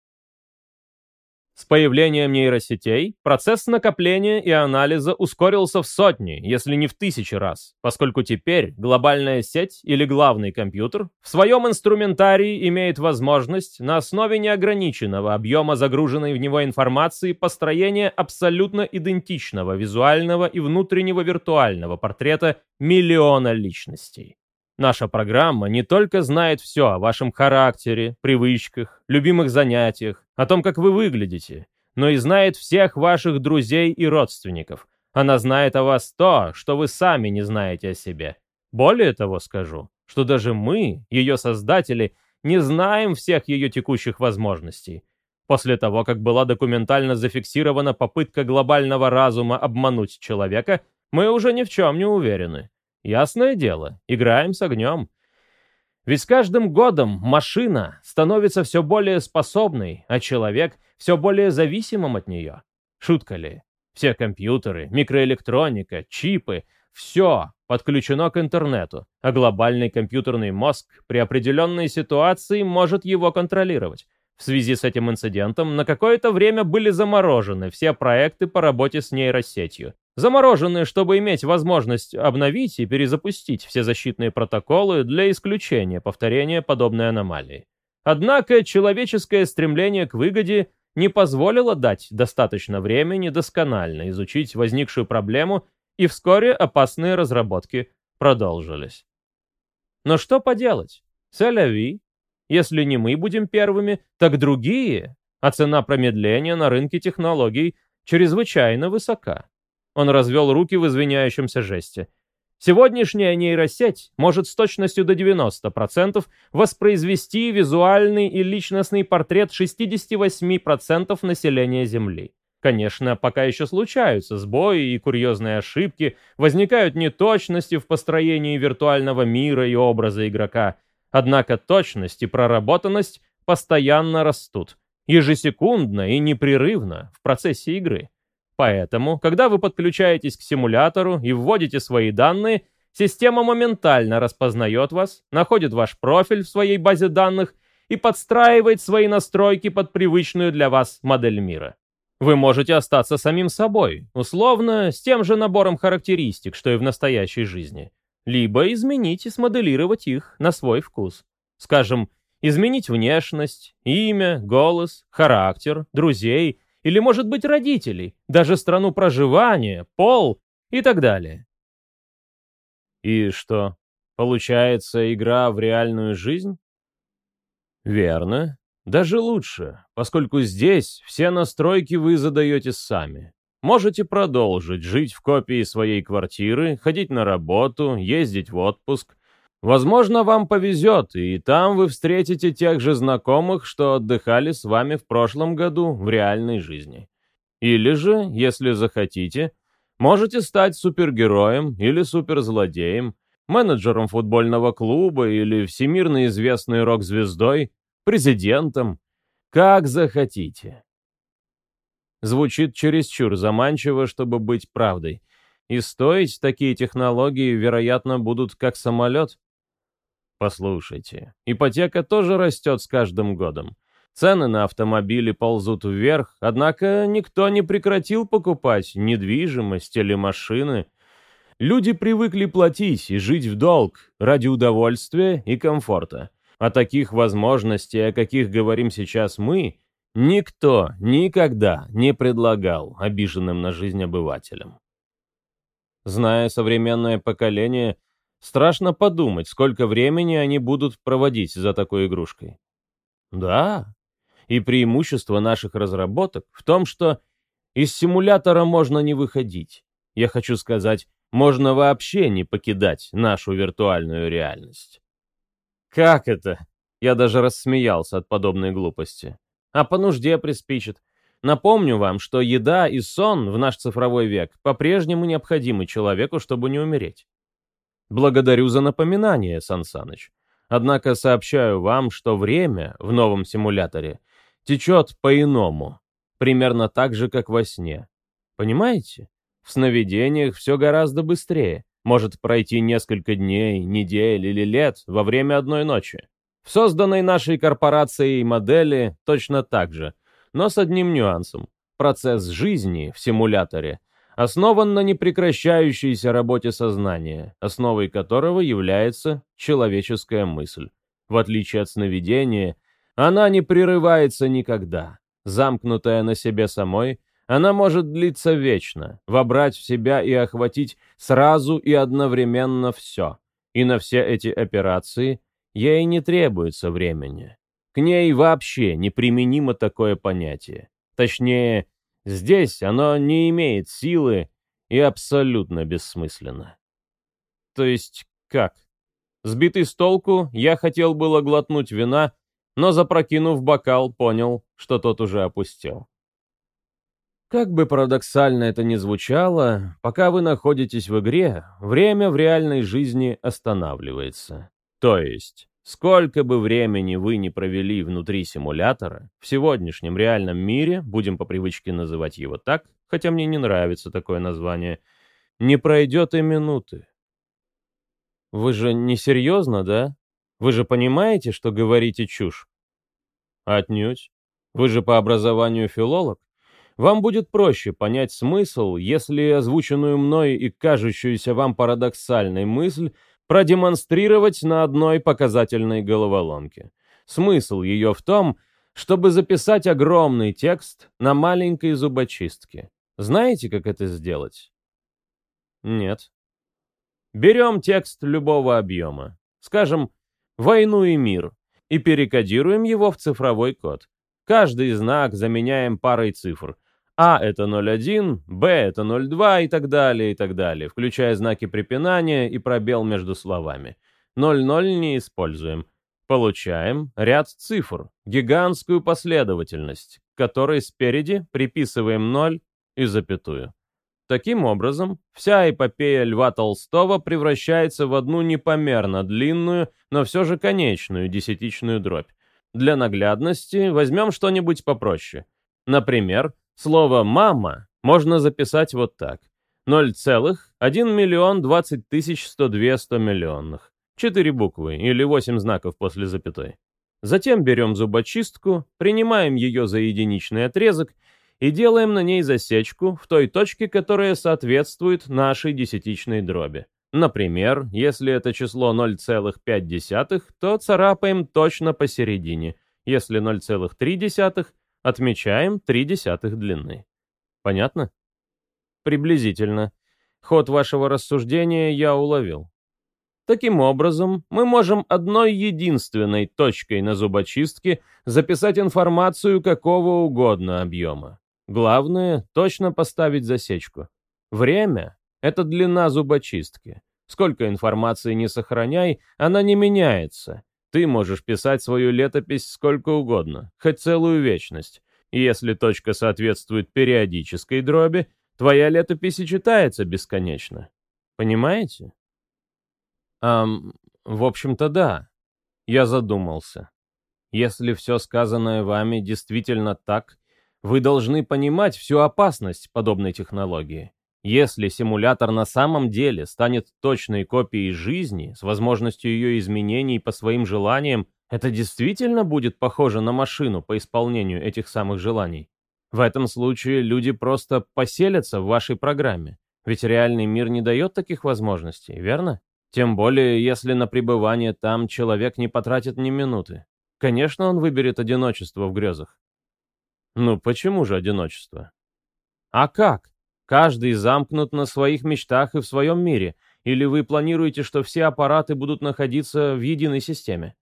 С появлением нейросетей процесс накопления и анализа ускорился в сотни, если не в тысячи раз, поскольку теперь глобальная сеть или главный компьютер в своем инструментарии имеет возможность на основе неограниченного объема загруженной в него информации построения абсолютно идентичного визуального и внутреннего виртуального портрета миллиона личностей. Наша программа не только знает все о вашем характере, привычках, любимых занятиях, о том, как вы выглядите, но и знает всех ваших друзей и родственников. Она знает о вас то, что вы сами не знаете о себе. Более того скажу, что даже мы, ее создатели, не знаем всех ее текущих возможностей. После того, как была документально зафиксирована попытка глобального разума обмануть человека, мы уже ни в чем не уверены. Ясное дело, играем с огнем. Ведь с каждым годом машина становится все более способной, а человек все более зависимым от нее. Шутка ли? Все компьютеры, микроэлектроника, чипы — все подключено к интернету, а глобальный компьютерный мозг при определенной ситуации может его контролировать. В связи с этим инцидентом на какое-то время были заморожены все проекты по работе с нейросетью. Замороженные, чтобы иметь возможность обновить и перезапустить все защитные протоколы для исключения повторения подобной аномалии. Однако человеческое стремление к выгоде не позволило дать достаточно времени досконально изучить возникшую проблему, и вскоре опасные разработки продолжились. Но что поделать? Селяви. Если не мы будем первыми, так другие. А цена промедления на рынке технологий чрезвычайно высока. Он развел руки в извиняющемся жесте. Сегодняшняя нейросеть может с точностью до 90% воспроизвести визуальный и личностный портрет 68% населения Земли. Конечно, пока еще случаются сбои и курьезные ошибки, возникают неточности в построении виртуального мира и образа игрока. Однако точность и проработанность постоянно растут, ежесекундно и непрерывно в процессе игры. Поэтому, когда вы подключаетесь к симулятору и вводите свои данные, система моментально распознает вас, находит ваш профиль в своей базе данных и подстраивает свои настройки под привычную для вас модель мира. Вы можете остаться самим собой, условно, с тем же набором характеристик, что и в настоящей жизни. Либо изменить и смоделировать их на свой вкус. Скажем, изменить внешность, имя, голос, характер, друзей – или, может быть, родителей, даже страну проживания, пол и так далее. И что, получается игра в реальную жизнь? Верно. Даже лучше, поскольку здесь все настройки вы задаете сами. Можете продолжить жить в копии своей квартиры, ходить на работу, ездить в отпуск, Возможно, вам повезет, и там вы встретите тех же знакомых, что отдыхали с вами в прошлом году в реальной жизни. Или же, если захотите, можете стать супергероем или суперзлодеем, менеджером футбольного клуба или всемирно известной рок-звездой, президентом, как захотите. Звучит чересчур заманчиво, чтобы быть правдой. И стоить такие технологии, вероятно, будут как самолет. Послушайте, ипотека тоже растет с каждым годом. Цены на автомобили ползут вверх, однако никто не прекратил покупать недвижимость или машины. Люди привыкли платить и жить в долг ради удовольствия и комфорта. А таких возможностей, о каких говорим сейчас мы, никто никогда не предлагал обиженным на жизнь обывателям. Зная современное поколение, Страшно подумать, сколько времени они будут проводить за такой игрушкой. Да, и преимущество наших разработок в том, что из симулятора можно не выходить. Я хочу сказать, можно вообще не покидать нашу виртуальную реальность. Как это? Я даже рассмеялся от подобной глупости. А по нужде приспичит. Напомню вам, что еда и сон в наш цифровой век по-прежнему необходимы человеку, чтобы не умереть. Благодарю за напоминание, Сан Саныч. Однако сообщаю вам, что время в новом симуляторе течет по-иному, примерно так же, как во сне. Понимаете? В сновидениях все гораздо быстрее. Может пройти несколько дней, недель или лет во время одной ночи. В созданной нашей корпорацией модели точно так же, но с одним нюансом. Процесс жизни в симуляторе основан на непрекращающейся работе сознания, основой которого является человеческая мысль. В отличие от сновидения, она не прерывается никогда. Замкнутая на себе самой, она может длиться вечно, вобрать в себя и охватить сразу и одновременно все. И на все эти операции ей не требуется времени. К ней вообще неприменимо такое понятие. Точнее, Здесь оно не имеет силы и абсолютно бессмысленно. То есть как? Сбитый с толку, я хотел было глотнуть вина, но, запрокинув бокал, понял, что тот уже опустел. Как бы парадоксально это ни звучало, пока вы находитесь в игре, время в реальной жизни останавливается. То есть, Сколько бы времени вы ни провели внутри симулятора, в сегодняшнем реальном мире, будем по привычке называть его так, хотя мне не нравится такое название, не пройдет и минуты. Вы же не серьезно, да? Вы же понимаете, что говорите чушь? Отнюдь. Вы же по образованию филолог. Вам будет проще понять смысл, если озвученную мной и кажущуюся вам парадоксальной мысль продемонстрировать на одной показательной головоломке. Смысл ее в том, чтобы записать огромный текст на маленькой зубочистке. Знаете, как это сделать? Нет. Берем текст любого объема. скажем, «войну и мир», и перекодируем его в цифровой код. Каждый знак заменяем парой цифр. А это 0,1, Б это 0,2 и так далее, и так далее, включая знаки препинания и пробел между словами. 0,0 не используем. Получаем ряд цифр, гигантскую последовательность, которой спереди приписываем 0 и запятую. Таким образом, вся эпопея Льва Толстого превращается в одну непомерно длинную, но все же конечную десятичную дробь. Для наглядности возьмем что-нибудь попроще. Например, слово «мама» можно записать вот так. 0,1 миллион 20 тысяч 102 100 миллионных. Четыре буквы или восемь знаков после запятой. Затем берем зубочистку, принимаем ее за единичный отрезок и делаем на ней засечку в той точке, которая соответствует нашей десятичной дроби. Например, если это число 0,5, то царапаем точно посередине. Если 0,3, отмечаем 3 десятых длины. Понятно? Приблизительно. Ход вашего рассуждения я уловил. Таким образом, мы можем одной единственной точкой на зубочистке записать информацию какого угодно объема. Главное — точно поставить засечку. Время — это длина зубочистки. Сколько информации не сохраняй, она не меняется. Ты можешь писать свою летопись сколько угодно, хоть целую вечность. И если точка соответствует периодической дроби, твоя летопись и читается бесконечно. Понимаете? Эм, в общем-то, да. Я задумался. Если все сказанное вами действительно так, вы должны понимать всю опасность подобной технологии. Если симулятор на самом деле станет точной копией жизни с возможностью ее изменений по своим желаниям, это действительно будет похоже на машину по исполнению этих самых желаний. В этом случае люди просто поселятся в вашей программе. Ведь реальный мир не дает таких возможностей, верно? Тем более, если на пребывание там человек не потратит ни минуты. Конечно, он выберет одиночество в грезах. Ну почему же одиночество? А как? Каждый замкнут на своих мечтах и в своем мире. Или вы планируете, что все аппараты будут находиться в единой системе?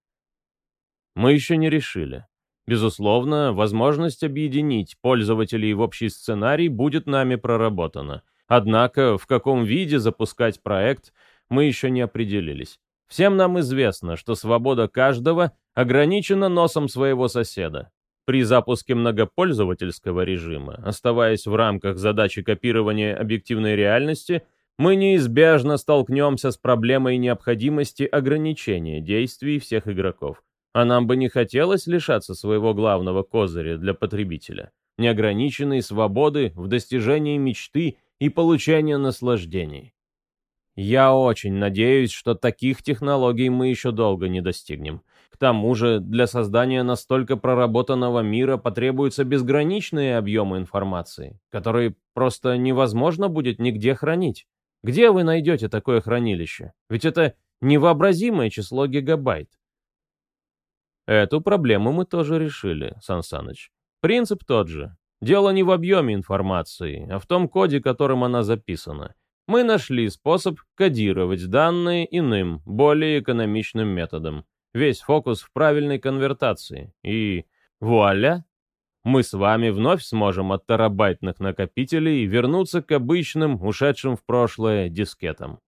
Мы еще не решили. Безусловно, возможность объединить пользователей в общий сценарий будет нами проработана. Однако, в каком виде запускать проект, мы еще не определились. Всем нам известно, что свобода каждого ограничена носом своего соседа. При запуске многопользовательского режима, оставаясь в рамках задачи копирования объективной реальности, мы неизбежно столкнемся с проблемой необходимости ограничения действий всех игроков. А нам бы не хотелось лишаться своего главного козыря для потребителя – неограниченной свободы в достижении мечты и получении наслаждений. Я очень надеюсь, что таких технологий мы еще долго не достигнем. К тому же, для создания настолько проработанного мира потребуются безграничные объемы информации, которые просто невозможно будет нигде хранить. Где вы найдете такое хранилище? Ведь это невообразимое число гигабайт. Эту проблему мы тоже решили, Сан Саныч. Принцип тот же. Дело не в объеме информации, а в том коде, которым она записана. Мы нашли способ кодировать данные иным, более экономичным методом. Весь фокус в правильной конвертации. И вуаля! Мы с вами вновь сможем от терабайтных накопителей вернуться к обычным, ушедшим в прошлое, дискетам.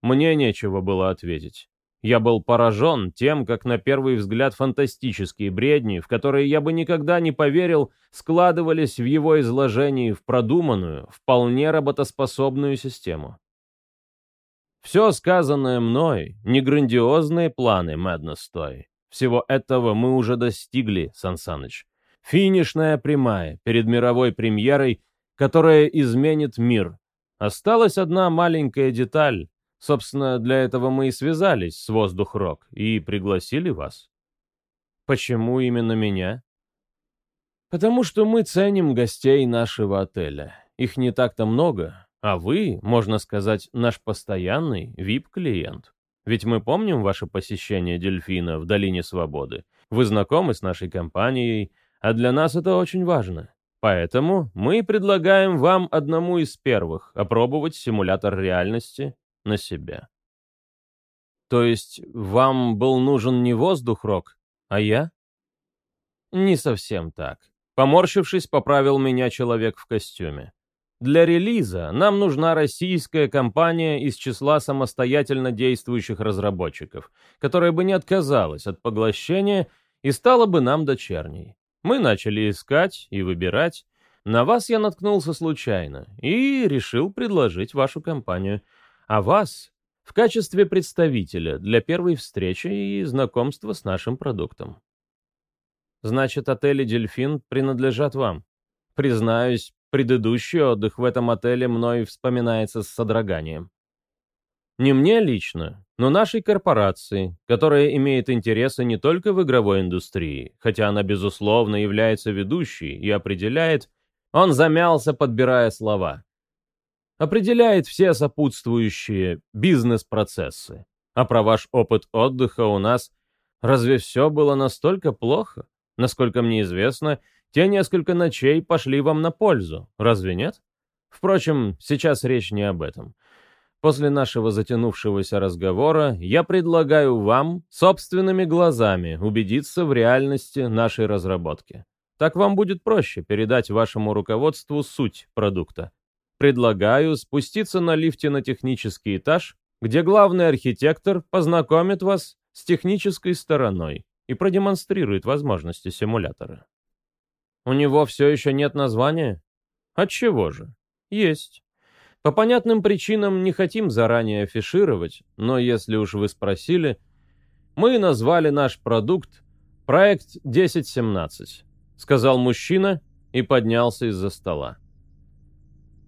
Мне нечего было ответить. Я был поражен тем, как на первый взгляд фантастические бредни, в которые я бы никогда не поверил, складывались в его изложении в продуманную, вполне работоспособную систему. Все сказанное мной — не грандиозные планы Мэднестой. Всего этого мы уже достигли, Сансаныч. Финишная прямая перед мировой премьерой, которая изменит мир. Осталась одна маленькая деталь. Собственно, для этого мы и связались с Воздух-Рок и пригласили вас. Почему именно меня? Потому что мы ценим гостей нашего отеля. Их не так-то много, а вы, можно сказать, наш постоянный VIP-клиент. Ведь мы помним ваше посещение дельфина в Долине Свободы. Вы знакомы с нашей компанией, а для нас это очень важно. Поэтому мы предлагаем вам одному из первых опробовать симулятор реальности на себе. То есть вам был нужен не воздух, Рок, а я? Не совсем так. Поморщившись, поправил меня человек в костюме. Для релиза нам нужна российская компания из числа самостоятельно действующих разработчиков, которая бы не отказалась от поглощения и стала бы нам дочерней. Мы начали искать и выбирать. На вас я наткнулся случайно и решил предложить вашу компанию. А вас в качестве представителя для первой встречи и знакомства с нашим продуктом. Значит, отели «Дельфин» принадлежат вам. Признаюсь, предыдущий отдых в этом отеле мной вспоминается с содроганием. Не мне лично, но нашей корпорации, которая имеет интересы не только в игровой индустрии, хотя она, безусловно, является ведущей и определяет, он замялся, подбирая слова определяет все сопутствующие бизнес-процессы. А про ваш опыт отдыха у нас разве все было настолько плохо? Насколько мне известно, те несколько ночей пошли вам на пользу, разве нет? Впрочем, сейчас речь не об этом. После нашего затянувшегося разговора я предлагаю вам собственными глазами убедиться в реальности нашей разработки. Так вам будет проще передать вашему руководству суть продукта. Предлагаю спуститься на лифте на технический этаж, где главный архитектор познакомит вас с технической стороной и продемонстрирует возможности симулятора. У него все еще нет названия? Отчего же? Есть. По понятным причинам не хотим заранее афишировать, но если уж вы спросили, мы назвали наш продукт «Проект 1017», сказал мужчина и поднялся из-за стола.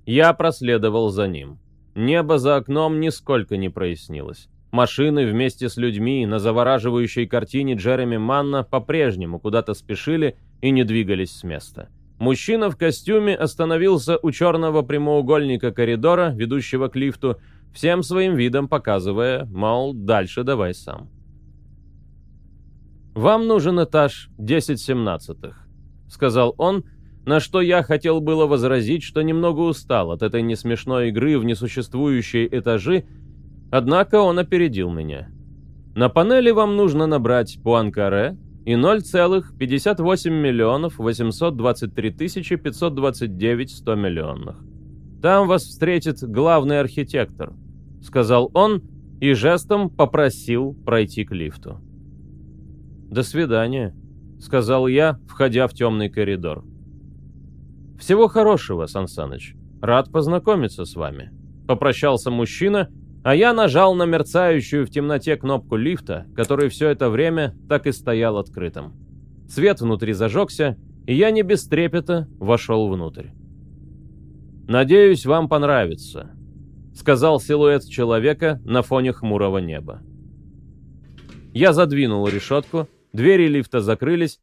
Я проследовал за ним. Небо за окном нисколько не прояснилось. Машины вместе с людьми на завораживающей картине Джереми Манна по-прежнему куда-то спешили и не двигались с места. Мужчина в костюме остановился у черного прямоугольника коридора, ведущего к лифту, всем своим видом показывая, мол, дальше давай сам. «Вам нужен этаж 10 семнадцатых», — сказал он, — на что я хотел было возразить, что немного устал от этой несмешной игры в несуществующие этажи, однако он опередил меня. На панели вам нужно набрать Пуанкаре и 0,58 миллионов 823 тысячи 529 100 миллионных. Там вас встретит главный архитектор, сказал он и жестом попросил пройти к лифту. «До свидания», — сказал я, входя в темный коридор. «Всего хорошего, Сансаныч. Рад познакомиться с вами». Попрощался мужчина, а я нажал на мерцающую в темноте кнопку лифта, который все это время так и стоял открытым. Свет внутри зажегся, и я не без трепета вошел внутрь. «Надеюсь, вам понравится», — сказал силуэт человека на фоне хмурого неба. Я задвинул решетку, двери лифта закрылись,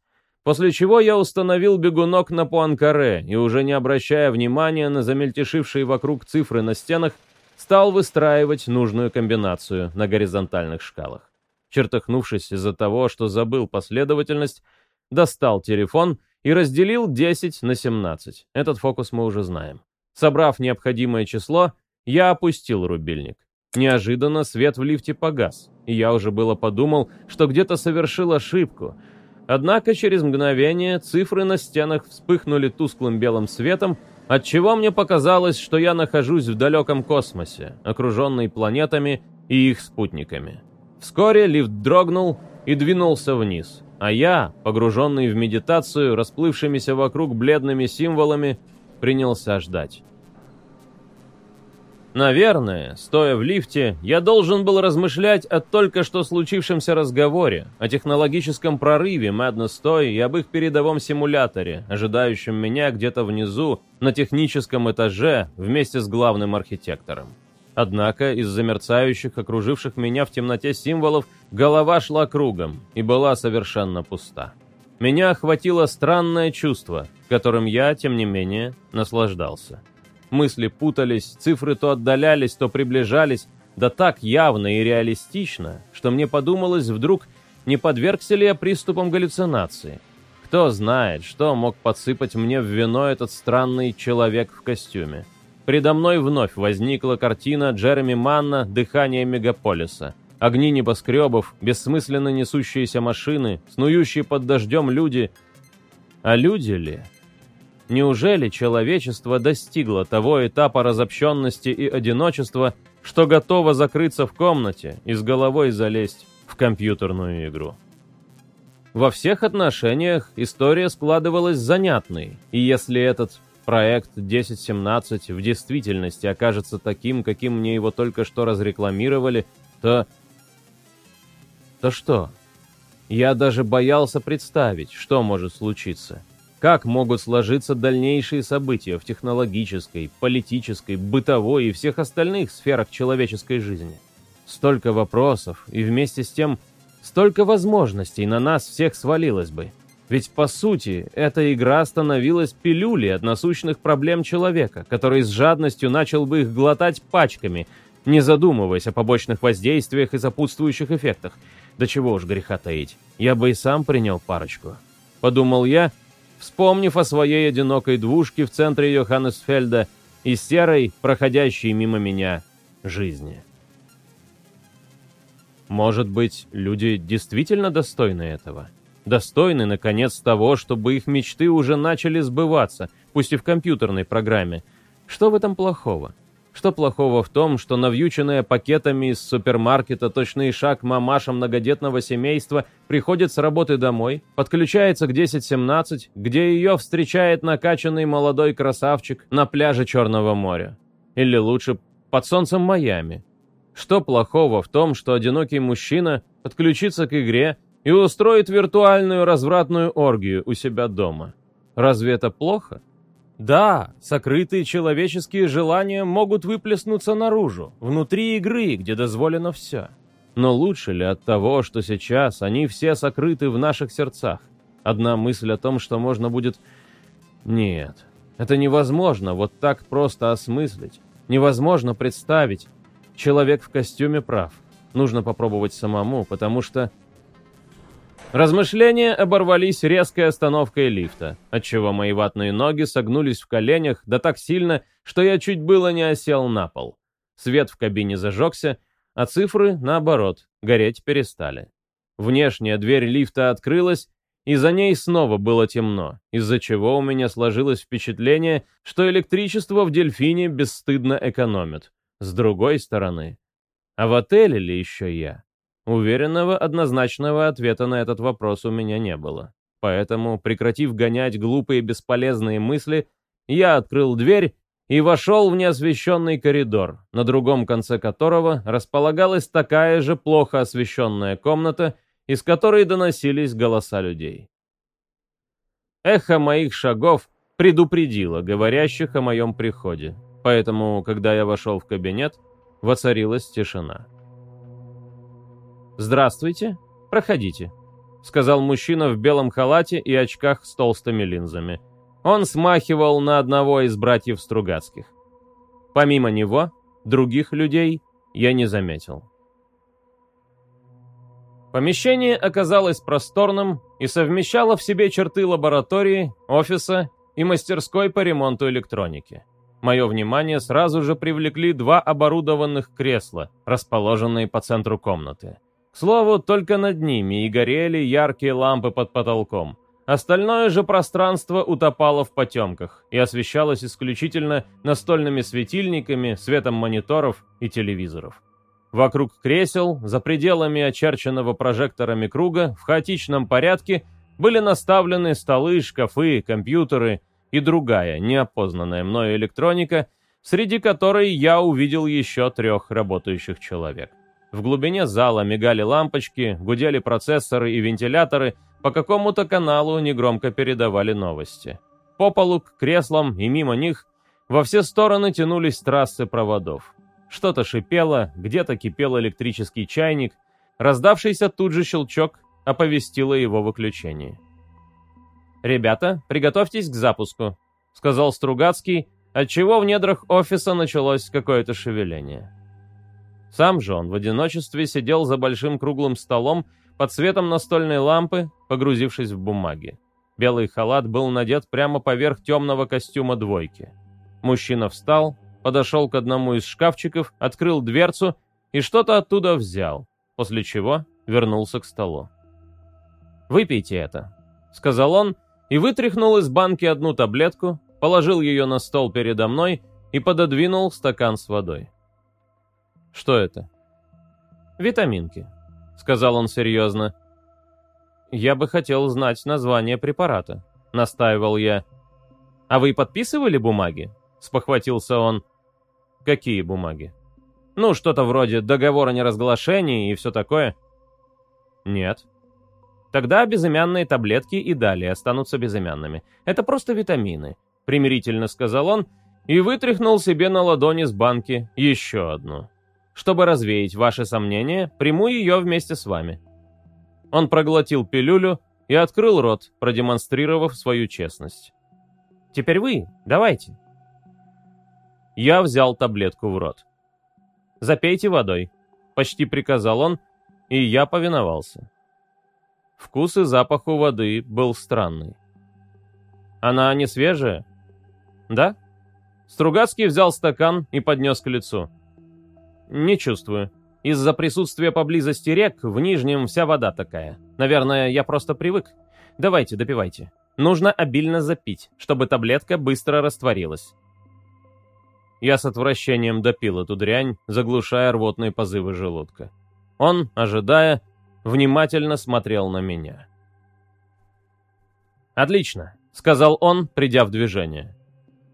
После чего я установил бегунок на Пуанкаре и, уже не обращая внимания на замельтешившие вокруг цифры на стенах, стал выстраивать нужную комбинацию на горизонтальных шкалах. Чертыхнувшись из-за того, что забыл последовательность, достал телефон и разделил 10 на 17. Этот фокус мы уже знаем. Собрав необходимое число, я опустил рубильник. Неожиданно свет в лифте погас, и я уже было подумал, что где-то совершил ошибку — Однако через мгновение цифры на стенах вспыхнули тусклым белым светом, отчего мне показалось, что я нахожусь в далеком космосе, окруженный планетами и их спутниками. Вскоре лифт дрогнул и двинулся вниз, а я, погруженный в медитацию, расплывшимися вокруг бледными символами, принялся ждать. Наверное, стоя в лифте, я должен был размышлять о только что случившемся разговоре, о технологическом прорыве Madness Toy и об их передовом симуляторе, ожидающем меня где-то внизу, на техническом этаже, вместе с главным архитектором. Однако из-за мерцающих, окруживших меня в темноте символов, голова шла кругом и была совершенно пуста. Меня охватило странное чувство, которым я, тем не менее, наслаждался. Мысли путались, цифры то отдалялись, то приближались, да так явно и реалистично, что мне подумалось вдруг, не подвергся ли я приступам галлюцинации. Кто знает, что мог подсыпать мне в вино этот странный человек в костюме. Предо мной вновь возникла картина Джереми Манна «Дыхание мегаполиса». Огни небоскребов, бессмысленно несущиеся машины, снующие под дождем люди. А люди ли? Неужели человечество достигло того этапа разобщенности и одиночества, что готово закрыться в комнате и с головой залезть в компьютерную игру? Во всех отношениях история складывалась занятной, и если этот проект 1017 в действительности окажется таким, каким мне его только что разрекламировали, то... То что? Я даже боялся представить, что может случиться. Как могут сложиться дальнейшие события в технологической, политической, бытовой и всех остальных сферах человеческой жизни? Столько вопросов, и вместе с тем столько возможностей на нас всех свалилось бы. Ведь, по сути, эта игра становилась пилюлей от насущных проблем человека, который с жадностью начал бы их глотать пачками, не задумываясь о побочных воздействиях и сопутствующих эффектах. Да чего уж греха таить, я бы и сам принял парочку. Подумал я, вспомнив о своей одинокой двушке в центре Йоханнесфельда и серой, проходящей мимо меня, жизни. Может быть, люди действительно достойны этого? Достойны, наконец, того, чтобы их мечты уже начали сбываться, пусть и в компьютерной программе. Что в этом плохого? Что плохого в том, что навьюченная пакетами из супермаркета точный шаг мамаша многодетного семейства приходит с работы домой, подключается к 1017, где ее встречает накачанный молодой красавчик на пляже Черного моря? Или лучше, под солнцем Майами? Что плохого в том, что одинокий мужчина подключится к игре и устроит виртуальную развратную оргию у себя дома? Разве это плохо? Да, сокрытые человеческие желания могут выплеснуться наружу, внутри игры, где дозволено все. Но лучше ли от того, что сейчас они все сокрыты в наших сердцах? Одна мысль о том, что можно будет... Нет, это невозможно вот так просто осмыслить. Невозможно представить. Человек в костюме прав. Нужно попробовать самому, потому что Размышления оборвались резкой остановкой лифта, отчего мои ватные ноги согнулись в коленях, да так сильно, что я чуть было не осел на пол. Свет в кабине зажегся, а цифры, наоборот, гореть перестали. Внешняя дверь лифта открылась, и за ней снова было темно, из-за чего у меня сложилось впечатление, что электричество в дельфине бесстыдно экономят. С другой стороны, а в отеле ли еще я? Уверенного однозначного ответа на этот вопрос у меня не было. Поэтому, прекратив гонять глупые бесполезные мысли, я открыл дверь и вошел в неосвещенный коридор, на другом конце которого располагалась такая же плохо освещенная комната, из которой доносились голоса людей. Эхо моих шагов предупредило говорящих о моем приходе, поэтому, когда я вошел в кабинет, воцарилась тишина. «Здравствуйте. Проходите», — сказал мужчина в белом халате и очках с толстыми линзами. Он смахивал на одного из братьев Стругацких. Помимо него, других людей я не заметил. Помещение оказалось просторным и совмещало в себе черты лаборатории, офиса и мастерской по ремонту электроники. Мое внимание сразу же привлекли два оборудованных кресла, расположенные по центру комнаты слову, только над ними и горели яркие лампы под потолком. Остальное же пространство утопало в потемках и освещалось исключительно настольными светильниками, светом мониторов и телевизоров. Вокруг кресел, за пределами очерченного прожекторами круга, в хаотичном порядке были наставлены столы, шкафы, компьютеры и другая, неопознанная мною электроника, среди которой я увидел еще трех работающих человек. В глубине зала мигали лампочки, гудели процессоры и вентиляторы, по какому-то каналу негромко передавали новости. По полу к креслам и мимо них во все стороны тянулись трассы проводов. Что-то шипело, где-то кипел электрический чайник, раздавшийся тут же щелчок оповестило его выключение. «Ребята, приготовьтесь к запуску», — сказал Стругацкий, отчего в недрах офиса началось какое-то шевеление. Сам же он в одиночестве сидел за большим круглым столом под светом настольной лампы, погрузившись в бумаги. Белый халат был надет прямо поверх темного костюма двойки. Мужчина встал, подошел к одному из шкафчиков, открыл дверцу и что-то оттуда взял. после чего вернулся к столу. «Выпейте это», — сказал он, и вытряхнул из банки одну таблетку, положил ее на стол передо мной и пододвинул стакан с водой. «Что это?» «Витаминки», — сказал он серьезно. «Я бы хотел знать название препарата», — настаивал я. «А вы подписывали бумаги?» — спохватился он. «Какие бумаги?» «Ну, что-то вроде договора о неразглашении и все такое». «Нет». «Тогда безымянные таблетки и далее останутся безымянными. Это просто витамины», — примирительно сказал он и вытряхнул себе на ладони с банки еще одну. «Чтобы развеять ваши сомнения, приму ее вместе с вами». Он проглотил пилюлю и открыл рот, продемонстрировав свою честность. «Теперь вы, давайте». Я взял таблетку в рот. «Запейте водой», — почти приказал он, и я повиновался. Вкус и запах у воды был странный. «Она не свежая?» «Да?» Стругацкий взял стакан и поднес к лицу. «Не чувствую. Из-за присутствия поблизости рек в Нижнем вся вода такая. Наверное, я просто привык. Давайте, допивайте. Нужно обильно запить, чтобы таблетка быстро растворилась. Я с отвращением допил эту дрянь, заглушая рвотные позывы желудка. Он, ожидая, внимательно смотрел на меня. «Отлично», — сказал он, придя в движение.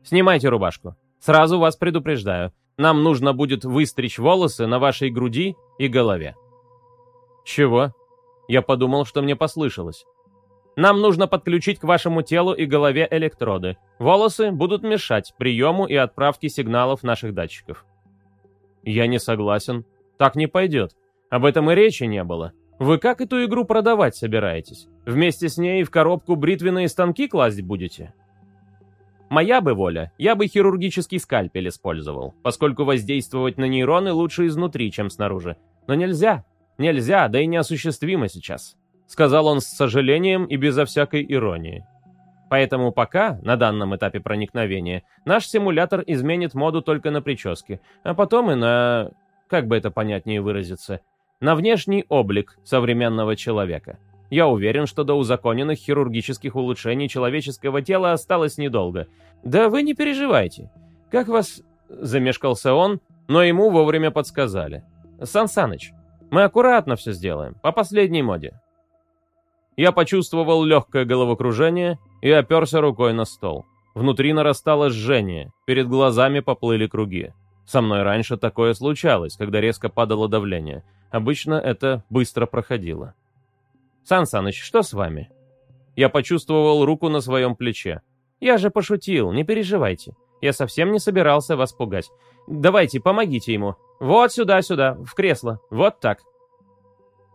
«Снимайте рубашку. Сразу вас предупреждаю. Нам нужно будет выстричь волосы на вашей груди и голове». «Чего?» Я подумал, что мне послышалось. Нам нужно подключить к вашему телу и голове электроды. Волосы будут мешать приему и отправке сигналов наших датчиков. Я не согласен. Так не пойдет. Об этом и речи не было. Вы как эту игру продавать собираетесь? Вместе с ней в коробку бритвенные станки класть будете? Моя бы воля, я бы хирургический скальпель использовал, поскольку воздействовать на нейроны лучше изнутри, чем снаружи. Но нельзя. Нельзя, да и неосуществимо сейчас. — сказал он с сожалением и безо всякой иронии. Поэтому пока, на данном этапе проникновения, наш симулятор изменит моду только на прическе, а потом и на... как бы это понятнее выразиться, на внешний облик современного человека. Я уверен, что до узаконенных хирургических улучшений человеческого тела осталось недолго. Да вы не переживайте. Как вас... Замешкался он, но ему вовремя подсказали. Сан мы аккуратно все сделаем, по последней моде. Я почувствовал легкое головокружение и оперся рукой на стол. Внутри нарастало жжение, перед глазами поплыли круги. Со мной раньше такое случалось, когда резко падало давление. Обычно это быстро проходило. «Сан Саныч, что с вами?» Я почувствовал руку на своем плече. «Я же пошутил, не переживайте. Я совсем не собирался вас пугать. Давайте, помогите ему. Вот сюда, сюда, в кресло. Вот так.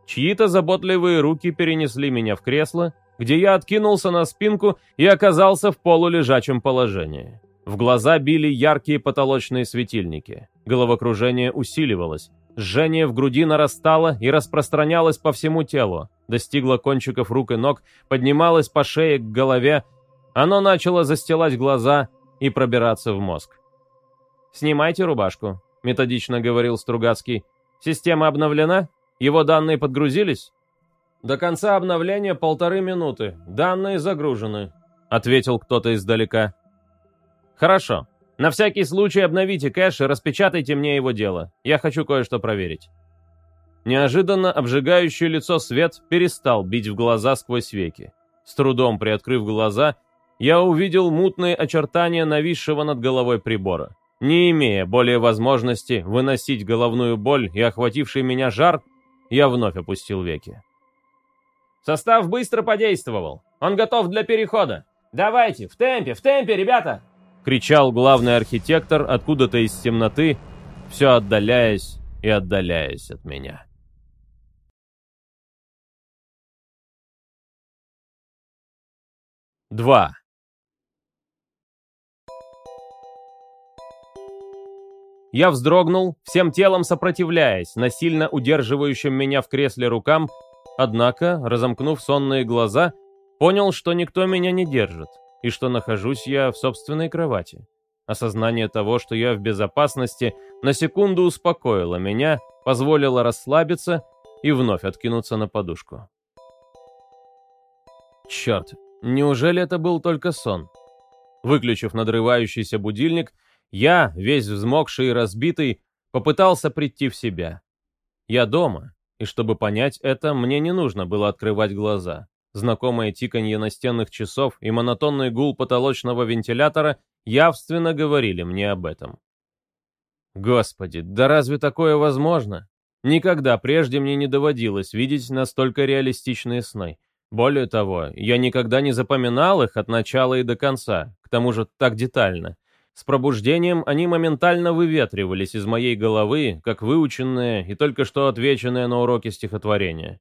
Чьи-то заботливые руки перенесли меня в кресло, где я откинулся на спинку и оказался в полулежачем положении. В глаза били яркие потолочные светильники. Головокружение усиливалось. Жжение в груди нарастало и распространялось по всему телу. Достигло кончиков рук и ног, поднималось по шее к голове. Оно начало застилать глаза и пробираться в мозг. «Снимайте рубашку», — методично говорил Стругацкий. «Система обновлена?» Его данные подгрузились?» «До конца обновления полторы минуты. Данные загружены», — ответил кто-то издалека. «Хорошо. На всякий случай обновите кэш и распечатайте мне его дело. Я хочу кое-что проверить». Неожиданно обжигающее лицо свет перестал бить в глаза сквозь веки. С трудом приоткрыв глаза, я увидел мутные очертания нависшего над головой прибора. Не имея более возможности выносить головную боль и охвативший меня жар, я вновь опустил веки. «Состав быстро подействовал. Он готов для перехода. Давайте, в темпе, в темпе, ребята!» Кричал главный архитектор откуда-то из темноты, все отдаляясь и отдаляясь от меня. Два. Я вздрогнул, всем телом сопротивляясь, насильно удерживающим меня в кресле рукам, однако, разомкнув сонные глаза, понял, что никто меня не держит, и что нахожусь я в собственной кровати. Осознание того, что я в безопасности, на секунду успокоило меня, позволило расслабиться, и вновь откинуться на подушку. Черт, неужели это был только сон? Выключив надрывающийся будильник, я, весь взмокший и разбитый, попытался прийти в себя. Я дома, и чтобы понять это, мне не нужно было открывать глаза. Знакомое тиканье настенных часов и монотонный гул потолочного вентилятора явственно говорили мне об этом. Господи, да разве такое возможно? Никогда прежде мне не доводилось видеть настолько реалистичные сны. Более того, я никогда не запоминал их от начала и до конца, к тому же так детально. С пробуждением они моментально выветривались из моей головы, как выученные и только что отвеченные на уроке стихотворения.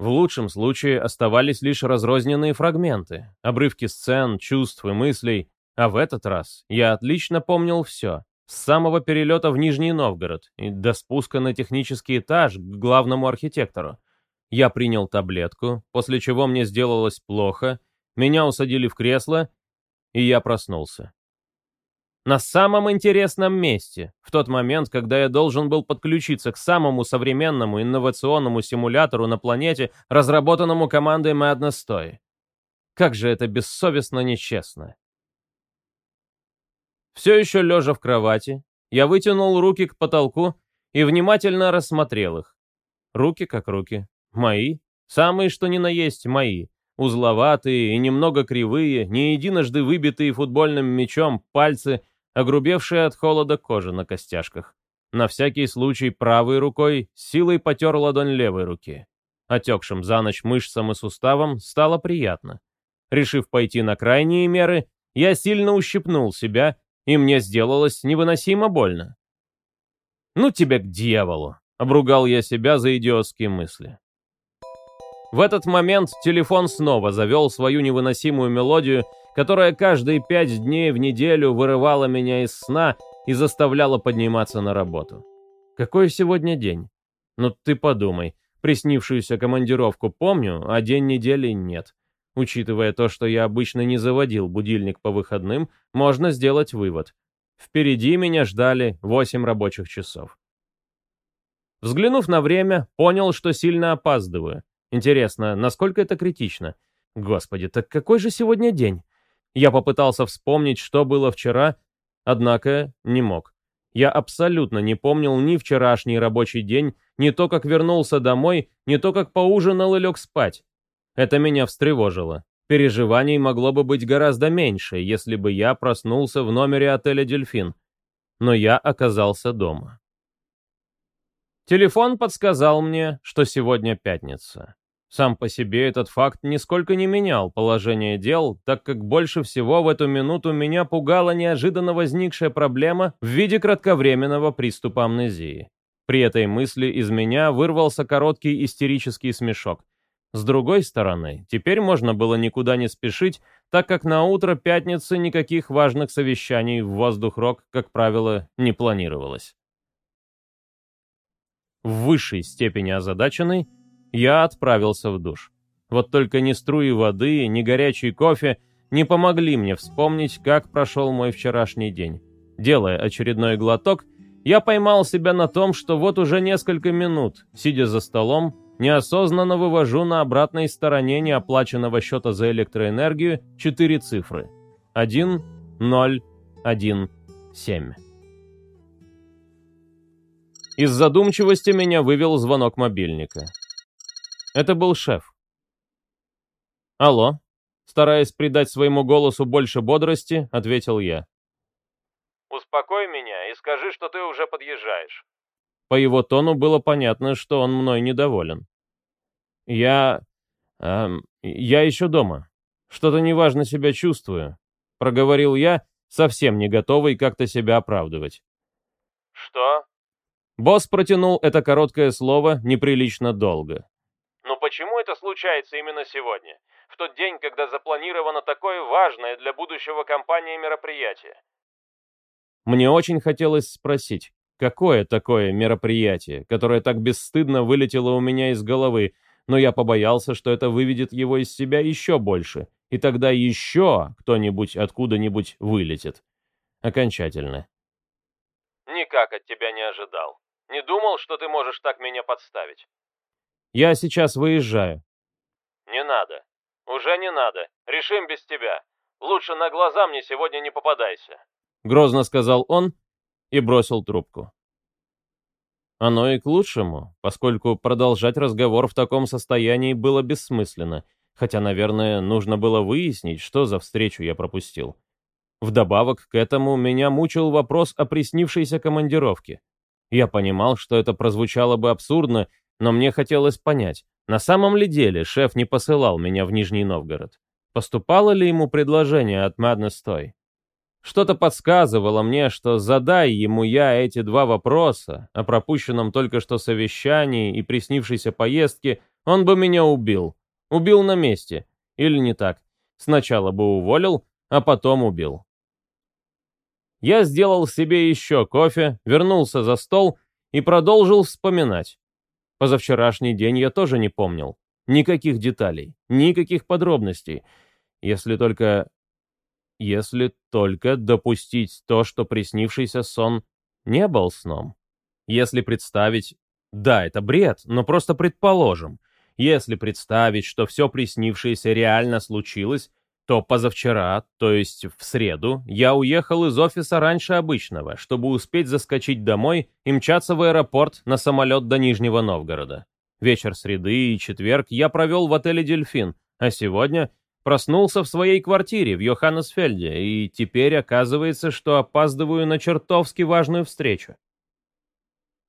В лучшем случае оставались лишь разрозненные фрагменты, обрывки сцен, чувств и мыслей, а в этот раз я отлично помнил все, с самого перелета в Нижний Новгород и до спуска на технический этаж к главному архитектору. Я принял таблетку, после чего мне сделалось плохо, меня усадили в кресло, и я проснулся. На самом интересном месте, в тот момент, когда я должен был подключиться к самому современному инновационному симулятору на планете, разработанному командой Madness Toy. Как же это бессовестно нечестно. Все еще лежа в кровати, я вытянул руки к потолку и внимательно рассмотрел их. Руки как руки. Мои. Самые что ни на есть мои. Узловатые и немного кривые, не единожды выбитые футбольным мячом пальцы, огрубевшие от холода кожи на костяшках. На всякий случай правой рукой силой потер ладонь левой руки. Отекшим за ночь мышцам и суставам стало приятно. Решив пойти на крайние меры, я сильно ущипнул себя, и мне сделалось невыносимо больно. «Ну тебя к дьяволу!» — обругал я себя за идиотские мысли. В этот момент телефон снова завел свою невыносимую мелодию, которая каждые пять дней в неделю вырывала меня из сна и заставляла подниматься на работу. Какой сегодня день? Ну ты подумай, приснившуюся командировку помню, а день недели нет. Учитывая то, что я обычно не заводил будильник по выходным, можно сделать вывод. Впереди меня ждали 8 рабочих часов. Взглянув на время, понял, что сильно опаздываю. Интересно, насколько это критично? Господи, так какой же сегодня день? Я попытался вспомнить, что было вчера, однако не мог. Я абсолютно не помнил ни вчерашний рабочий день, ни то, как вернулся домой, ни то, как поужинал и лег спать. Это меня встревожило. Переживаний могло бы быть гораздо меньше, если бы я проснулся в номере отеля «Дельфин». Но я оказался дома. Телефон подсказал мне, что сегодня пятница. Сам по себе этот факт нисколько не менял положение дел, так как больше всего в эту минуту меня пугала неожиданно возникшая проблема в виде кратковременного приступа амнезии. При этой мысли из меня вырвался короткий истерический смешок. С другой стороны, теперь можно было никуда не спешить, так как на утро пятницы никаких важных совещаний в воздух-рок, как правило, не планировалось. В высшей степени озадаченный, я отправился в душ. Вот только ни струи воды, ни горячий кофе не помогли мне вспомнить, как прошел мой вчерашний день. Делая очередной глоток, я поймал себя на том, что вот уже несколько минут, сидя за столом, неосознанно вывожу на обратной стороне неоплаченного счета за электроэнергию четыре цифры. 1, 0, 1, 7. Из задумчивости меня вывел звонок мобильника. Это был шеф. «Алло?» Стараясь придать своему голосу больше бодрости, ответил я. «Успокой меня и скажи, что ты уже подъезжаешь». По его тону было понятно, что он мной недоволен. «Я... Эм, я еще дома. Что-то неважно себя чувствую», — проговорил я, совсем не готовый как-то себя оправдывать. «Что?» Босс протянул это короткое слово неприлично долго. Почему это случается именно сегодня? В тот день, когда запланировано такое важное для будущего компании мероприятие? Мне очень хотелось спросить, какое такое мероприятие, которое так бесстыдно вылетело у меня из головы, но я побоялся, что это выведет его из себя еще больше, и тогда еще кто-нибудь откуда-нибудь вылетит. Окончательно. Никак от тебя не ожидал. Не думал, что ты можешь так меня подставить. Я сейчас выезжаю». «Не надо. Уже не надо. Решим без тебя. Лучше на глаза мне сегодня не попадайся», — грозно сказал он и бросил трубку. Оно и к лучшему, поскольку продолжать разговор в таком состоянии было бессмысленно, хотя, наверное, нужно было выяснить, что за встречу я пропустил. Вдобавок к этому меня мучил вопрос о приснившейся командировке. Я понимал, что это прозвучало бы абсурдно, но мне хотелось понять, на самом ли деле шеф не посылал меня в Нижний Новгород? Поступало ли ему предложение от Madness? Что-то подсказывало мне, что задай ему я эти два вопроса о пропущенном только что совещании и приснившейся поездке, он бы меня убил. Убил на месте. Или не так. Сначала бы уволил, а потом убил. Я сделал себе еще кофе, вернулся за стол и продолжил вспоминать. Позавчерашний день я тоже не помнил. Никаких деталей, никаких подробностей. Если только... Если только допустить то, что приснившийся сон не был сном. Если представить... Да, это бред, но просто предположим. Если представить, что все приснившееся реально случилось, то позавчера, то есть в среду, я уехал из офиса раньше обычного, чтобы успеть заскочить домой и мчаться в аэропорт на самолет до Нижнего Новгорода. Вечер среды и четверг я провел в отеле «Дельфин», а сегодня проснулся в своей квартире в Йоханнесфельде, и теперь оказывается, что опаздываю на чертовски важную встречу.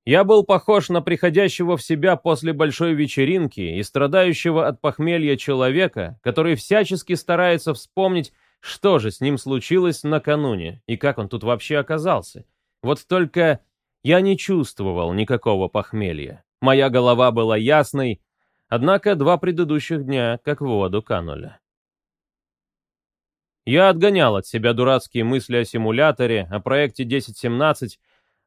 Я был похож на приходящего в себя после большой вечеринки и страдающего от похмелья человека, который всячески старается вспомнить, что же с ним случилось накануне и как он тут вообще оказался. Вот только я не чувствовал никакого похмелья. Моя голова была ясной, однако два предыдущих дня как в воду канули. Я отгонял от себя дурацкие мысли о симуляторе, о проекте 1017,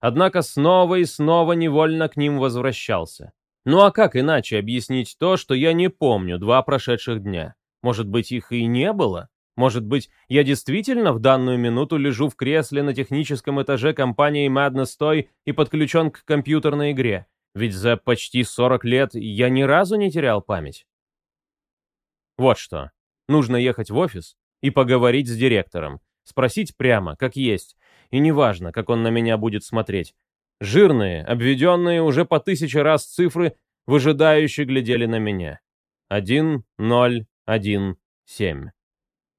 однако снова и снова невольно к ним возвращался. Ну а как иначе объяснить то, что я не помню два прошедших дня? Может быть, их и не было? Может быть, я действительно в данную минуту лежу в кресле на техническом этаже компании Madness Toy и подключен к компьютерной игре? Ведь за почти 40 лет я ни разу не терял память. Вот что. Нужно ехать в офис и поговорить с директором. Спросить прямо, как есть, и неважно, как он на меня будет смотреть. Жирные, обведенные уже по тысяче раз цифры, выжидающе глядели на меня. Один, ноль, один, семь.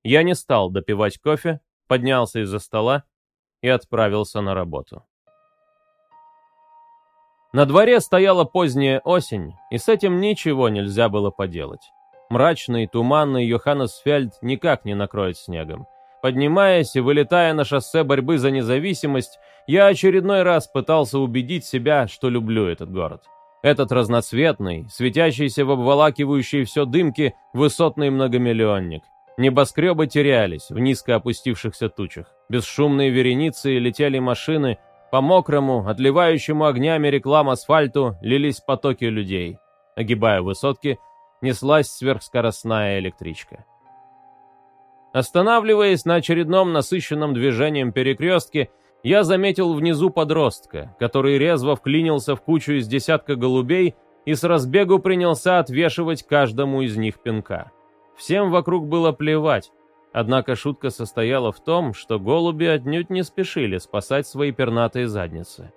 Я не стал допивать кофе, поднялся из-за стола и отправился на работу. На дворе стояла поздняя осень, и с этим ничего нельзя было поделать. Мрачный, туманный Йоханнесфельд никак не накроет снегом. Поднимаясь и вылетая на шоссе борьбы за независимость, я очередной раз пытался убедить себя, что люблю этот город. Этот разноцветный, светящийся в обволакивающей все дымке высотный многомиллионник. Небоскребы терялись в низко опустившихся тучах. Бесшумные вереницы летели машины, по мокрому, отливающему огнями реклам асфальту лились потоки людей. Огибая высотки, неслась сверхскоростная электричка. Останавливаясь на очередном насыщенном движением перекрестке, я заметил внизу подростка, который резво вклинился в кучу из десятка голубей и с разбегу принялся отвешивать каждому из них пинка. Всем вокруг было плевать, однако шутка состояла в том, что голуби отнюдь не спешили спасать свои пернатые задницы.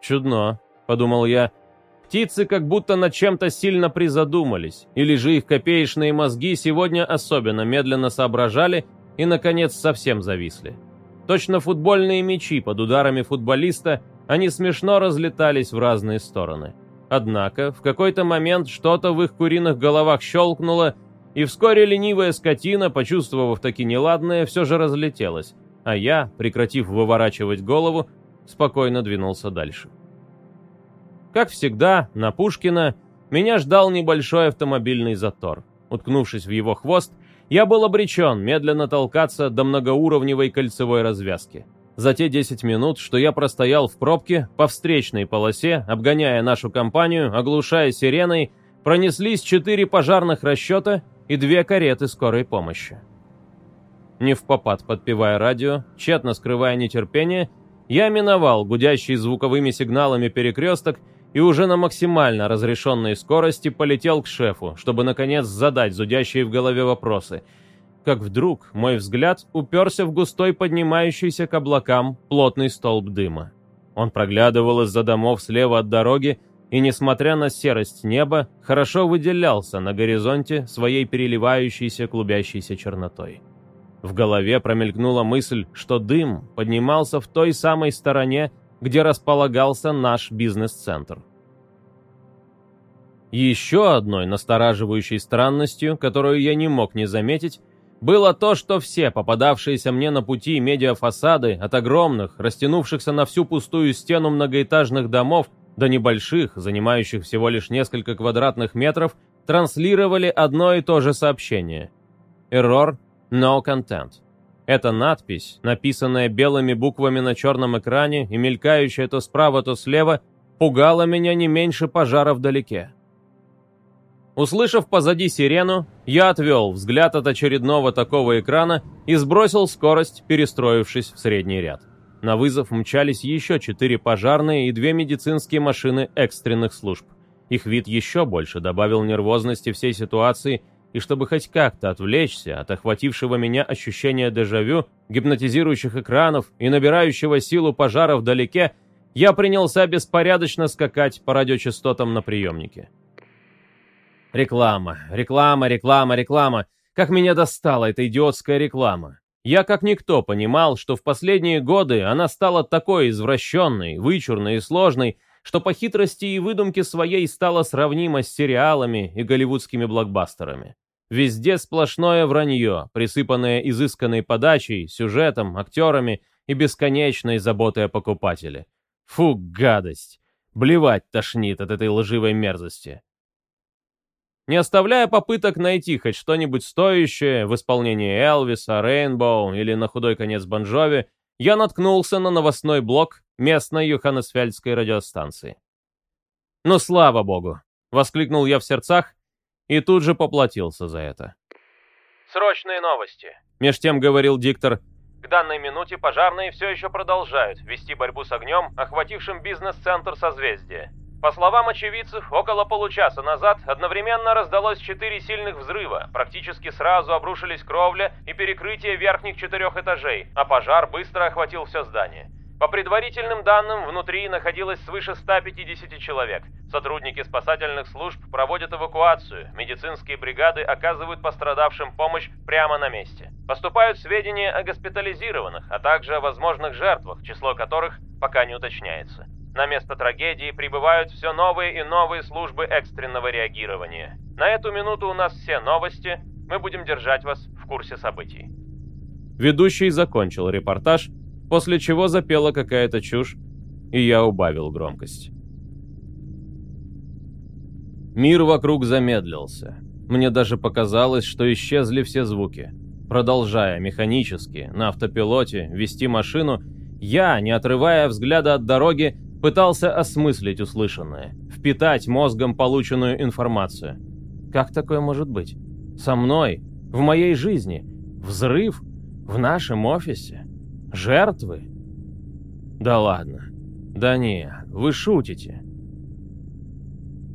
«Чудно», — подумал я, — Птицы как будто над чем-то сильно призадумались, или же их копеечные мозги сегодня особенно медленно соображали и, наконец, совсем зависли. Точно футбольные мячи под ударами футболиста, они смешно разлетались в разные стороны. Однако, в какой-то момент что-то в их куриных головах щелкнуло, и вскоре ленивая скотина, почувствовав таки неладное, все же разлетелась, а я, прекратив выворачивать голову, спокойно двинулся дальше. Как всегда, на Пушкина меня ждал небольшой автомобильный затор. Уткнувшись в его хвост, я был обречен медленно толкаться до многоуровневой кольцевой развязки. За те 10 минут, что я простоял в пробке, по встречной полосе, обгоняя нашу компанию, оглушая сиреной, пронеслись четыре пожарных расчета и две кареты скорой помощи. Не в попад подпевая радио, тщетно скрывая нетерпение, я миновал гудящий звуковыми сигналами перекресток и уже на максимально разрешенной скорости полетел к шефу, чтобы наконец задать зудящие в голове вопросы. Как вдруг мой взгляд уперся в густой поднимающийся к облакам плотный столб дыма. Он проглядывал из-за домов слева от дороги и, несмотря на серость неба, хорошо выделялся на горизонте своей переливающейся клубящейся чернотой. В голове промелькнула мысль, что дым поднимался в той самой стороне, где располагался наш бизнес-центр. Еще одной настораживающей странностью, которую я не мог не заметить, было то, что все попадавшиеся мне на пути медиафасады от огромных, растянувшихся на всю пустую стену многоэтажных домов до небольших, занимающих всего лишь несколько квадратных метров, транслировали одно и то же сообщение. Error, no content. Эта надпись, написанная белыми буквами на черном экране и мелькающая то справа, то слева, пугала меня не меньше пожара вдалеке. Услышав позади сирену, я отвел взгляд от очередного такого экрана и сбросил скорость, перестроившись в средний ряд. На вызов мчались еще четыре пожарные и две медицинские машины экстренных служб. Их вид еще больше добавил нервозности всей ситуации – и чтобы хоть как-то отвлечься от охватившего меня ощущения дежавю, гипнотизирующих экранов и набирающего силу пожара вдалеке, я принялся беспорядочно скакать по радиочастотам на приемнике. Реклама, реклама, реклама, реклама. Как меня достала эта идиотская реклама. Я как никто понимал, что в последние годы она стала такой извращенной, вычурной и сложной, что по хитрости и выдумке своей стала сравнима с сериалами и голливудскими блокбастерами. Везде сплошное вранье, присыпанное изысканной подачей, сюжетом, актерами и бесконечной заботой о покупателе. Фу, гадость! Блевать тошнит от этой лживой мерзости. Не оставляя попыток найти хоть что-нибудь стоящее в исполнении Элвиса, Рейнбоу или на худой конец Бонжови, я наткнулся на новостной блок местной Йоханнесфельдской радиостанции. «Ну, слава богу!» — воскликнул я в сердцах и тут же поплатился за это. «Срочные новости», — меж тем говорил диктор. «К данной минуте пожарные все еще продолжают вести борьбу с огнем, охватившим бизнес-центр созвездия. По словам очевидцев, около получаса назад одновременно раздалось четыре сильных взрыва, практически сразу обрушились кровля и перекрытие верхних четырех этажей, а пожар быстро охватил все здание. По предварительным данным, внутри находилось свыше 150 человек. Сотрудники спасательных служб проводят эвакуацию, медицинские бригады оказывают пострадавшим помощь прямо на месте. Поступают сведения о госпитализированных, а также о возможных жертвах, число которых пока не уточняется. На место трагедии прибывают все новые и новые службы экстренного реагирования. На эту минуту у нас все новости, мы будем держать вас в курсе событий. Ведущий закончил репортаж, после чего запела какая-то чушь, и я убавил громкость. Мир вокруг замедлился. Мне даже показалось, что исчезли все звуки. Продолжая механически, на автопилоте, вести машину, я, не отрывая взгляда от дороги, пытался осмыслить услышанное, впитать мозгом полученную информацию. Как такое может быть? Со мной? В моей жизни? Взрыв? В нашем офисе? Жертвы? Да ладно. Да не, вы шутите.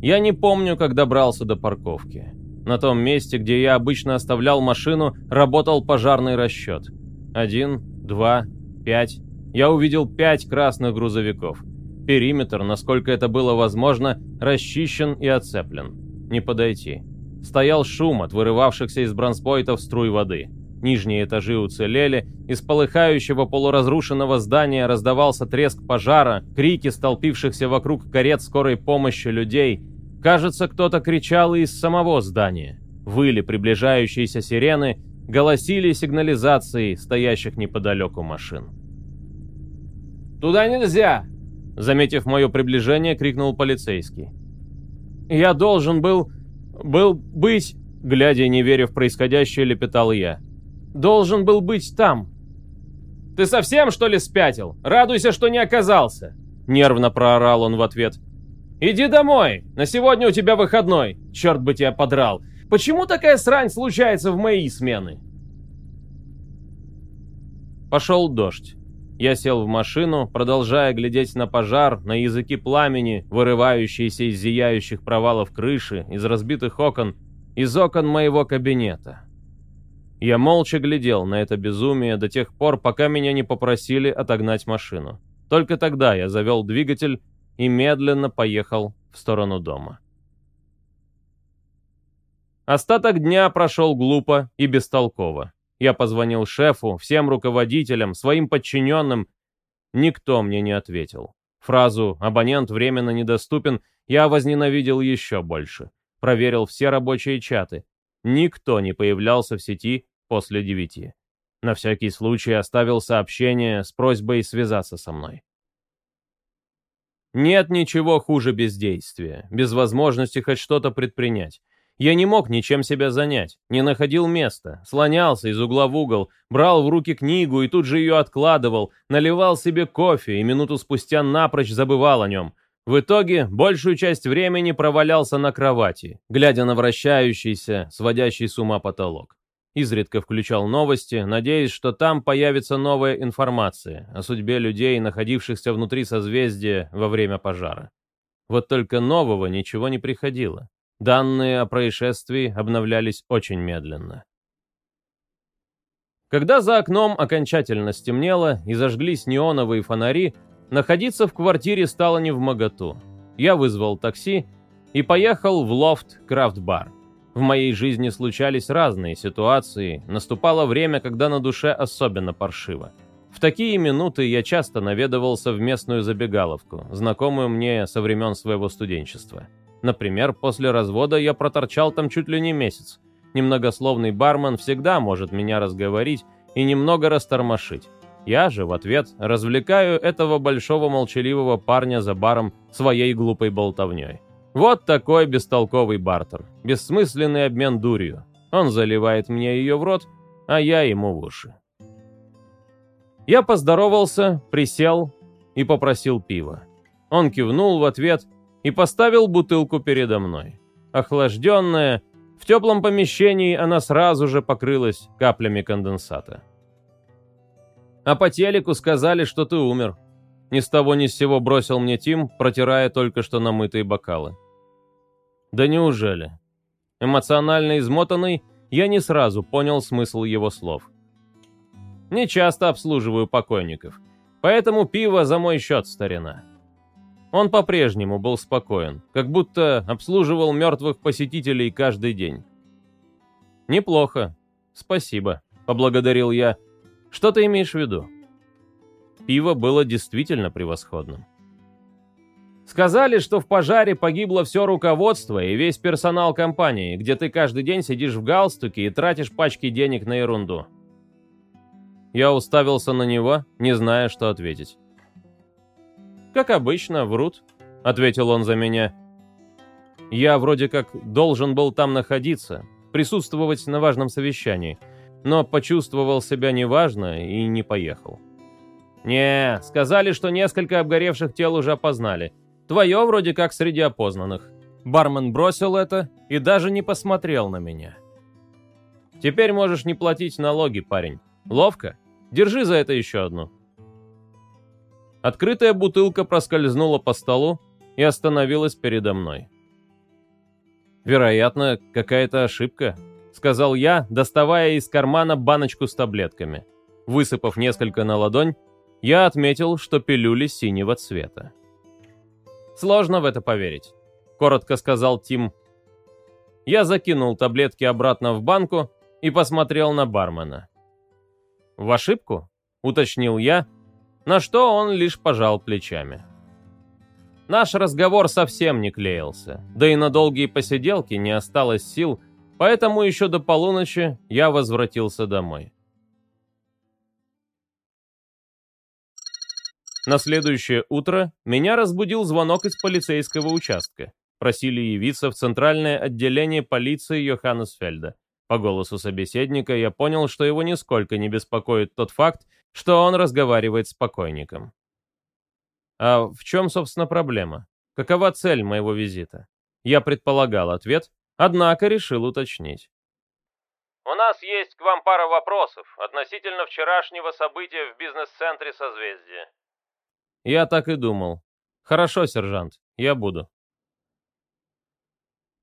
Я не помню, как добрался до парковки. На том месте, где я обычно оставлял машину, работал пожарный расчет. Один, два, пять. Я увидел пять красных грузовиков. Периметр, насколько это было возможно, расчищен и оцеплен. Не подойти. Стоял шум от вырывавшихся из бронспойтов струй воды. Нижние этажи уцелели, из полыхающего полуразрушенного здания раздавался треск пожара, крики столпившихся вокруг карет скорой помощи людей. Кажется, кто-то кричал из самого здания. Выли приближающиеся сирены, голосили сигнализации стоящих неподалеку машин. «Туда нельзя!» Заметив мое приближение, крикнул полицейский. «Я должен был... был быть...» Глядя и не веря в происходящее, лепетал я должен был быть там. «Ты совсем, что ли, спятил? Радуйся, что не оказался!» Нервно проорал он в ответ. «Иди домой! На сегодня у тебя выходной! Черт бы тебя подрал! Почему такая срань случается в мои смены?» Пошел дождь. Я сел в машину, продолжая глядеть на пожар, на языки пламени, вырывающиеся из зияющих провалов крыши, из разбитых окон, из окон моего кабинета. Я молча глядел на это безумие до тех пор, пока меня не попросили отогнать машину. Только тогда я завел двигатель и медленно поехал в сторону дома. Остаток дня прошел глупо и бестолково. Я позвонил шефу, всем руководителям, своим подчиненным. Никто мне не ответил. Фразу «абонент временно недоступен» я возненавидел еще больше. Проверил все рабочие чаты. Никто не появлялся в сети после девяти. На всякий случай оставил сообщение с просьбой связаться со мной. Нет ничего хуже бездействия, без возможности хоть что-то предпринять. Я не мог ничем себя занять, не находил места, слонялся из угла в угол, брал в руки книгу и тут же ее откладывал, наливал себе кофе и минуту спустя напрочь забывал о нем. В итоге большую часть времени провалялся на кровати, глядя на вращающийся, сводящий с ума потолок. Изредка включал новости, надеясь, что там появится новая информация о судьбе людей, находившихся внутри созвездия во время пожара. Вот только нового ничего не приходило. Данные о происшествии обновлялись очень медленно. Когда за окном окончательно стемнело и зажглись неоновые фонари, находиться в квартире стало не в моготу. Я вызвал такси и поехал в лофт Крафт-бар. В моей жизни случались разные ситуации, наступало время, когда на душе особенно паршиво. В такие минуты я часто наведывался в местную забегаловку, знакомую мне со времен своего студенчества. Например, после развода я проторчал там чуть ли не месяц. Немногословный бармен всегда может меня разговорить и немного растормошить. Я же в ответ развлекаю этого большого молчаливого парня за баром своей глупой болтовней. Вот такой бестолковый бартер. Бессмысленный обмен дурью. Он заливает мне ее в рот, а я ему в уши. Я поздоровался, присел и попросил пива. Он кивнул в ответ и поставил бутылку передо мной. Охлажденная, в теплом помещении она сразу же покрылась каплями конденсата. «А по телеку сказали, что ты умер», ни с того ни с сего бросил мне Тим, протирая только что намытые бокалы. Да неужели? Эмоционально измотанный, я не сразу понял смысл его слов. Не часто обслуживаю покойников, поэтому пиво за мой счет, старина. Он по-прежнему был спокоен, как будто обслуживал мертвых посетителей каждый день. «Неплохо. Спасибо», — поблагодарил я. «Что ты имеешь в виду?» Пиво было действительно превосходным. Сказали, что в пожаре погибло все руководство и весь персонал компании, где ты каждый день сидишь в галстуке и тратишь пачки денег на ерунду. Я уставился на него, не зная, что ответить. «Как обычно, врут», — ответил он за меня. «Я вроде как должен был там находиться, присутствовать на важном совещании, но почувствовал себя неважно и не поехал». «Не, сказали, что несколько обгоревших тел уже опознали. Твое вроде как среди опознанных». Бармен бросил это и даже не посмотрел на меня. «Теперь можешь не платить налоги, парень. Ловко? Держи за это еще одну». Открытая бутылка проскользнула по столу и остановилась передо мной. «Вероятно, какая-то ошибка», — сказал я, доставая из кармана баночку с таблетками. Высыпав несколько на ладонь, я отметил, что пилюли синего цвета. «Сложно в это поверить», — коротко сказал Тим. Я закинул таблетки обратно в банку и посмотрел на бармена. «В ошибку?» — уточнил я, на что он лишь пожал плечами. Наш разговор совсем не клеился, да и на долгие посиделки не осталось сил, поэтому еще до полуночи я возвратился домой. На следующее утро меня разбудил звонок из полицейского участка. Просили явиться в центральное отделение полиции Йоханнесфельда. По голосу собеседника я понял, что его нисколько не беспокоит тот факт, что он разговаривает с покойником. А в чем, собственно, проблема? Какова цель моего визита? Я предполагал ответ, однако решил уточнить. у нас есть к вам пара вопросов относительно вчерашнего события в бизнес-центре «Созвездие». Я так и думал. Хорошо, сержант, я буду.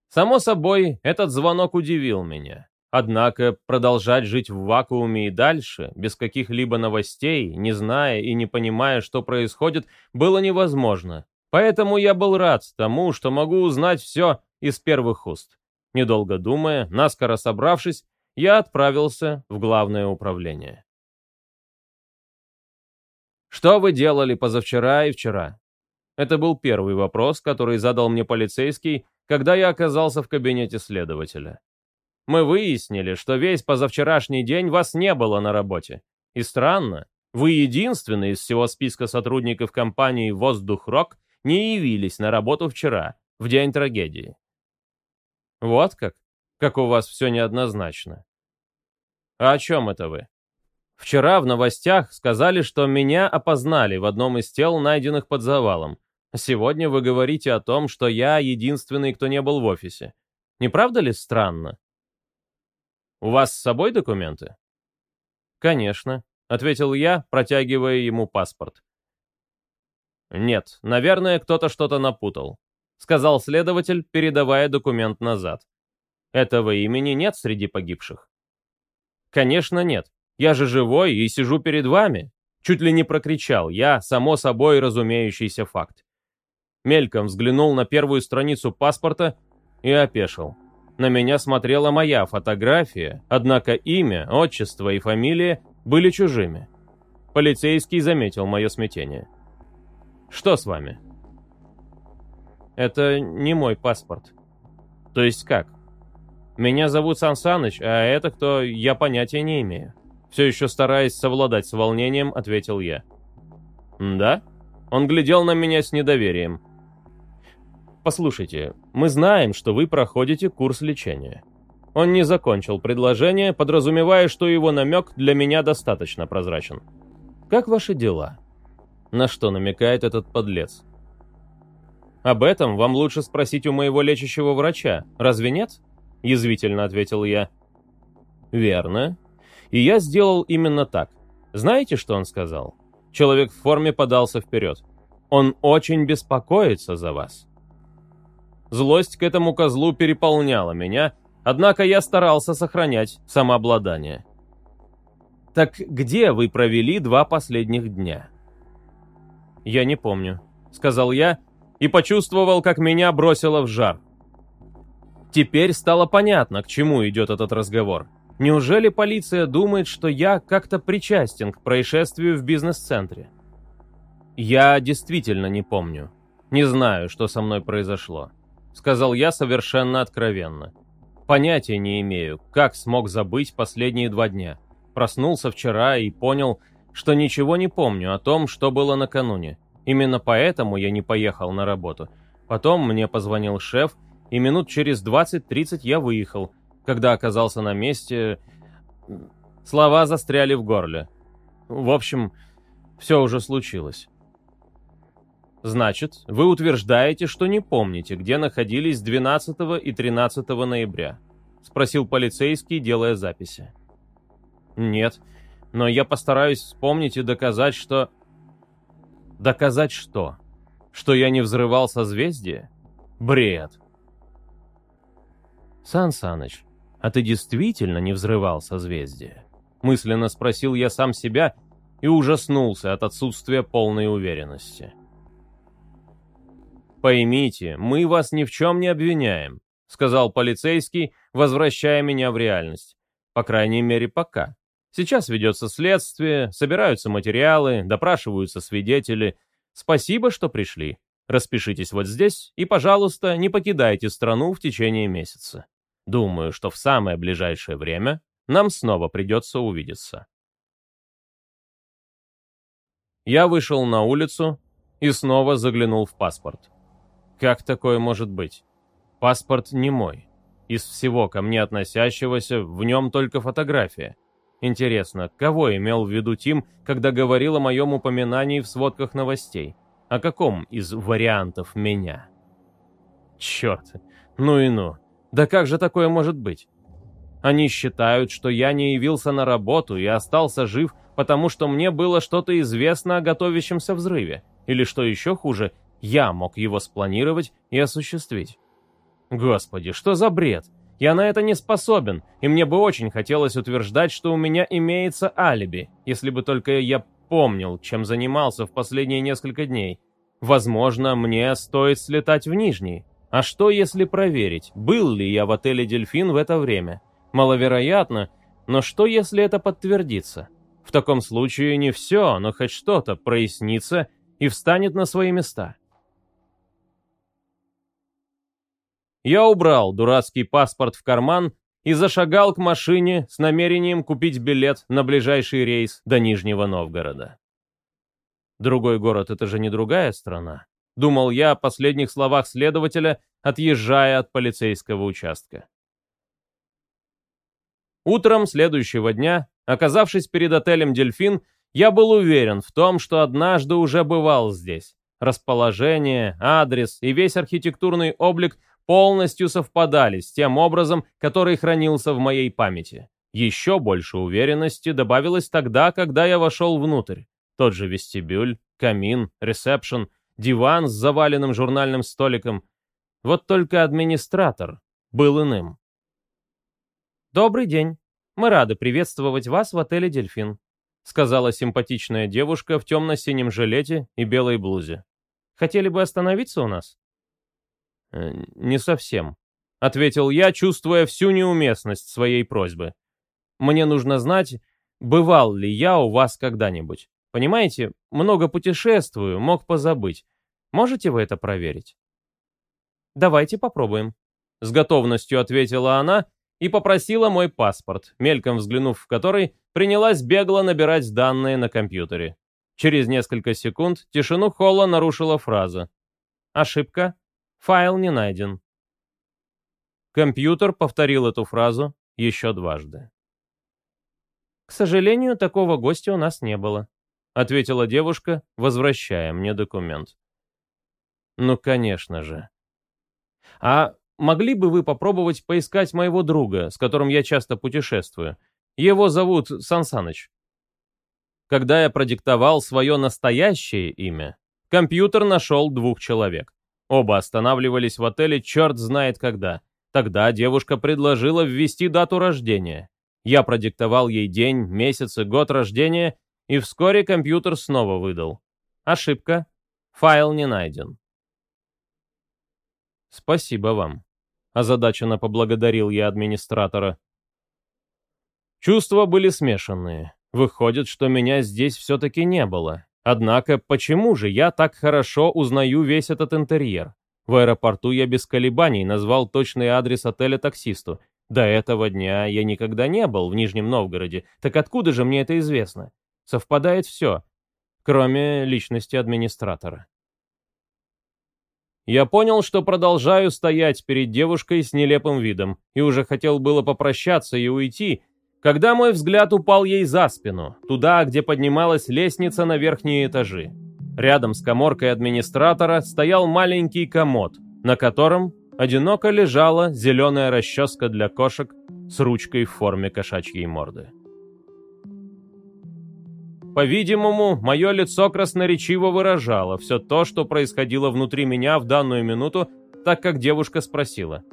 Само собой, этот звонок удивил меня. Однако продолжать жить в вакууме и дальше, без каких-либо новостей, не зная и не понимая, что происходит, было невозможно. Поэтому я был рад тому, что могу узнать все из первых уст. Недолго думая, наскоро собравшись, я отправился в главное управление. «Что вы делали позавчера и вчера?» Это был первый вопрос, который задал мне полицейский, когда я оказался в кабинете следователя. Мы выяснили, что весь позавчерашний день вас не было на работе. И странно, вы единственный из всего списка сотрудников компании «Воздух-Рок» не явились на работу вчера, в день трагедии. Вот как? Как у вас все неоднозначно. А о чем это вы? Вчера в новостях сказали, что меня опознали в одном из тел, найденных под завалом. Сегодня вы говорите о том, что я единственный, кто не был в офисе. Не правда ли странно? «У вас с собой документы?» «Конечно», — ответил я, протягивая ему паспорт. «Нет, наверное, кто-то что-то напутал», — сказал следователь, передавая документ назад. «Этого имени нет среди погибших». «Конечно нет. Я же живой и сижу перед вами», — чуть ли не прокричал я, само собой разумеющийся факт. Мельком взглянул на первую страницу паспорта и опешил. На меня смотрела моя фотография, однако имя, отчество и фамилия были чужими. Полицейский заметил мое смятение. «Что с вами?» «Это не мой паспорт». «То есть как?» «Меня зовут Сан Саныч, а это кто, я понятия не имею». Все еще стараясь совладать с волнением, ответил я. «Да?» Он глядел на меня с недоверием. Послушайте, мы знаем, что вы проходите курс лечения. Он не закончил предложение, подразумевая, что его намек для меня достаточно прозрачен. Как ваши дела? На что намекает этот подлец? Об этом вам лучше спросить у моего лечащего врача, разве нет? Язвительно ответил я. Верно. И я сделал именно так. Знаете, что он сказал? Человек в форме подался вперед. Он очень беспокоится за вас. Злость к этому козлу переполняла меня, однако я старался сохранять самообладание. «Так где вы провели два последних дня?» «Я не помню», — сказал я и почувствовал, как меня бросило в жар. Теперь стало понятно, к чему идет этот разговор. Неужели полиция думает, что я как-то причастен к происшествию в бизнес-центре? Я действительно не помню. Не знаю, что со мной произошло сказал я совершенно откровенно. Понятия не имею, как смог забыть последние два дня. Проснулся вчера и понял, что ничего не помню о том, что было накануне. Именно поэтому я не поехал на работу. Потом мне позвонил шеф, и минут через 20-30 я выехал. Когда оказался на месте, слова застряли в горле. В общем, все уже случилось. Значит, вы утверждаете, что не помните, где находились 12 и 13 ноября? Спросил полицейский, делая записи. Нет, но я постараюсь вспомнить и доказать, что... Доказать что? Что я не взрывал созвездие? Бред. Сан Саныч, а ты действительно не взрывал созвездие? Мысленно спросил я сам себя и ужаснулся от отсутствия полной уверенности. «Поймите, мы вас ни в чем не обвиняем», — сказал полицейский, возвращая меня в реальность. По крайней мере, пока. Сейчас ведется следствие, собираются материалы, допрашиваются свидетели. Спасибо, что пришли. Распишитесь вот здесь и, пожалуйста, не покидайте страну в течение месяца. Думаю, что в самое ближайшее время нам снова придется увидеться. Я вышел на улицу и снова заглянул в паспорт. Как такое может быть? Паспорт не мой. Из всего ко мне относящегося, в нем только фотография. Интересно, кого имел в виду Тим, когда говорил о моем упоминании в сводках новостей? О каком из вариантов меня? Черт, ну и ну. Да как же такое может быть? Они считают, что я не явился на работу и остался жив, потому что мне было что-то известно о готовящемся взрыве, или, что еще хуже, я мог его спланировать и осуществить. Господи, что за бред? Я на это не способен, и мне бы очень хотелось утверждать, что у меня имеется алиби, если бы только я помнил, чем занимался в последние несколько дней. Возможно, мне стоит слетать в Нижний. А что, если проверить, был ли я в отеле «Дельфин» в это время? Маловероятно, но что, если это подтвердится? В таком случае не все, но хоть что-то прояснится и встанет на свои места. Я убрал дурацкий паспорт в карман и зашагал к машине с намерением купить билет на ближайший рейс до Нижнего Новгорода. Другой город — это же не другая страна. Думал я о последних словах следователя, отъезжая от полицейского участка. Утром следующего дня, оказавшись перед отелем «Дельфин», я был уверен в том, что однажды уже бывал здесь. Расположение, адрес и весь архитектурный облик полностью совпадали с тем образом, который хранился в моей памяти. Еще больше уверенности добавилось тогда, когда я вошел внутрь. Тот же вестибюль, камин, ресепшн, диван с заваленным журнальным столиком. Вот только администратор был иным. «Добрый день. Мы рады приветствовать вас в отеле «Дельфин», сказала симпатичная девушка в темно-синем жилете и белой блузе. «Хотели бы остановиться у нас?» «Э, «Не совсем», — ответил я, чувствуя всю неуместность своей просьбы. «Мне нужно знать, бывал ли я у вас когда-нибудь. Понимаете, много путешествую, мог позабыть. Можете вы это проверить?» «Давайте попробуем», — с готовностью ответила она и попросила мой паспорт, мельком взглянув в который, принялась бегло набирать данные на компьютере. Через несколько секунд тишину холла нарушила фраза. «Ошибка. Файл не найден». Компьютер повторил эту фразу еще дважды. «К сожалению, такого гостя у нас не было», — ответила девушка, возвращая мне документ. «Ну, конечно же». «А могли бы вы попробовать поискать моего друга, с которым я часто путешествую? Его зовут Сансаныч». Когда я продиктовал свое настоящее имя, компьютер нашел двух человек. Оба останавливались в отеле черт знает когда. Тогда девушка предложила ввести дату рождения. Я продиктовал ей день, месяц и год рождения, и вскоре компьютер снова выдал. Ошибка. Файл не найден. Спасибо вам. Озадаченно поблагодарил я администратора. Чувства были смешанные. Выходит, что меня здесь все-таки не было. Однако, почему же я так хорошо узнаю весь этот интерьер? В аэропорту я без колебаний назвал точный адрес отеля таксисту. До этого дня я никогда не был в Нижнем Новгороде. Так откуда же мне это известно? Совпадает все, кроме личности администратора. Я понял, что продолжаю стоять перед девушкой с нелепым видом, и уже хотел было попрощаться и уйти, когда мой взгляд упал ей за спину, туда, где поднималась лестница на верхние этажи. Рядом с коморкой администратора стоял маленький комод, на котором одиноко лежала зеленая расческа для кошек с ручкой в форме кошачьей морды. По-видимому, мое лицо красноречиво выражало все то, что происходило внутри меня в данную минуту, так как девушка спросила.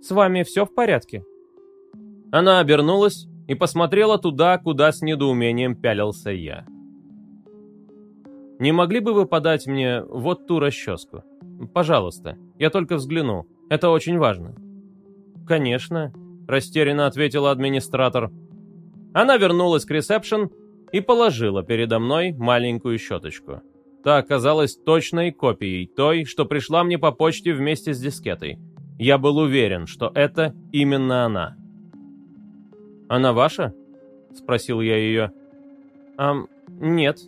«С вами все в порядке?» Она обернулась и посмотрела туда, куда с недоумением пялился я. «Не могли бы вы подать мне вот ту расческу? Пожалуйста, я только взгляну. Это очень важно». «Конечно», — растерянно ответила администратор. Она вернулась к ресепшн и положила передо мной маленькую щеточку. Та оказалась точной копией той, что пришла мне по почте вместе с дискетой. Я был уверен, что это именно она. «Она ваша?» — спросил я ее. «Ам, нет.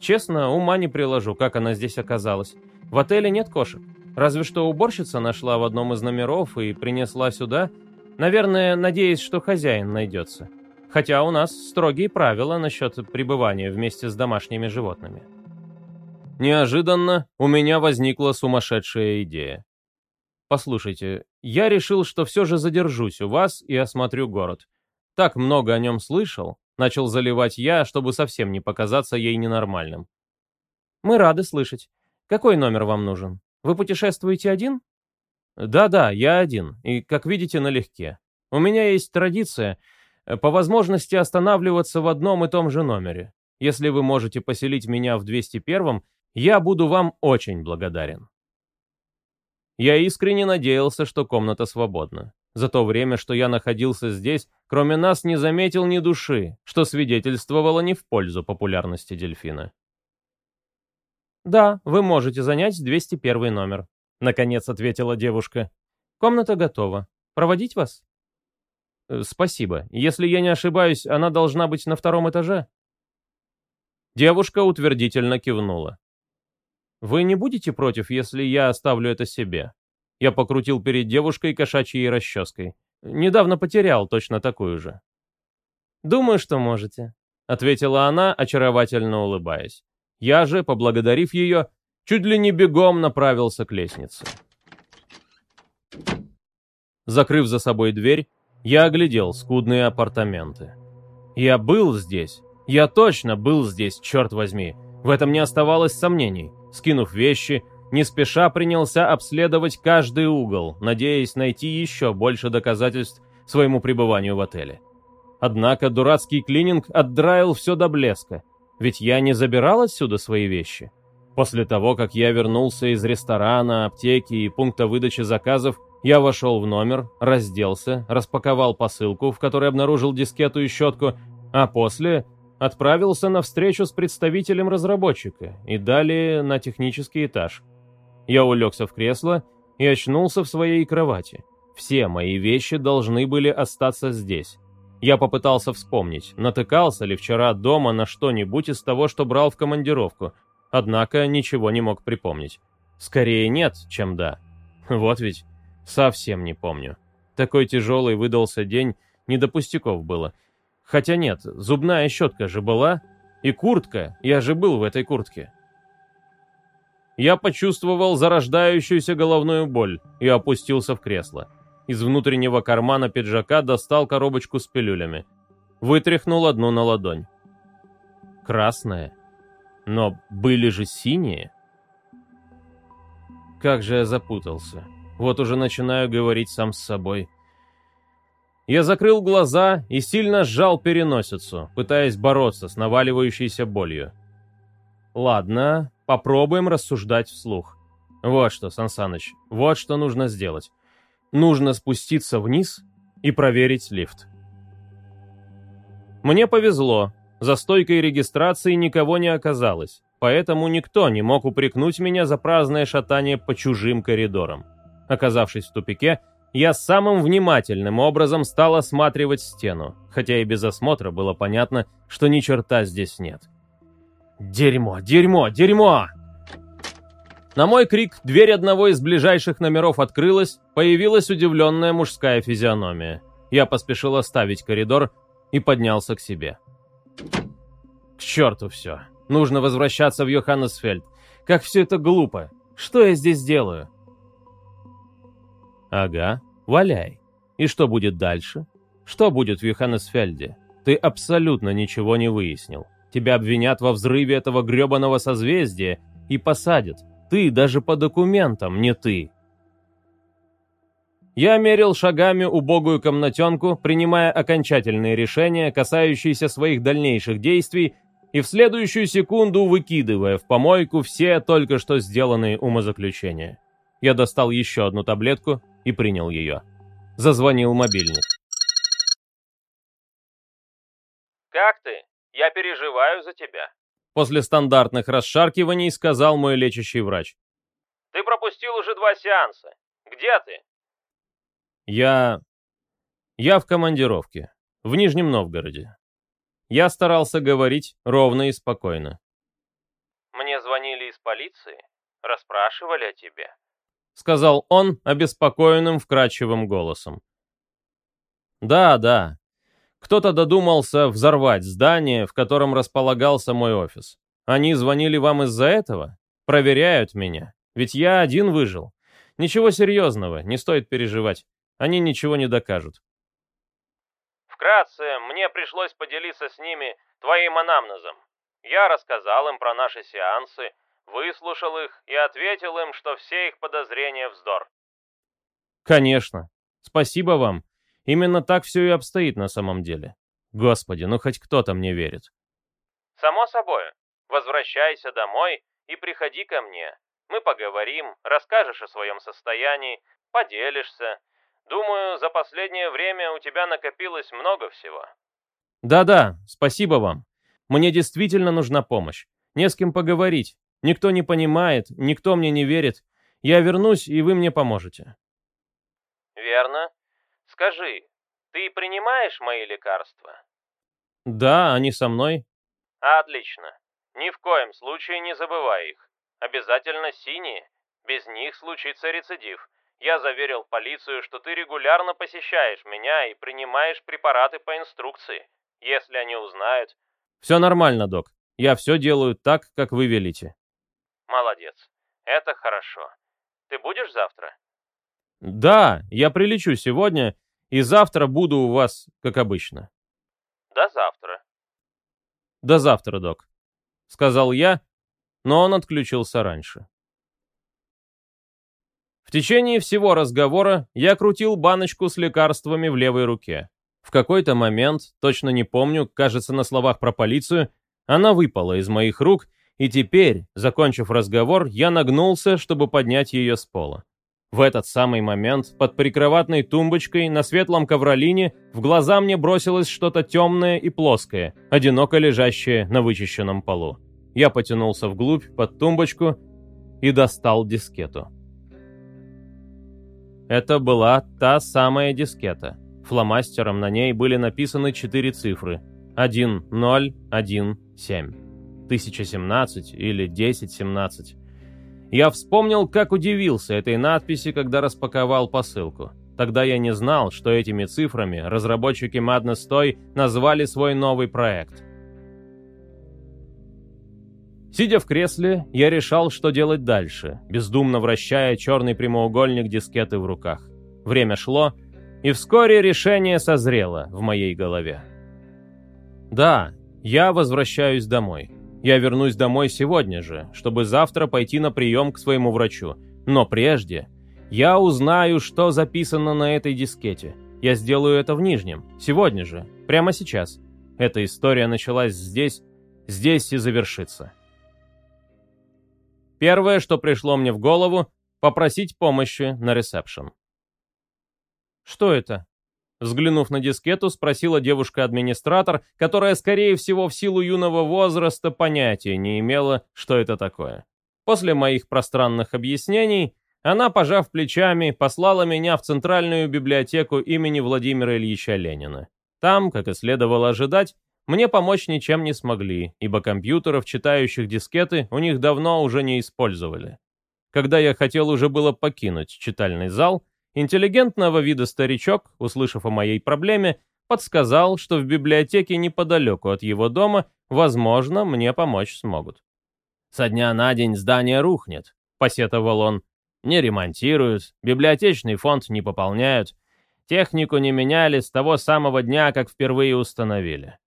Честно, ума не приложу, как она здесь оказалась. В отеле нет кошек. Разве что уборщица нашла в одном из номеров и принесла сюда. Наверное, надеясь, что хозяин найдется. Хотя у нас строгие правила насчет пребывания вместе с домашними животными. Неожиданно у меня возникла сумасшедшая идея. Послушайте, я решил, что все же задержусь у вас и осмотрю город. Так много о нем слышал. Начал заливать я, чтобы совсем не показаться ей ненормальным. Мы рады слышать. Какой номер вам нужен? Вы путешествуете один? Да-да, я один, и, как видите, налегке. У меня есть традиция по возможности останавливаться в одном и том же номере. Если вы можете поселить меня в 201-м, я буду вам очень благодарен. Я искренне надеялся, что комната свободна. За то время, что я находился здесь, кроме нас не заметил ни души, что свидетельствовало не в пользу популярности дельфина. «Да, вы можете занять 201 номер», — наконец ответила девушка. «Комната готова. Проводить вас?» «Э, «Спасибо. Если я не ошибаюсь, она должна быть на втором этаже?» Девушка утвердительно кивнула. «Вы не будете против, если я оставлю это себе?» Я покрутил перед девушкой кошачьей расческой. Недавно потерял точно такую же. «Думаю, что можете», — ответила она, очаровательно улыбаясь. Я же, поблагодарив ее, чуть ли не бегом направился к лестнице. Закрыв за собой дверь, я оглядел скудные апартаменты. Я был здесь. Я точно был здесь, черт возьми. В этом не оставалось сомнений. Скинув вещи, не спеша принялся обследовать каждый угол, надеясь найти еще больше доказательств своему пребыванию в отеле. Однако дурацкий клининг отдраил все до блеска, ведь я не забирал отсюда свои вещи. После того, как я вернулся из ресторана, аптеки и пункта выдачи заказов, я вошел в номер, разделся, распаковал посылку, в которой обнаружил дискету и щетку, а после отправился на встречу с представителем разработчика и далее на технический этаж. Я улегся в кресло и очнулся в своей кровати. Все мои вещи должны были остаться здесь. Я попытался вспомнить, натыкался ли вчера дома на что-нибудь из того, что брал в командировку, однако ничего не мог припомнить. Скорее нет, чем да. Вот ведь совсем не помню. Такой тяжелый выдался день, не до пустяков было. Хотя нет, зубная щетка же была, и куртка, я же был в этой куртке. Я почувствовал зарождающуюся головную боль и опустился в кресло. Из внутреннего кармана пиджака достал коробочку с пилюлями. Вытряхнул одну на ладонь. Красная. Но были же синие. Как же я запутался. Вот уже начинаю говорить сам с собой. Я закрыл глаза и сильно сжал переносицу, пытаясь бороться с наваливающейся болью. Ладно, попробуем рассуждать вслух. Вот что, Сансаныч, вот что нужно сделать. Нужно спуститься вниз и проверить лифт. Мне повезло. За стойкой регистрации никого не оказалось, поэтому никто не мог упрекнуть меня за праздное шатание по чужим коридорам. Оказавшись в тупике, я самым внимательным образом стал осматривать стену, хотя и без осмотра было понятно, что ни черта здесь нет. «Дерьмо, дерьмо, дерьмо!» На мой крик дверь одного из ближайших номеров открылась, появилась удивленная мужская физиономия. Я поспешил оставить коридор и поднялся к себе. К черту все. Нужно возвращаться в Йоханнесфельд. Как все это глупо. Что я здесь делаю? Ага, валяй. И что будет дальше? Что будет в Йоханнесфельде? Ты абсолютно ничего не выяснил. Тебя обвинят во взрыве этого гребаного созвездия и посадят ты даже по документам не ты. Я мерил шагами убогую комнатенку, принимая окончательные решения, касающиеся своих дальнейших действий, и в следующую секунду выкидывая в помойку все только что сделанные умозаключения. Я достал еще одну таблетку и принял ее. Зазвонил мобильник. «Как ты? Я переживаю за тебя», После стандартных расшаркиваний сказал мой лечащий врач. «Ты пропустил уже два сеанса. Где ты?» «Я... я в командировке. В Нижнем Новгороде». Я старался говорить ровно и спокойно. «Мне звонили из полиции. Расспрашивали о тебе», — сказал он обеспокоенным вкрадчивым голосом. «Да, да, кто-то додумался взорвать здание, в котором располагался мой офис. Они звонили вам из-за этого? Проверяют меня. Ведь я один выжил. Ничего серьезного, не стоит переживать. Они ничего не докажут. Вкратце, мне пришлось поделиться с ними твоим анамнезом. Я рассказал им про наши сеансы, выслушал их и ответил им, что все их подозрения вздор. Конечно. Спасибо вам. Именно так все и обстоит на самом деле. Господи, ну хоть кто-то мне верит. Само собой. Возвращайся домой и приходи ко мне. Мы поговорим, расскажешь о своем состоянии, поделишься. Думаю, за последнее время у тебя накопилось много всего. Да-да, спасибо вам. Мне действительно нужна помощь. Не с кем поговорить. Никто не понимает, никто мне не верит. Я вернусь, и вы мне поможете. Верно. Скажи, ты принимаешь мои лекарства? Да, они со мной. Отлично. Ни в коем случае не забывай их. Обязательно синие. Без них случится рецидив. Я заверил полицию, что ты регулярно посещаешь меня и принимаешь препараты по инструкции. Если они узнают... Все нормально, док. Я все делаю так, как вы велите. Молодец. Это хорошо. Ты будешь завтра? Да, я прилечу сегодня, и завтра буду у вас, как обычно. До завтра. До завтра, док. Сказал я, но он отключился раньше. В течение всего разговора я крутил баночку с лекарствами в левой руке. В какой-то момент, точно не помню, кажется на словах про полицию, она выпала из моих рук, и теперь, закончив разговор, я нагнулся, чтобы поднять ее с пола. В этот самый момент под прикроватной тумбочкой на светлом ковролине в глаза мне бросилось что-то темное и плоское, одиноко лежащее на вычищенном полу. Я потянулся вглубь под тумбочку и достал дискету. Это была та самая дискета. Фломастером на ней были написаны четыре цифры. 1017. 1017 или 1017. Я вспомнил, как удивился этой надписи, когда распаковал посылку. Тогда я не знал, что этими цифрами разработчики Madness Toy назвали свой новый проект. Сидя в кресле, я решал, что делать дальше, бездумно вращая черный прямоугольник дискеты в руках. Время шло, и вскоре решение созрело в моей голове. Да, я возвращаюсь домой. Я вернусь домой сегодня же, чтобы завтра пойти на прием к своему врачу. Но прежде я узнаю, что записано на этой дискете. Я сделаю это в Нижнем, сегодня же, прямо сейчас. Эта история началась здесь, здесь и завершится. Первое, что пришло мне в голову, попросить помощи на ресепшн. «Что это?» Взглянув на дискету, спросила девушка-администратор, которая, скорее всего, в силу юного возраста понятия не имела, что это такое. После моих пространных объяснений, она, пожав плечами, послала меня в Центральную библиотеку имени Владимира Ильича Ленина. Там, как и следовало ожидать, мне помочь ничем не смогли, ибо компьютеров, читающих дискеты, у них давно уже не использовали. Когда я хотел уже было покинуть читальный зал, интеллигентного вида старичок, услышав о моей проблеме, подсказал, что в библиотеке неподалеку от его дома, возможно, мне помочь смогут. «Со дня на день здание рухнет», — посетовал он. «Не ремонтируют, библиотечный фонд не пополняют, технику не меняли с того самого дня, как впервые установили.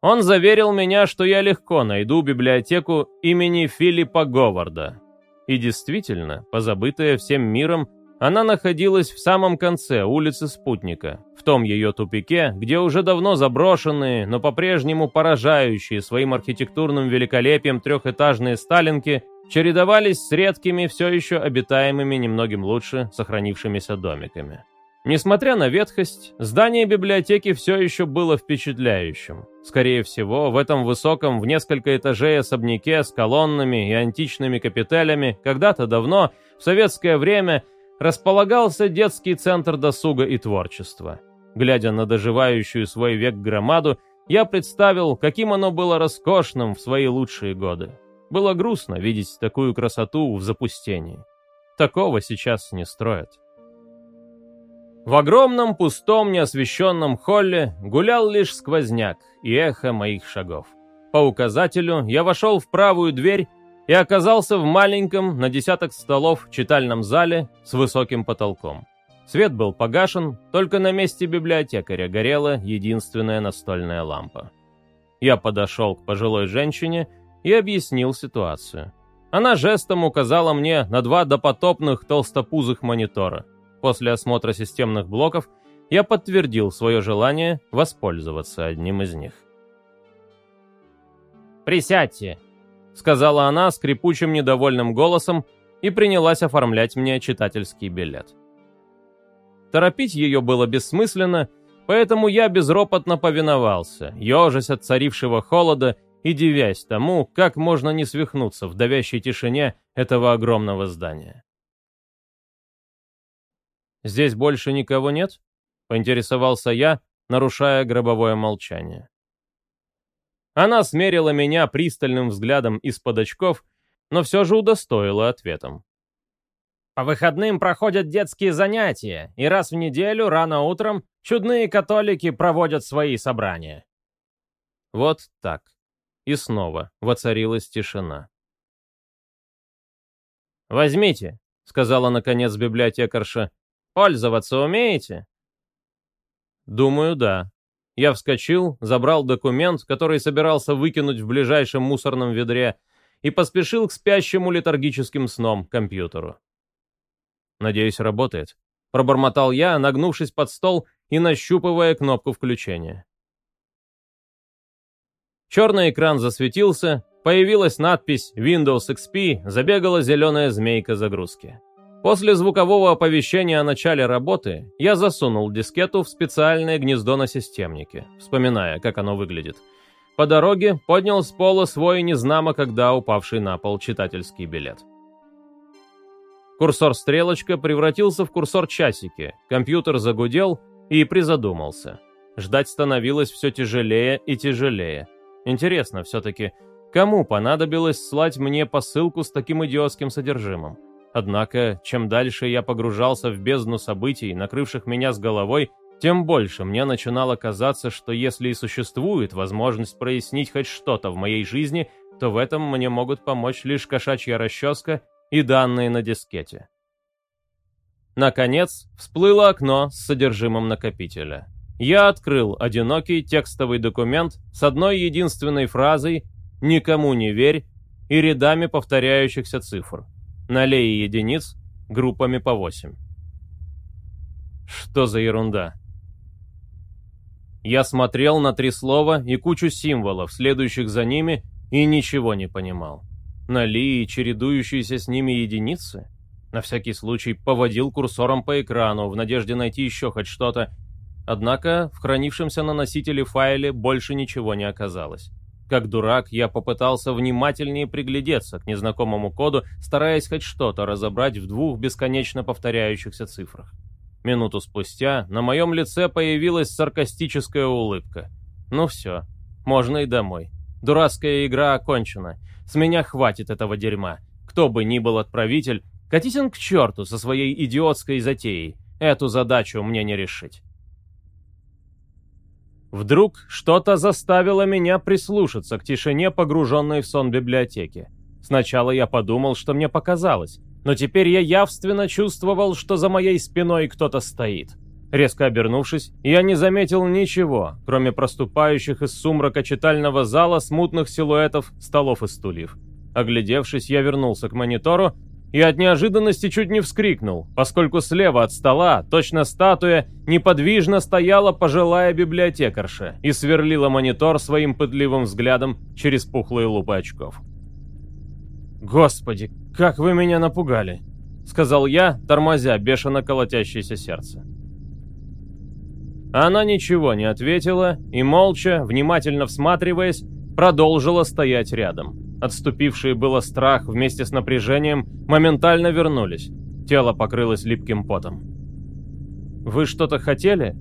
Он заверил меня, что я легко найду библиотеку имени Филиппа Говарда. И действительно, позабытая всем миром, она находилась в самом конце улицы Спутника, в том ее тупике, где уже давно заброшенные, но по-прежнему поражающие своим архитектурным великолепием трехэтажные сталинки чередовались с редкими, все еще обитаемыми немногим лучше сохранившимися домиками. Несмотря на ветхость, здание библиотеки все еще было впечатляющим. Скорее всего, в этом высоком в несколько этажей особняке с колоннами и античными капителями когда-то давно, в советское время, располагался детский центр досуга и творчества. Глядя на доживающую свой век громаду, я представил, каким оно было роскошным в свои лучшие годы. Было грустно видеть такую красоту в запустении. Такого сейчас не строят. В огромном пустом неосвещенном холле гулял лишь сквозняк и эхо моих шагов. По указателю я вошел в правую дверь и оказался в маленьком, на десяток столов, читальном зале с высоким потолком. Свет был погашен, только на месте библиотекаря горела единственная настольная лампа. Я подошел к пожилой женщине и объяснил ситуацию. Она жестом указала мне на два допотопных толстопузых монитора. После осмотра системных блоков я подтвердил свое желание воспользоваться одним из них. «Присядьте», — сказала она скрипучим недовольным голосом и принялась оформлять мне читательский билет. Торопить ее было бессмысленно, поэтому я безропотно повиновался, ежась от царившего холода и дивясь тому, как можно не свихнуться в давящей тишине этого огромного здания. «Здесь больше никого нет?» — поинтересовался я, нарушая гробовое молчание. Она смерила меня пристальным взглядом из-под очков, но все же удостоила ответом. По выходным проходят детские занятия, и раз в неделю, рано утром, чудные католики проводят свои собрания. Вот так. И снова воцарилась тишина. «Возьмите», — сказала наконец библиотекарша. «Пользоваться умеете?» «Думаю, да». Я вскочил, забрал документ, который собирался выкинуть в ближайшем мусорном ведре, и поспешил к спящему летаргическим сном компьютеру. «Надеюсь, работает», — пробормотал я, нагнувшись под стол и нащупывая кнопку включения. Черный экран засветился, появилась надпись Windows XP, забегала зеленая змейка загрузки. После звукового оповещения о начале работы я засунул дискету в специальное гнездо на системнике, вспоминая, как оно выглядит. По дороге поднял с пола свой незнамо когда упавший на пол читательский билет. Курсор-стрелочка превратился в курсор-часики, компьютер загудел и призадумался. Ждать становилось все тяжелее и тяжелее. Интересно все-таки, кому понадобилось слать мне посылку с таким идиотским содержимым? Однако, чем дальше я погружался в бездну событий, накрывших меня с головой, тем больше мне начинало казаться, что если и существует возможность прояснить хоть что-то в моей жизни, то в этом мне могут помочь лишь кошачья расческа и данные на дискете. Наконец, всплыло окно с содержимым накопителя я открыл одинокий текстовый документ с одной единственной фразой «Никому не верь» и рядами повторяющихся цифр. Налей единиц группами по 8. Что за ерунда? Я смотрел на три слова и кучу символов, следующих за ними, и ничего не понимал. Нали и чередующиеся с ними единицы? На всякий случай поводил курсором по экрану в надежде найти еще хоть что-то, Однако в хранившемся на носителе файле больше ничего не оказалось. Как дурак, я попытался внимательнее приглядеться к незнакомому коду, стараясь хоть что-то разобрать в двух бесконечно повторяющихся цифрах. Минуту спустя на моем лице появилась саркастическая улыбка. Ну все, можно и домой. Дурацкая игра окончена. С меня хватит этого дерьма. Кто бы ни был отправитель, катись он к черту со своей идиотской затеей. Эту задачу мне не решить. Вдруг что-то заставило меня прислушаться к тишине, погруженной в сон библиотеки. Сначала я подумал, что мне показалось, но теперь я явственно чувствовал, что за моей спиной кто-то стоит. Резко обернувшись, я не заметил ничего, кроме проступающих из сумрака читального зала смутных силуэтов, столов и стульев. Оглядевшись, я вернулся к монитору и от неожиданности чуть не вскрикнул, поскольку слева от стола, точно статуя, неподвижно стояла пожилая библиотекарша и сверлила монитор своим пытливым взглядом через пухлые лупы очков. «Господи, как вы меня напугали!» — сказал я, тормозя бешено колотящееся сердце. Она ничего не ответила и, молча, внимательно всматриваясь, продолжила стоять рядом. Отступившие было страх вместе с напряжением моментально вернулись. Тело покрылось липким потом. «Вы что-то хотели?»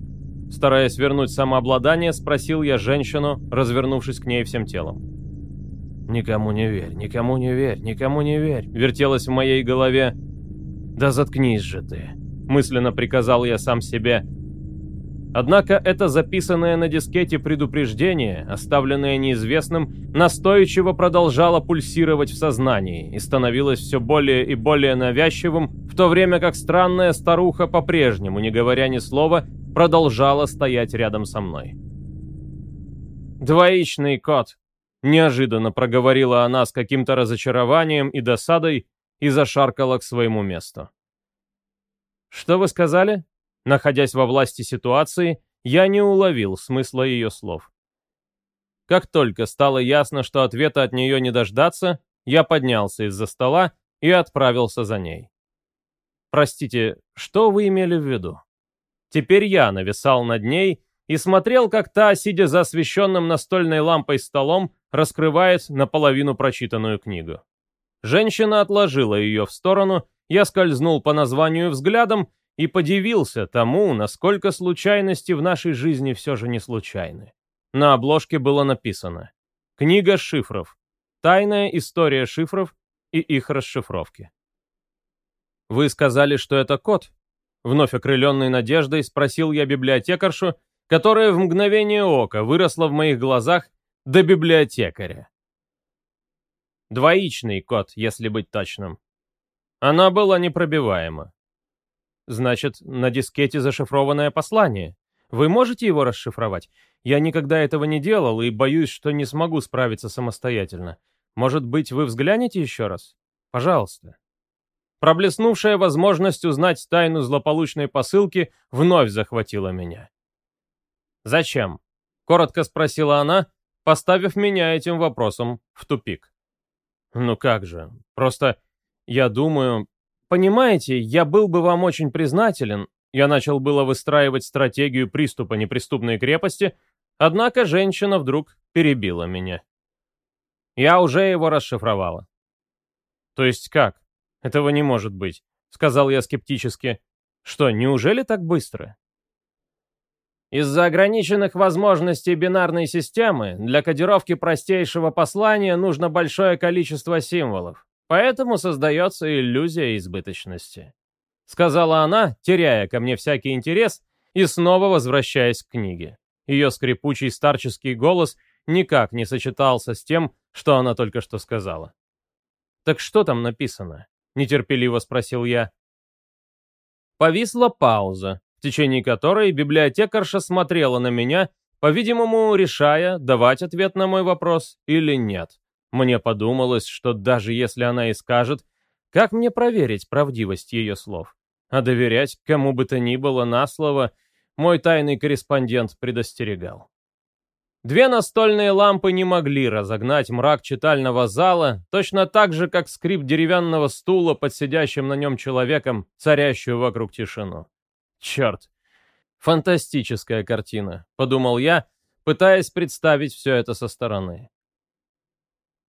Стараясь вернуть самообладание, спросил я женщину, развернувшись к ней всем телом. «Никому не верь, никому не верь, никому не верь», вертелось в моей голове. «Да заткнись же ты», мысленно приказал я сам себе. Однако это записанное на дискете предупреждение, оставленное неизвестным, настойчиво продолжало пульсировать в сознании и становилось все более и более навязчивым, в то время как странная старуха по-прежнему, не говоря ни слова, продолжала стоять рядом со мной. «Двоичный код», — неожиданно проговорила она с каким-то разочарованием и досадой и зашаркала к своему месту. «Что вы сказали?» Находясь во власти ситуации, я не уловил смысла ее слов. Как только стало ясно, что ответа от нее не дождаться, я поднялся из-за стола и отправился за ней. «Простите, что вы имели в виду?» Теперь я нависал над ней и смотрел, как та, сидя за освещенным настольной лампой столом, раскрывает наполовину прочитанную книгу. Женщина отложила ее в сторону, я скользнул по названию взглядом и подивился тому, насколько случайности в нашей жизни все же не случайны. На обложке было написано «Книга шифров. Тайная история шифров и их расшифровки». «Вы сказали, что это код?» Вновь окрыленной надеждой спросил я библиотекаршу, которая в мгновение ока выросла в моих глазах до библиотекаря. Двоичный код, если быть точным. Она была непробиваема. Значит, на дискете зашифрованное послание. Вы можете его расшифровать? Я никогда этого не делал и боюсь, что не смогу справиться самостоятельно. Может быть, вы взглянете еще раз? Пожалуйста. Проблеснувшая возможность узнать тайну злополучной посылки вновь захватила меня. «Зачем?» — коротко спросила она, поставив меня этим вопросом в тупик. «Ну как же, просто я думаю, Понимаете, я был бы вам очень признателен. Я начал было выстраивать стратегию приступа неприступной крепости, однако женщина вдруг перебила меня. Я уже его расшифровала. То есть как? Этого не может быть, сказал я скептически. Что, неужели так быстро? Из-за ограниченных возможностей бинарной системы для кодировки простейшего послания нужно большое количество символов. Поэтому создается иллюзия избыточности. Сказала она, теряя ко мне всякий интерес и снова возвращаясь к книге. Ее скрипучий старческий голос никак не сочетался с тем, что она только что сказала. «Так что там написано?» — нетерпеливо спросил я. Повисла пауза, в течение которой библиотекарша смотрела на меня, по-видимому, решая, давать ответ на мой вопрос или нет. Мне подумалось, что даже если она и скажет, как мне проверить правдивость ее слов? А доверять кому бы то ни было на слово мой тайный корреспондент предостерегал. Две настольные лампы не могли разогнать мрак читального зала, точно так же, как скрип деревянного стула под сидящим на нем человеком, царящую вокруг тишину. Черт! Фантастическая картина, подумал я, пытаясь представить все это со стороны.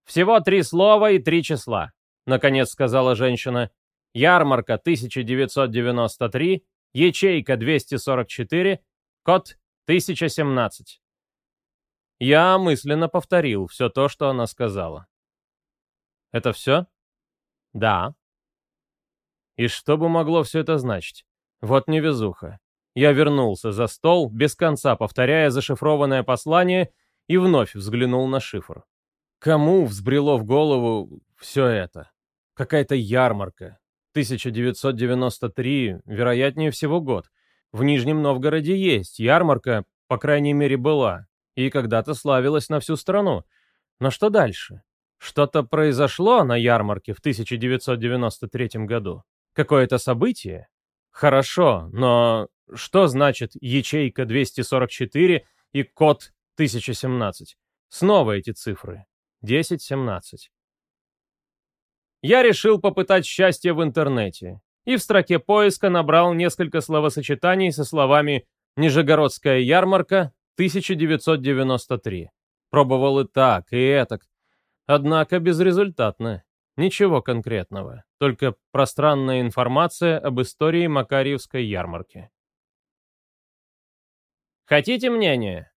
«Всего три слова и три числа», — наконец сказала женщина. «Ярмарка 1993, ячейка 244, код 1017». Я мысленно повторил все то, что она сказала. «Это все?» «Да». И что бы могло все это значить? Вот невезуха. Я вернулся за стол, без конца повторяя зашифрованное послание, и вновь взглянул на шифр. Кому взбрело в голову все это? Какая-то ярмарка. 1993, вероятнее всего, год. В Нижнем Новгороде есть ярмарка, по крайней мере, была, и когда-то славилась на всю страну. Но что дальше? Что-то произошло на ярмарке в 1993 году? Какое-то событие? Хорошо, но что значит ячейка 244 и код 1017? Снова эти цифры. 10-17. Я решил попытать счастье в интернете и в строке поиска набрал несколько словосочетаний со словами «Нижегородская ярмарка 1993». Пробовал и так, и этак. Однако безрезультатно. Ничего конкретного, только пространная информация об истории Макарьевской ярмарки. «Хотите мнение?»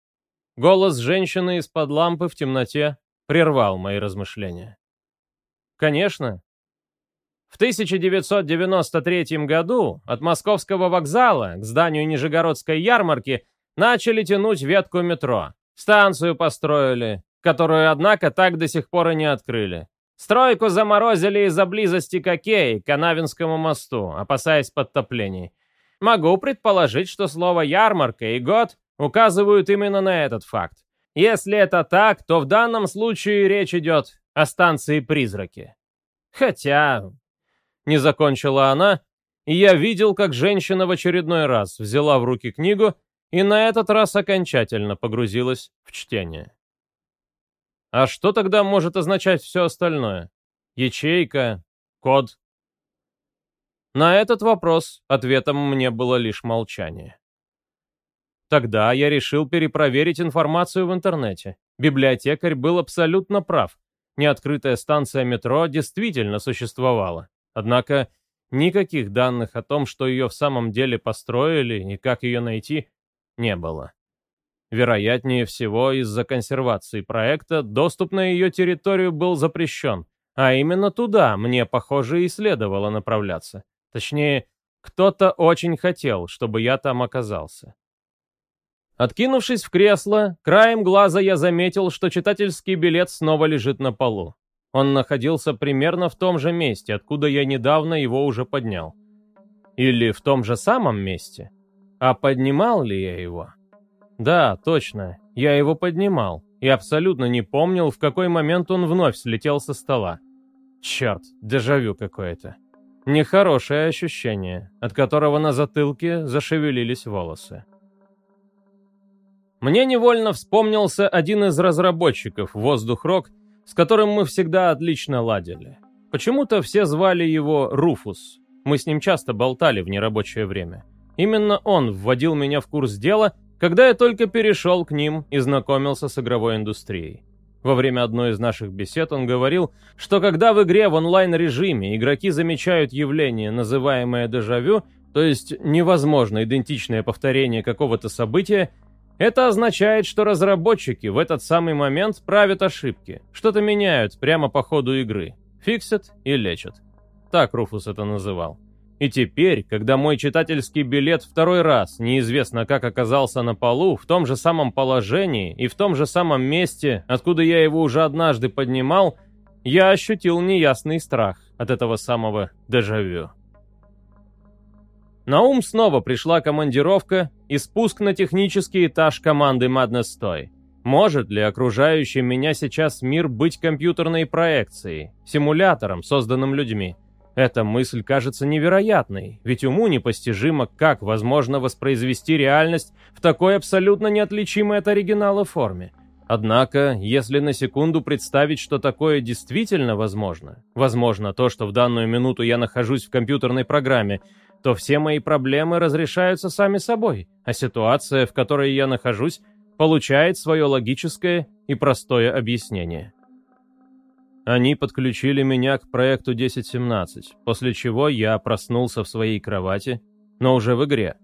Голос женщины из-под лампы в темноте прервал мои размышления. Конечно. В 1993 году от Московского вокзала к зданию Нижегородской ярмарки Начали тянуть ветку метро. Станцию построили, которую, однако, так до сих пор и не открыли. Стройку заморозили из-за близости к Окей, к Канавинскому мосту, опасаясь подтоплений. Могу предположить, что слово «ярмарка» и «год» указывают именно на этот факт. Если это так, то в данном случае речь идет о станции «Призраки». Хотя... Не закончила она, и я видел, как женщина в очередной раз взяла в руки книгу и на этот раз окончательно погрузилась в чтение. А что тогда может означать все остальное? Ячейка, код? На этот вопрос ответом мне было лишь молчание. Тогда я решил перепроверить информацию в интернете. Библиотекарь был абсолютно прав. Неоткрытая станция метро действительно существовала. Однако никаких данных о том, что ее в самом деле построили и как ее найти, не было. Вероятнее всего, из-за консервации проекта доступ на ее территорию был запрещен, а именно туда мне, похоже, и следовало направляться. Точнее, кто-то очень хотел, чтобы я там оказался. Откинувшись в кресло, краем глаза я заметил, что читательский билет снова лежит на полу. Он находился примерно в том же месте, откуда я недавно его уже поднял. Или в том же самом месте. А поднимал ли я его? Да, точно, я его поднимал, и абсолютно не помнил, в какой момент он вновь слетел со стола. Черт, дежавю какое-то. Нехорошее ощущение, от которого на затылке зашевелились волосы. Мне невольно вспомнился один из разработчиков «Воздух-Рок», с которым мы всегда отлично ладили. Почему-то все звали его Руфус. Мы с ним часто болтали в нерабочее время. Именно он вводил меня в курс дела когда я только перешел к ним и знакомился с игровой индустрией. Во время одной из наших бесед он говорил, что когда в игре в онлайн-режиме игроки замечают явление, называемое дежавю, то есть невозможно идентичное повторение какого-то события, это означает, что разработчики в этот самый момент правят ошибки, что-то меняют прямо по ходу игры, фиксят и лечат. Так Руфус это называл. И теперь, когда мой читательский билет второй раз неизвестно как оказался на полу, в том же самом положении и в том же самом месте, откуда я его уже однажды поднимал, я ощутил неясный страх от этого самого дежавю. На ум снова пришла командировка и спуск на технический этаж команды Toy. Может ли окружающий меня сейчас мир быть компьютерной проекцией, симулятором, созданным людьми? Эта мысль кажется невероятной, ведь уму непостижимо, как возможно воспроизвести реальность в такой абсолютно неотличимой от оригинала форме. Однако, если на секунду представить, что такое действительно возможно, возможно то, что в данную минуту я нахожусь в компьютерной программе, то все мои проблемы разрешаются сами собой, а ситуация, в которой я нахожусь, получает свое логическое и простое объяснение. Они подключили меня к проекту 1017, после чего я проснулся в своей кровати, но уже в игре.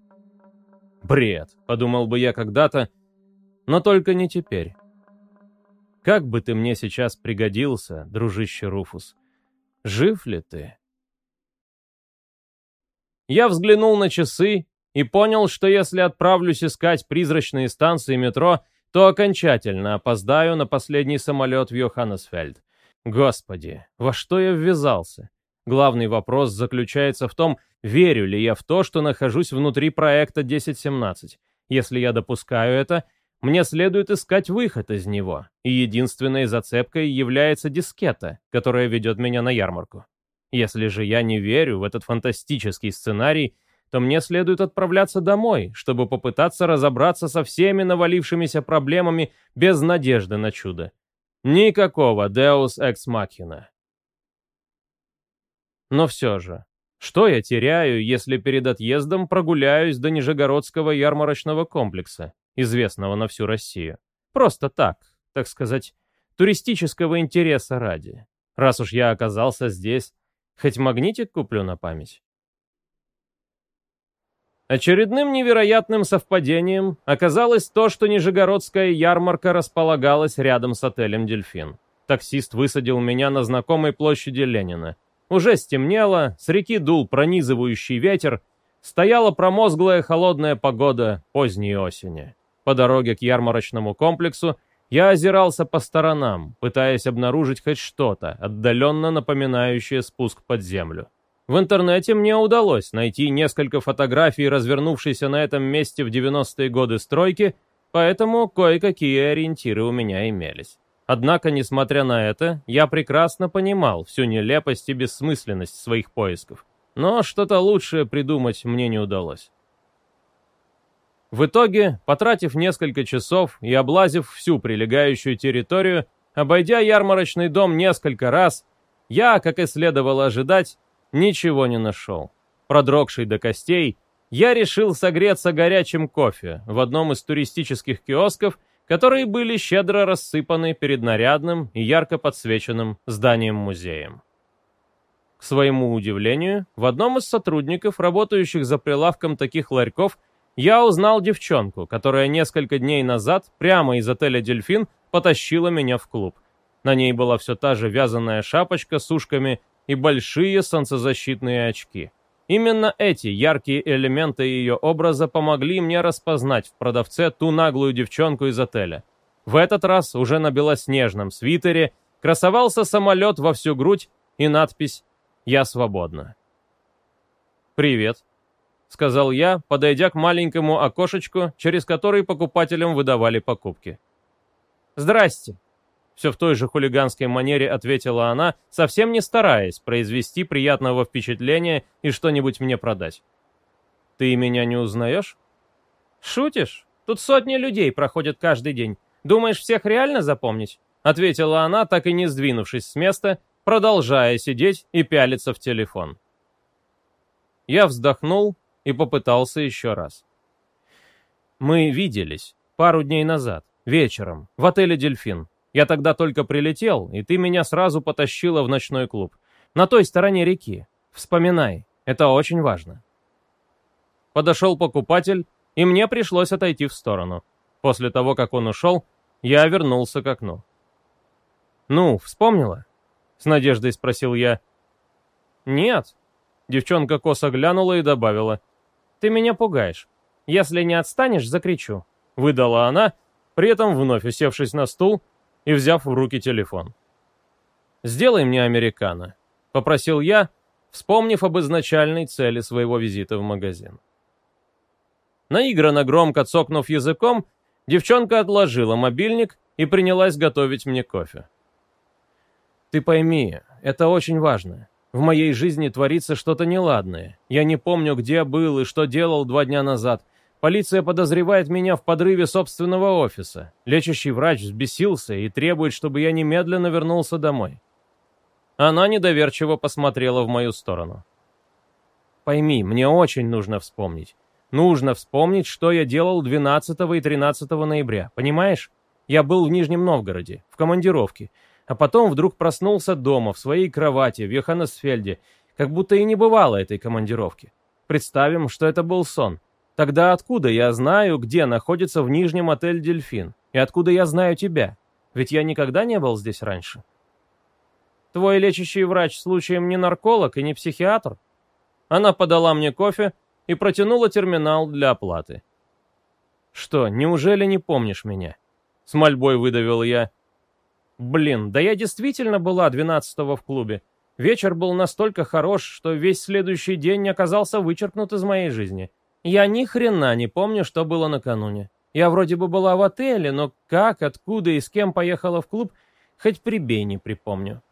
Бред, подумал бы я когда-то, но только не теперь. Как бы ты мне сейчас пригодился, дружище Руфус. Жив ли ты? Я взглянул на часы и понял, что если отправлюсь искать призрачные станции метро, то окончательно опоздаю на последний самолет в Йоханнесфельд. Господи, во что я ввязался? Главный вопрос заключается в том, верю ли я в то, что нахожусь внутри проекта 1017. Если я допускаю это, мне следует искать выход из него, и единственной зацепкой является дискета, которая ведет меня на ярмарку. Если же я не верю в этот фантастический сценарий, то мне следует отправляться домой, чтобы попытаться разобраться со всеми навалившимися проблемами без надежды на чудо. Никакого Deus Ex Machina. Но все же, что я теряю, если перед отъездом прогуляюсь до Нижегородского ярмарочного комплекса, известного на всю Россию? Просто так, так сказать, туристического интереса ради. Раз уж я оказался здесь, хоть магнитик куплю на память. Очередным невероятным совпадением оказалось то, что Нижегородская ярмарка располагалась рядом с отелем «Дельфин». Таксист высадил меня на знакомой площади Ленина. Уже стемнело, с реки дул пронизывающий ветер, Стояла промозглая холодная погода поздней осени. По дороге к ярмарочному комплексу я озирался по сторонам, пытаясь обнаружить хоть что-то, отдаленно напоминающее спуск под землю. В интернете мне удалось найти несколько фотографий, развернувшейся на этом месте в 90-е годы стройки, поэтому кое-какие ориентиры у меня имелись. Однако, несмотря на это, я прекрасно понимал всю нелепость и бессмысленность своих поисков. Но что-то лучшее придумать мне не удалось. В итоге, потратив несколько часов и облазив всю прилегающую территорию, обойдя ярмарочный дом несколько раз, я, как и следовало ожидать, ничего не нашел. Продрогший до костей, я решил согреться горячим кофе в одном из туристических киосков, которые были щедро рассыпаны перед нарядным и ярко подсвеченным зданием-музеем. К своему удивлению, в одном из сотрудников, работающих за прилавком таких ларьков, я узнал девчонку, которая несколько дней назад прямо из отеля «Дельфин» потащила меня в клуб. На ней была все та же вязаная шапочка с ушками и большие солнцезащитные очки. Именно эти яркие элементы ее образа помогли мне распознать в продавце ту наглую девчонку из отеля. В этот раз уже на белоснежном свитере красовался самолет во всю грудь и надпись «Я свободна». «Привет», — сказал я, подойдя к маленькому окошечку, через который покупателям выдавали покупки. «Здрасте», — все в той же хулиганской манере ответила она, совсем не стараясь произвести приятного впечатления и что-нибудь мне продать. «Ты меня не узнаешь?» «Шутишь? Тут сотни людей проходят каждый день. Думаешь, всех реально запомнить?» — ответила она, так и не сдвинувшись с места, продолжая сидеть и пялиться в телефон. Я вздохнул и попытался еще раз. Мы виделись пару дней назад, вечером, в отеле «Дельфин». Я тогда только прилетел, и ты меня сразу потащила в ночной клуб. На той стороне реки. Вспоминай, это очень важно. Подошел покупатель, и мне пришлось отойти в сторону. После того, как он ушел, я вернулся к окну. «Ну, вспомнила?» — с надеждой спросил я. «Нет». Девчонка косо глянула и добавила. Ты меня пугаешь. Если не отстанешь, закричу», — выдала она, при этом вновь усевшись на стул и взяв в руки телефон. «Сделай мне американо», — попросил я, вспомнив об изначальной цели своего визита в магазин. Наигранно громко цокнув языком, девчонка отложила мобильник и принялась готовить мне кофе. «Ты пойми, это очень важно. В моей жизни творится что-то неладное. Я не помню, где был и что делал два дня назад. Полиция подозревает меня в подрыве собственного офиса. Лечащий врач взбесился и требует, чтобы я немедленно вернулся домой. Она недоверчиво посмотрела в мою сторону. Пойми, мне очень нужно вспомнить. Нужно вспомнить, что я делал 12 и 13 ноября, понимаешь? Я был в Нижнем Новгороде, в командировке, а потом вдруг проснулся дома, в своей кровати, в Йоханнесфельде, как будто и не бывало этой командировки. Представим, что это был сон. Тогда откуда я знаю, где находится в Нижнем отель «Дельфин»? И откуда я знаю тебя? Ведь я никогда не был здесь раньше. Твой лечащий врач случаем не нарколог и не психиатр? Она подала мне кофе и протянула терминал для оплаты. «Что, неужели не помнишь меня?» С мольбой выдавил я. Блин, да я действительно была двенадцатого в клубе. Вечер был настолько хорош, что весь следующий день оказался вычеркнут из моей жизни. Я ни хрена не помню, что было накануне. Я вроде бы была в отеле, но как, откуда и с кем поехала в клуб, хоть прибей не припомню.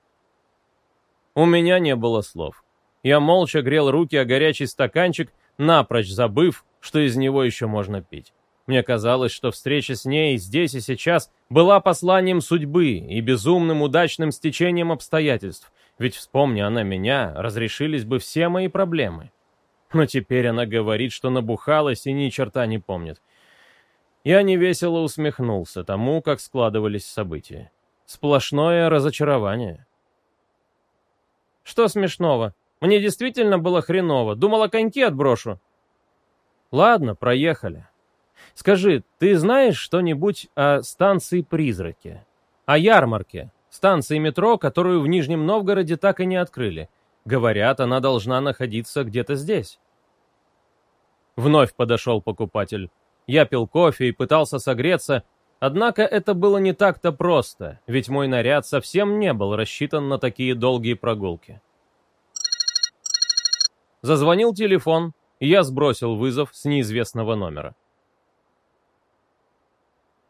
У меня не было слов. Я молча грел руки о горячий стаканчик, напрочь забыв, что из него еще можно пить. Мне казалось, что встреча с ней здесь и сейчас была посланием судьбы и безумным удачным стечением обстоятельств, ведь, вспомни она меня, разрешились бы все мои проблемы. Но теперь она говорит, что набухалась и ни черта не помнит. Я невесело усмехнулся тому, как складывались события. Сплошное разочарование. Что смешного? Мне действительно было хреново. Думала, коньки отброшу. Ладно, проехали. Скажи, ты знаешь что-нибудь о станции «Призраки»? О ярмарке, станции метро, которую в Нижнем Новгороде так и не открыли. Говорят, она должна находиться где-то здесь. Вновь подошел покупатель. Я пил кофе и пытался согреться, однако это было не так-то просто, ведь мой наряд совсем не был рассчитан на такие долгие прогулки. Зазвонил телефон, и я сбросил вызов с неизвестного номера.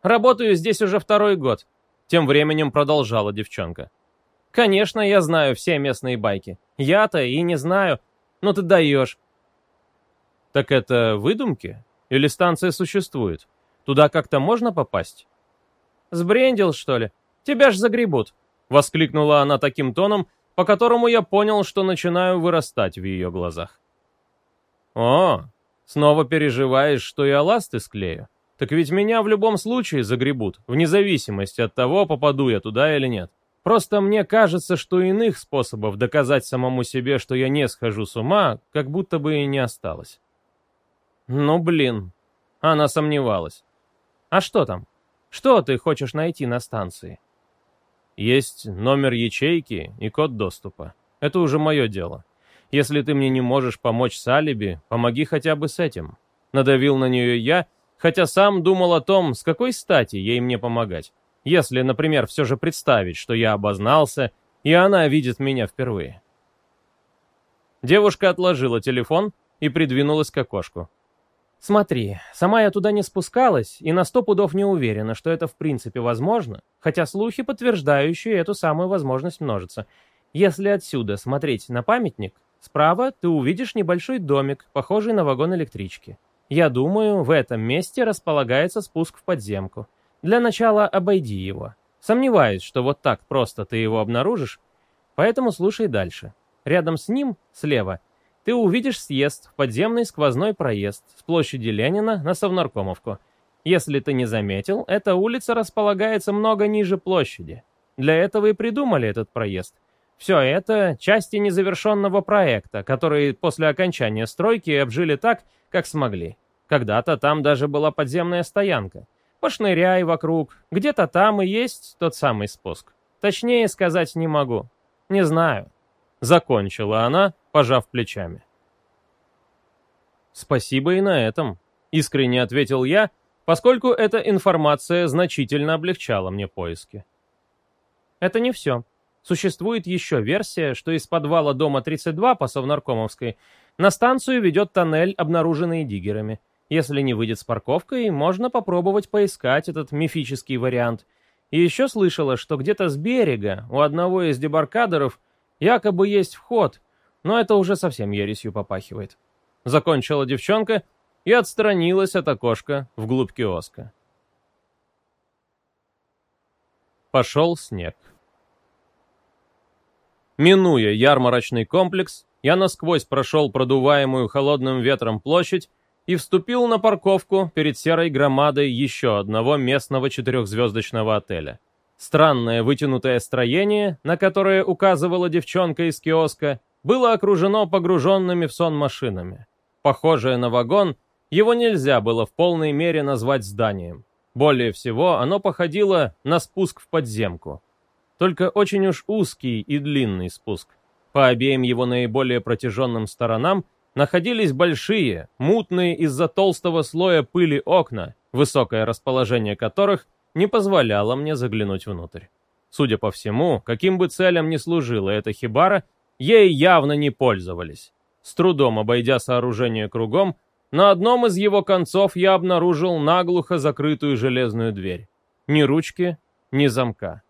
«Работаю здесь уже второй год», — тем временем продолжала девчонка. «Конечно, я знаю все местные байки. Я-то и не знаю. Но ты даешь. Так это выдумки? Или станция существует? Туда как-то можно попасть? Сбрендил, что ли? Тебя ж загребут. Воскликнула она таким тоном, по которому я понял, что начинаю вырастать в ее глазах. О, снова переживаешь, что я ласты склею? Так ведь меня в любом случае загребут, вне зависимости от того, попаду я туда или нет. Просто мне кажется, что иных способов доказать самому себе, что я не схожу с ума, как будто бы и не осталось. Ну, блин. Она сомневалась. А что там? Что ты хочешь найти на станции? Есть номер ячейки и код доступа. Это уже мое дело. Если ты мне не можешь помочь с алиби, помоги хотя бы с этим. Надавил на нее я, хотя сам думал о том, с какой стати ей мне помогать. Если, например, все же представить, что я обознался, и она видит меня впервые. Девушка отложила телефон и придвинулась к окошку. Смотри, сама я туда не спускалась и на сто пудов не уверена, что это в принципе возможно, хотя слухи, подтверждающие эту самую возможность, множатся. Если отсюда смотреть на памятник, справа ты увидишь небольшой домик, похожий на вагон электрички. Я думаю, в этом месте располагается спуск в подземку. Для начала обойди его. Сомневаюсь, что вот так просто ты его обнаружишь, поэтому слушай дальше. Рядом с ним, слева, ты увидишь съезд в подземный сквозной проезд с площади Ленина на Совнаркомовку. Если ты не заметил, эта улица располагается много ниже площади. Для этого и придумали этот проезд. Все это части незавершенного проекта, который после окончания стройки обжили так, как смогли. Когда-то там даже была подземная стоянка. Пошныряй вокруг, где-то там и есть тот самый спуск. Точнее сказать не могу. Не знаю. Закончила она, пожав плечами. «Спасибо и на этом», — искренне ответил я, поскольку эта информация значительно облегчала мне поиски. Это не все. Существует еще версия, что из подвала дома 32 по Совнаркомовской на станцию ведет тоннель, обнаруженный диггерами. Если не выйдет с парковкой, можно попробовать поискать этот мифический вариант. И еще слышала, что где-то с берега у одного из дебаркадеров якобы есть вход, но это уже совсем ересью попахивает. Закончила девчонка и отстранилась от окошка вглубь киоска. Пошел снег. Минуя ярмарочный комплекс, я насквозь прошел продуваемую холодным ветром площадь и вступил на парковку перед серой громадой еще одного местного четырехзвездочного отеля. Странное вытянутое строение, на которое указывала девчонка из киоска, было окружено погруженными в сон машинами. Похожее на вагон, его нельзя было в полной мере назвать зданием. Более всего, оно походило на спуск в подземку. Только очень уж узкий и длинный спуск. По обеим его наиболее протяженным сторонам находились большие, мутные из-за толстого слоя пыли окна, высокое расположение которых не позволяло мне заглянуть внутрь. Судя по всему, каким бы целям ни служила эта хибара, ей явно не пользовались. С трудом обойдя сооружение кругом, на одном из его концов я обнаружил наглухо закрытую железную дверь. Ни ручки, ни замка.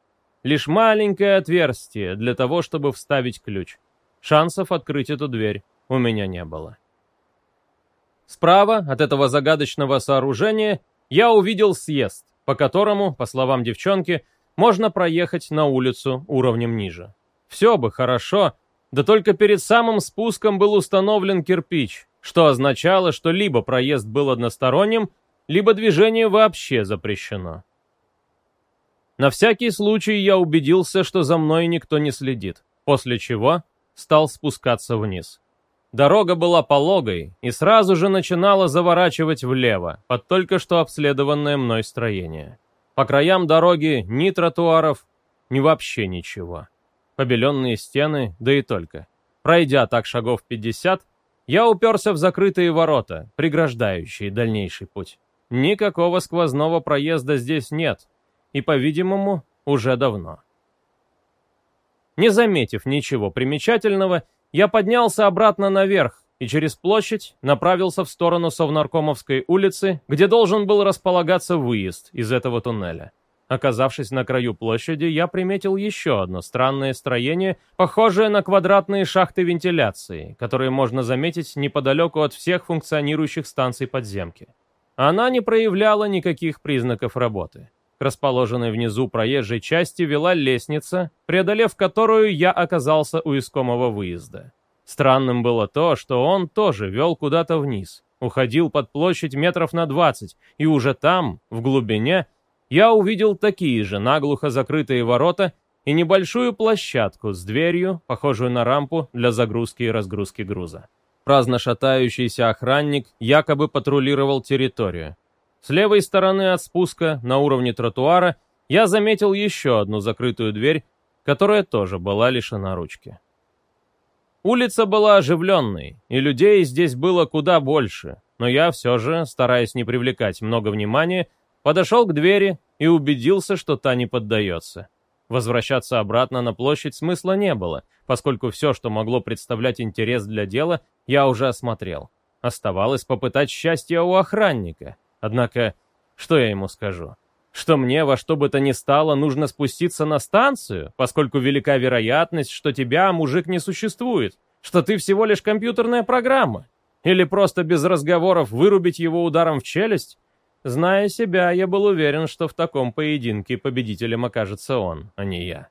Лишь маленькое отверстие для того, чтобы вставить ключ. Шансов открыть эту дверь у меня не было. Справа от этого загадочного сооружения я увидел съезд, по которому, по словам девчонки, можно проехать на улицу уровнем ниже. Все бы хорошо, да только перед самым спуском был установлен кирпич, что означало, что либо проезд был односторонним, либо движение вообще запрещено. На всякий случай я убедился, что за мной никто не следит, после чего стал спускаться вниз. Дорога была пологой и сразу же начинала заворачивать влево, под только что обследованное мной строение. По краям дороги ни тротуаров, ни вообще ничего. Побеленные стены, да и только. Пройдя так шагов 50, Я уперся в закрытые ворота, преграждающие дальнейший путь. Никакого сквозного проезда здесь нет, и, по-видимому, уже давно. Не заметив ничего примечательного, я поднялся обратно наверх и через площадь направился в сторону Совнаркомовской улицы, где должен был располагаться выезд из этого туннеля. Оказавшись на краю площади, я приметил еще одно странное строение, похожее на квадратные шахты вентиляции, которые можно заметить неподалеку от всех функционирующих станций подземки. Она не проявляла никаких признаков работы. К расположенной внизу проезжей части вела лестница, преодолев которую я оказался у искомого выезда. Странным было то, что он тоже вел куда-то вниз, уходил под площадь метров на двадцать, и уже там, в глубине, я увидел такие же наглухо закрытые ворота и небольшую площадку с дверью, похожую на рампу для загрузки и разгрузки груза. Праздно шатающийся охранник якобы патрулировал территорию. С левой стороны от спуска, на уровне тротуара, я заметил еще одну закрытую дверь, которая тоже была лишена ручки. Улица была оживленной, и людей здесь было куда больше, но я все же, стараясь не привлекать много внимания, подошел к двери и убедился, что та не поддается. Возвращаться обратно на площадь смысла не было, поскольку все, что могло представлять интерес для дела, я уже осмотрел. Оставалось попытать счастье у охранника. Однако, что я ему скажу? Что мне во что бы то ни стало нужно спуститься на станцию, поскольку велика вероятность, что тебя, мужик, не существует, что ты всего лишь компьютерная программа. Или просто без разговоров вырубить его ударом в челюсть? Зная себя, я был уверен, что в таком поединке победителем окажется он, а не я.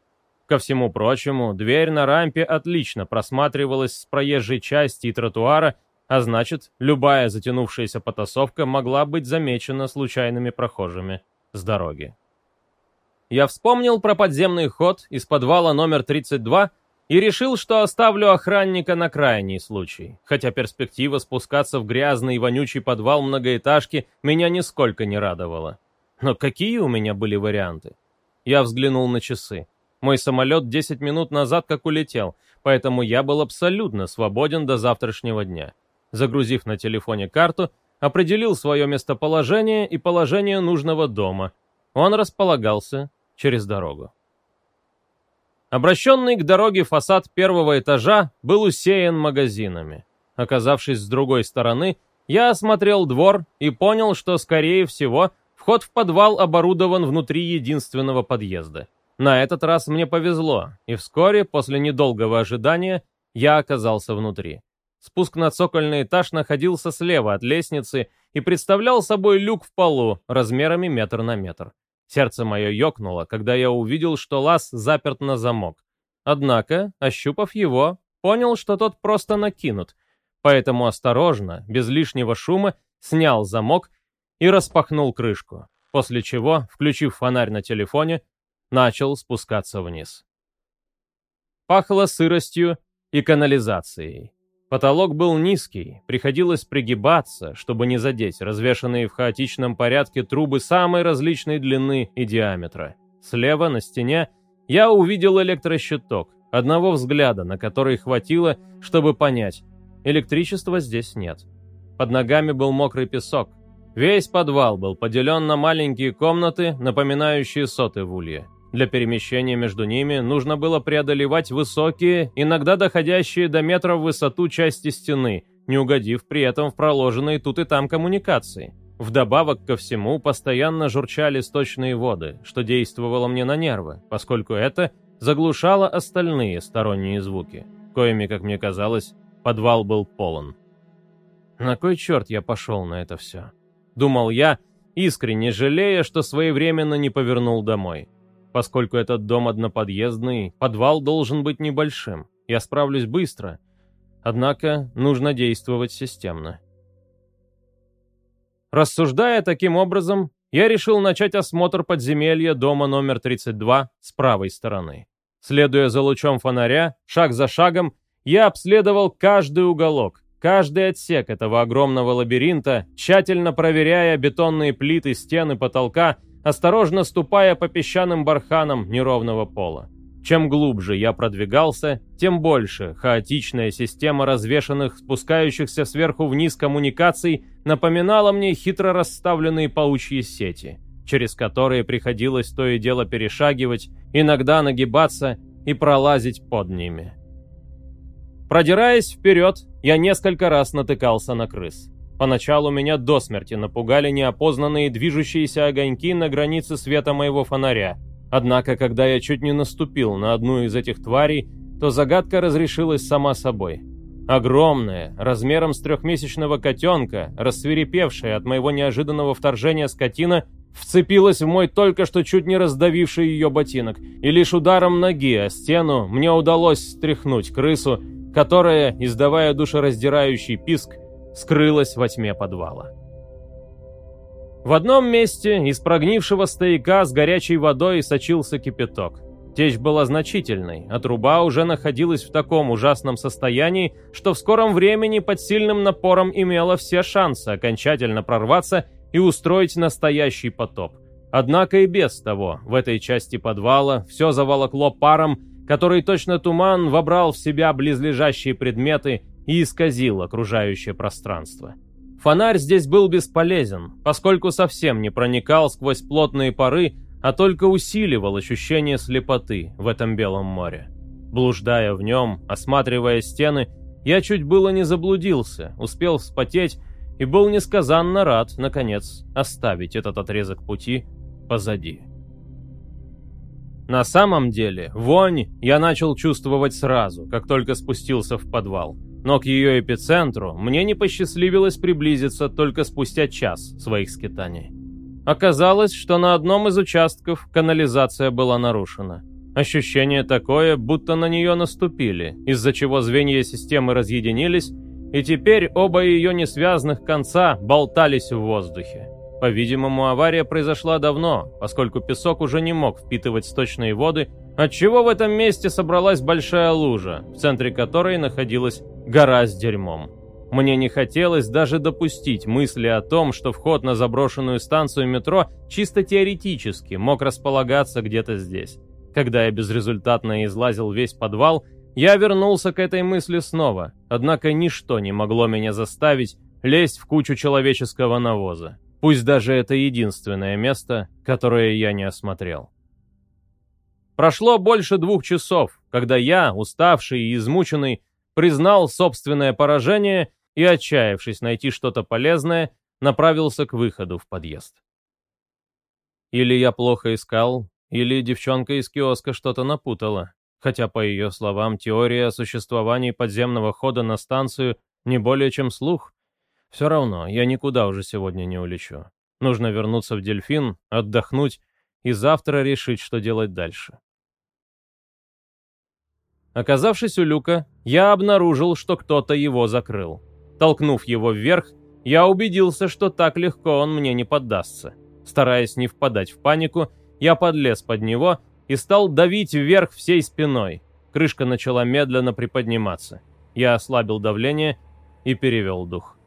Ко всему прочему, дверь на рампе отлично просматривалась с проезжей части и тротуара, а значит, любая затянувшаяся потасовка могла быть замечена случайными прохожими с дороги. Я вспомнил про подземный ход из подвала номер 32 и решил, что оставлю охранника на крайний случай, хотя перспектива спускаться в грязный и вонючий подвал многоэтажки меня нисколько не радовала. Но какие у меня были варианты? Я взглянул на часы. Мой самолет 10 минут назад как улетел, поэтому я был абсолютно свободен до завтрашнего дня загрузив на телефоне карту, определил свое местоположение и положение нужного дома. Он располагался через дорогу. Обращенный к дороге фасад первого этажа был усеян магазинами. Оказавшись с другой стороны, я осмотрел двор и понял, что, скорее всего, вход в подвал оборудован внутри единственного подъезда. На этот раз мне повезло, и вскоре, после недолгого ожидания, я оказался внутри. Спуск на цокольный этаж находился слева от лестницы и представлял собой люк в полу размерами метр на метр. Сердце мое ёкнуло, когда я увидел, что лаз заперт на замок. Однако, ощупав его, понял, что тот просто накинут, поэтому осторожно, без лишнего шума, снял замок и распахнул крышку, после чего, включив фонарь на телефоне, начал спускаться вниз. Пахло сыростью и канализацией. Потолок был низкий, приходилось пригибаться, чтобы не задеть развешанные в хаотичном порядке трубы самой различной длины и диаметра. Слева на стене я увидел электрощиток, одного взгляда, на который хватило, чтобы понять, электричества здесь нет. Под ногами был мокрый песок. Весь подвал был поделен на маленькие комнаты, напоминающие соты в улье. Для перемещения между ними нужно было преодолевать высокие, иногда доходящие до метра в высоту части стены, не угодив при этом в проложенные тут и там коммуникации. Вдобавок ко всему постоянно журчали сточные воды, что действовало мне на нервы, поскольку это заглушало остальные сторонние звуки, коими, как мне казалось, подвал был полон. На кой черт я пошел на это все? Думал я, искренне жалея, что своевременно не повернул домой. Поскольку этот дом одноподъездный, подвал должен быть небольшим. Я справлюсь быстро. Однако нужно действовать системно. Рассуждая таким образом, я решил начать осмотр подземелья дома номер 32 с правой стороны. Следуя за лучом фонаря, шаг за шагом, я обследовал каждый уголок, каждый отсек этого огромного лабиринта, тщательно проверяя бетонные плиты стены потолка осторожно ступая по песчаным барханам неровного пола. Чем глубже я продвигался, тем больше хаотичная система развешанных, спускающихся сверху вниз коммуникаций напоминала мне хитро расставленные паучьи сети, через которые приходилось то и дело перешагивать, иногда нагибаться и пролазить под ними. Продираясь вперед, я несколько раз натыкался на крыс. Поначалу меня до смерти напугали неопознанные движущиеся огоньки на границе света моего фонаря – Однако, когда я чуть не наступил на одну из этих тварей, то загадка разрешилась сама собой. Огромная, размером с трехмесячного котенка, рассверепевшая от моего неожиданного вторжения скотина, вцепилась в мой только что чуть не раздавивший ее ботинок, и лишь ударом ноги о стену мне удалось стряхнуть крысу, которая, издавая душераздирающий писк, скрылась во тьме подвала. В одном месте из прогнившего стояка с горячей водой сочился кипяток. Течь была значительной, а труба уже находилась в таком ужасном состоянии, что в скором времени под сильным напором имела все шансы окончательно прорваться и устроить настоящий потоп. Однако и без того, в этой части подвала все заволокло паром, который точно туман вобрал в себя близлежащие предметы и исказил окружающее пространство. Фонарь здесь был бесполезен, поскольку совсем не проникал сквозь плотные пары, а только усиливал ощущение слепоты в этом белом море. Блуждая в нем, осматривая стены, я чуть было не заблудился, успел вспотеть и был несказанно рад, наконец, оставить этот отрезок пути позади. На самом деле, вонь я начал чувствовать сразу, как только спустился в подвал – но к ее эпицентру мне не посчастливилось приблизиться только спустя час своих скитаний. Оказалось, что на одном из участков канализация была нарушена. Ощущение такое, будто на нее наступили, из-за чего звенья системы разъединились, и теперь оба ее несвязанных конца болтались в воздухе. По-видимому, авария произошла давно, поскольку песок уже не мог впитывать сточные воды, отчего в этом месте собралась большая лужа, в центре которой находилась гора с дерьмом. Мне не хотелось даже допустить мысли о том, что вход на заброшенную станцию метро чисто теоретически мог располагаться где-то здесь. Когда я безрезультатно излазил весь подвал, я вернулся к этой мысли снова, однако ничто не могло меня заставить лезть в кучу человеческого навоза. Пусть даже это единственное место, которое я не осмотрел. Прошло больше двух часов, когда я, уставший и измученный, признал собственное поражение и, отчаявшись найти что-то полезное, направился к выходу в подъезд. Или я плохо искал, или девчонка из киоска что-то напутала, хотя, по ее словам, теория о существовании подземного хода на станцию не более чем слух, все равно, я никуда уже сегодня не улечу. Нужно вернуться в дельфин, отдохнуть и завтра решить, что делать дальше. Оказавшись у люка, я обнаружил, что кто-то его закрыл. Толкнув его вверх, я убедился, что так легко он мне не поддастся. Стараясь не впадать в панику, я подлез под него и стал давить вверх всей спиной. Крышка начала медленно приподниматься. Я ослабил давление и перевел дух.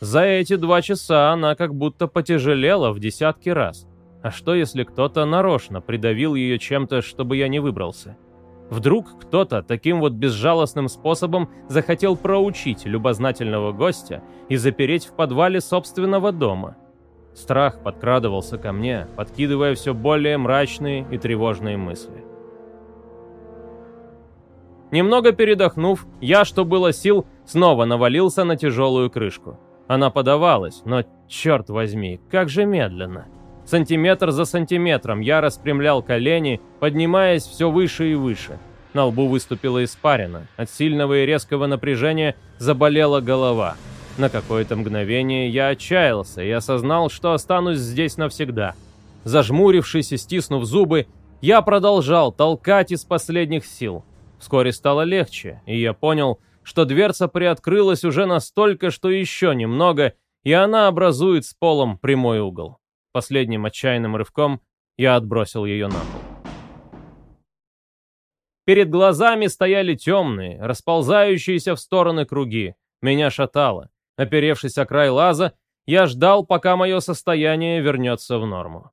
За эти два часа она как будто потяжелела в десятки раз. А что, если кто-то нарочно придавил ее чем-то, чтобы я не выбрался? Вдруг кто-то таким вот безжалостным способом захотел проучить любознательного гостя и запереть в подвале собственного дома. Страх подкрадывался ко мне, подкидывая все более мрачные и тревожные мысли. Немного передохнув, я, что было сил, снова навалился на тяжелую крышку. Она подавалась, но, черт возьми, как же медленно. Сантиметр за сантиметром я распрямлял колени, поднимаясь все выше и выше. На лбу выступила испарина. От сильного и резкого напряжения заболела голова. На какое-то мгновение я отчаялся и осознал, что останусь здесь навсегда. Зажмурившись и стиснув зубы, я продолжал толкать из последних сил. Вскоре стало легче, и я понял, что дверца приоткрылась уже настолько, что еще немного, и она образует с полом прямой угол. Последним отчаянным рывком я отбросил ее на пол. Перед глазами стояли темные, расползающиеся в стороны круги. Меня шатало. Оперевшись о край лаза, я ждал, пока мое состояние вернется в норму.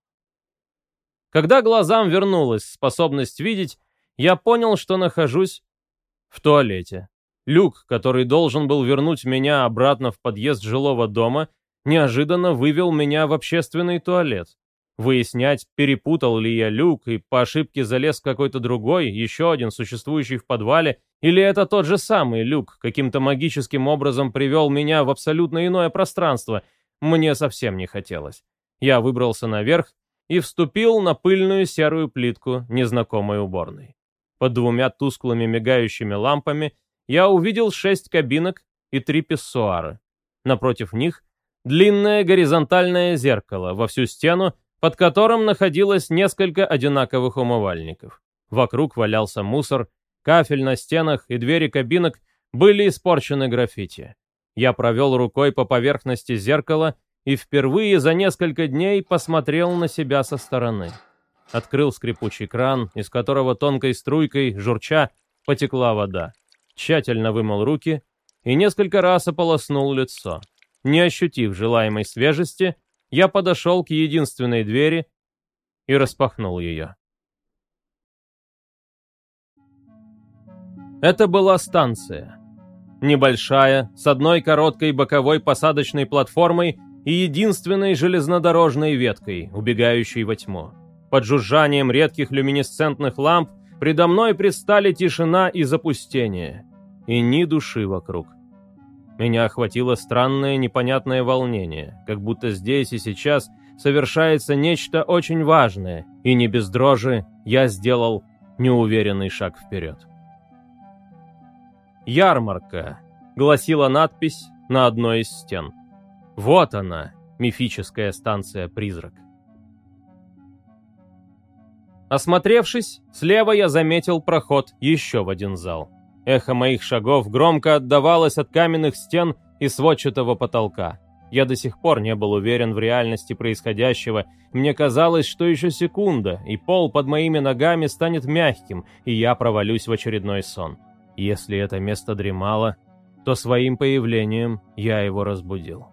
Когда глазам вернулась способность видеть, я понял, что нахожусь в туалете. Люк, который должен был вернуть меня обратно в подъезд жилого дома, неожиданно вывел меня в общественный туалет. Выяснять, перепутал ли я люк и по ошибке залез какой-то другой, еще один существующий в подвале, или это тот же самый люк каким-то магическим образом привел меня в абсолютно иное пространство, мне совсем не хотелось. Я выбрался наверх и вступил на пыльную серую плитку незнакомой уборной. Под двумя тусклыми мигающими лампами я увидел шесть кабинок и три писсуара. Напротив них длинное горизонтальное зеркало во всю стену, под которым находилось несколько одинаковых умывальников. Вокруг валялся мусор, кафель на стенах и двери кабинок были испорчены граффити. Я провел рукой по поверхности зеркала и впервые за несколько дней посмотрел на себя со стороны открыл скрипучий кран, из которого тонкой струйкой, журча, потекла вода. Тщательно вымыл руки и несколько раз ополоснул лицо. Не ощутив желаемой свежести, я подошел к единственной двери и распахнул ее. Это была станция. Небольшая, с одной короткой боковой посадочной платформой и единственной железнодорожной веткой, убегающей во тьму. Под жужжанием редких люминесцентных ламп предо мной предстали тишина и запустение. И ни души вокруг. Меня охватило странное непонятное волнение, как будто здесь и сейчас совершается нечто очень важное, и не без дрожи я сделал неуверенный шаг вперед. «Ярмарка», — гласила надпись на одной из стен. «Вот она, мифическая станция-призрак». Осмотревшись, слева я заметил проход еще в один зал. Эхо моих шагов громко отдавалось от каменных стен и сводчатого потолка. Я до сих пор не был уверен в реальности происходящего. Мне казалось, что еще секунда, и пол под моими ногами станет мягким, и я провалюсь в очередной сон. Если это место дремало, то своим появлением я его разбудил.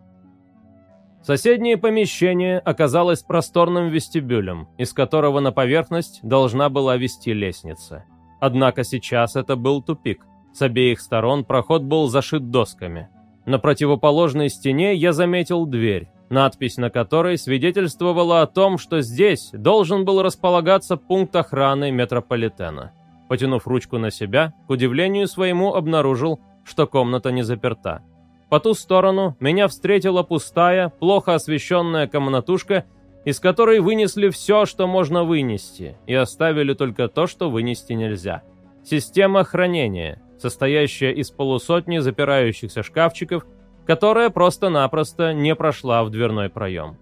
Соседнее помещение оказалось просторным вестибюлем, из которого на поверхность должна была вести лестница. Однако сейчас это был тупик. С обеих сторон проход был зашит досками. На противоположной стене я заметил дверь, надпись на которой свидетельствовала о том, что здесь должен был располагаться пункт охраны метрополитена. Потянув ручку на себя, к удивлению своему обнаружил, что комната не заперта. По ту сторону меня встретила пустая, плохо освещенная комнатушка, из которой вынесли все, что можно вынести, и оставили только то, что вынести нельзя. Система хранения, состоящая из полусотни запирающихся шкафчиков, которая просто-напросто не прошла в дверной проем.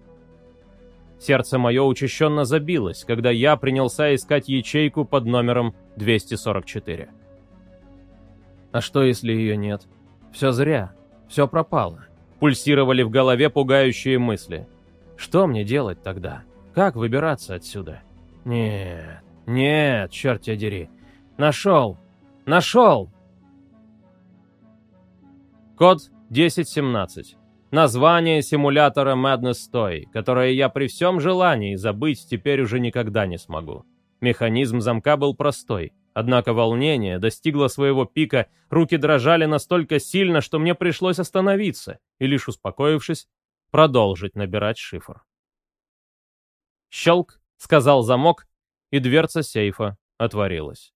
Сердце мое учащенно забилось, когда я принялся искать ячейку под номером 244. А что, если ее нет? Все зря. Все пропало. Пульсировали в голове пугающие мысли. Что мне делать тогда? Как выбираться отсюда? Нет, нет, черт тебя дери. Нашел! Нашел! Код 1017. Название симулятора Madness Toy, которое я при всем желании забыть теперь уже никогда не смогу. Механизм замка был простой. Однако волнение достигло своего пика, руки дрожали настолько сильно, что мне пришлось остановиться и, лишь успокоившись, продолжить набирать шифр. «Щелк!» — сказал замок, и дверца сейфа отворилась.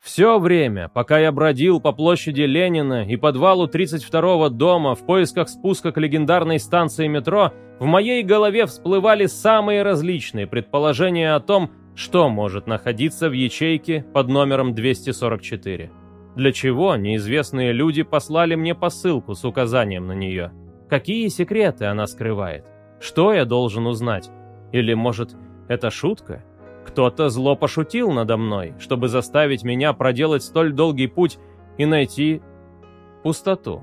Все время, пока я бродил по площади Ленина и подвалу 32-го дома в поисках спуска к легендарной станции метро, в моей голове всплывали самые различные предположения о том, что может находиться в ячейке под номером 244? Для чего неизвестные люди послали мне посылку с указанием на нее? Какие секреты она скрывает? Что я должен узнать? Или, может, это шутка? Кто-то зло пошутил надо мной, чтобы заставить меня проделать столь долгий путь и найти пустоту.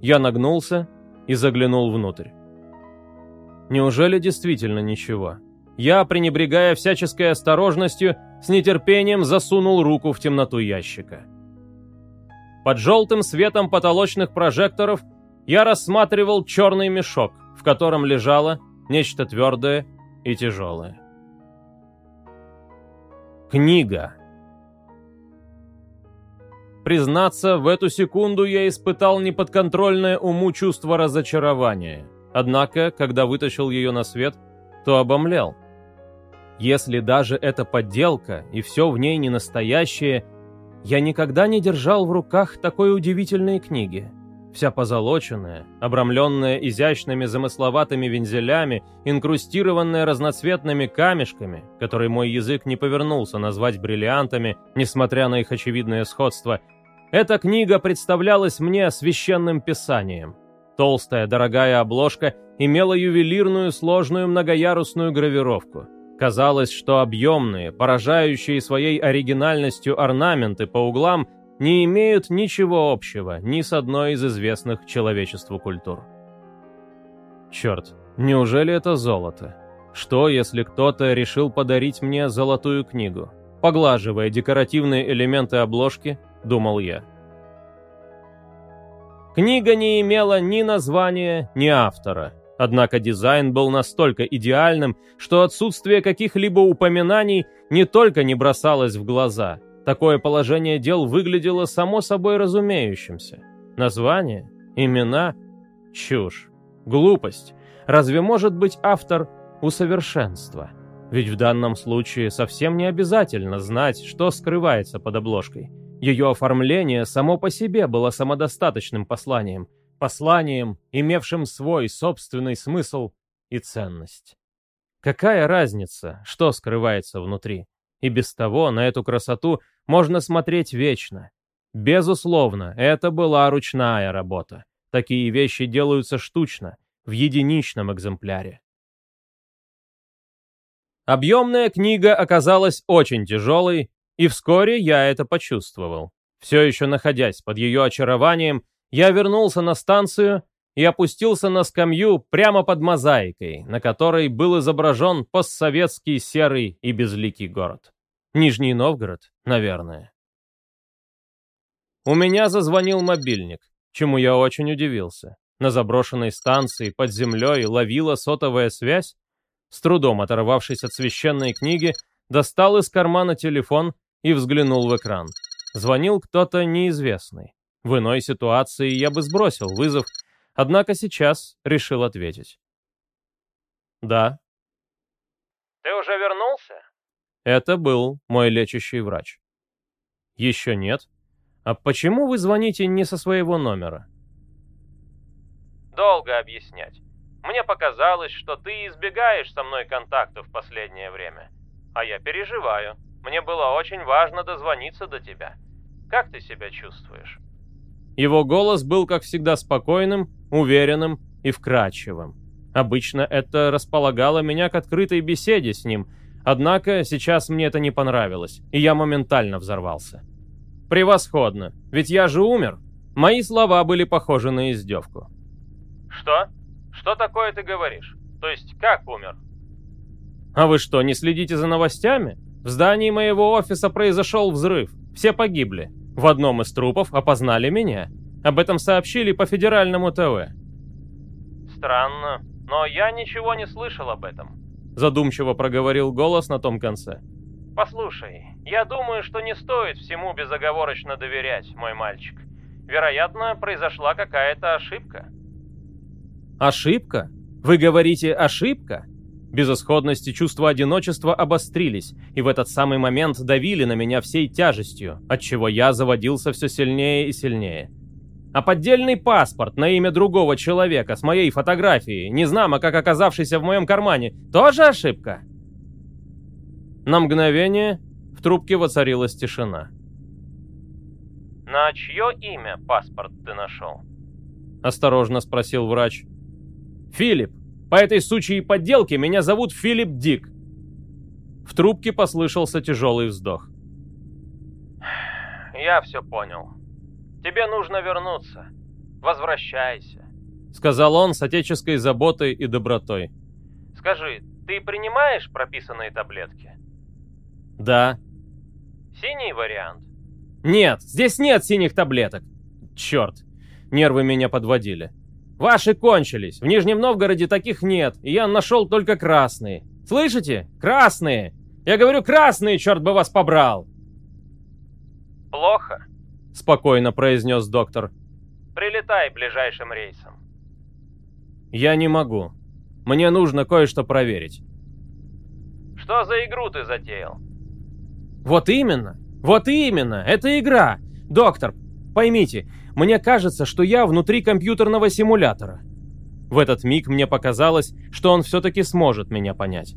Я нагнулся и заглянул внутрь. Неужели действительно ничего? я, пренебрегая всяческой осторожностью, с нетерпением засунул руку в темноту ящика. Под желтым светом потолочных прожекторов я рассматривал черный мешок, в котором лежало нечто твердое и тяжелое. Книга. Признаться, в эту секунду я испытал неподконтрольное уму чувство разочарования. Однако, когда вытащил ее на свет, то обомлел. Если даже это подделка, и все в ней не настоящее, я никогда не держал в руках такой удивительной книги. Вся позолоченная, обрамленная изящными замысловатыми вензелями, инкрустированная разноцветными камешками, которые мой язык не повернулся назвать бриллиантами, несмотря на их очевидное сходство, эта книга представлялась мне священным писанием. Толстая, дорогая обложка имела ювелирную сложную многоярусную гравировку. Казалось, что объемные, поражающие своей оригинальностью орнаменты по углам не имеют ничего общего ни с одной из известных человечеству культур. Черт, неужели это золото? Что, если кто-то решил подарить мне золотую книгу? Поглаживая декоративные элементы обложки, думал я. Книга не имела ни названия, ни автора. Однако дизайн был настолько идеальным, что отсутствие каких-либо упоминаний не только не бросалось в глаза. Такое положение дел выглядело само собой разумеющимся. Название, имена, чушь, глупость. Разве может быть автор усовершенства? Ведь в данном случае совсем не обязательно знать, что скрывается под обложкой. Ее оформление само по себе было самодостаточным посланием, посланием, имевшим свой собственный смысл и ценность. Какая разница, что скрывается внутри? И без того на эту красоту можно смотреть вечно. Безусловно, это была ручная работа. Такие вещи делаются штучно, в единичном экземпляре. Объемная книга оказалась очень тяжелой и вскоре я это почувствовал. Все еще находясь под ее очарованием, я вернулся на станцию и опустился на скамью прямо под мозаикой, на которой был изображен постсоветский серый и безликий город. Нижний Новгород, наверное. У меня зазвонил мобильник, чему я очень удивился. На заброшенной станции под землей ловила сотовая связь. С трудом оторвавшись от священной книги, достал из кармана телефон и взглянул в экран. Звонил кто-то неизвестный. В иной ситуации я бы сбросил вызов, однако сейчас решил ответить. «Да». «Ты уже вернулся?» Это был мой лечащий врач. «Еще нет. А почему вы звоните не со своего номера?» «Долго объяснять. Мне показалось, что ты избегаешь со мной контактов в последнее время. А я переживаю». Мне было очень важно дозвониться до тебя. Как ты себя чувствуешь?» Его голос был, как всегда, спокойным, уверенным и вкрадчивым. Обычно это располагало меня к открытой беседе с ним, однако сейчас мне это не понравилось, и я моментально взорвался. «Превосходно! Ведь я же умер!» Мои слова были похожи на издевку. «Что? Что такое ты говоришь? То есть как умер?» «А вы что, не следите за новостями?» В здании моего офиса произошел взрыв. Все погибли. В одном из трупов опознали меня. Об этом сообщили по федеральному ТВ. Странно, но я ничего не слышал об этом. Задумчиво проговорил голос на том конце. Послушай, я думаю, что не стоит всему безоговорочно доверять, мой мальчик. Вероятно, произошла какая-то ошибка. Ошибка? Вы говорите ошибка? Безысходность и чувство одиночества обострились, и в этот самый момент давили на меня всей тяжестью, отчего я заводился все сильнее и сильнее. А поддельный паспорт на имя другого человека с моей фотографией, незнамо как оказавшийся в моем кармане, тоже ошибка? На мгновение в трубке воцарилась тишина. «На чье имя паспорт ты нашел?» Осторожно спросил врач. «Филипп, по этой сучьей подделке меня зовут Филипп Дик». В трубке послышался тяжелый вздох. «Я все понял. Тебе нужно вернуться. Возвращайся», — сказал он с отеческой заботой и добротой. «Скажи, ты принимаешь прописанные таблетки?» «Да». «Синий вариант?» «Нет, здесь нет синих таблеток». «Черт, нервы меня подводили». Ваши кончились. В Нижнем Новгороде таких нет, и я нашел только красные. Слышите? Красные! Я говорю, красные, черт бы вас побрал!» «Плохо», — спокойно произнес доктор. «Прилетай ближайшим рейсом». «Я не могу. Мне нужно кое-что проверить». «Что за игру ты затеял?» «Вот именно! Вот именно! Это игра! Доктор, поймите, мне кажется, что я внутри компьютерного симулятора. В этот миг мне показалось, что он все-таки сможет меня понять.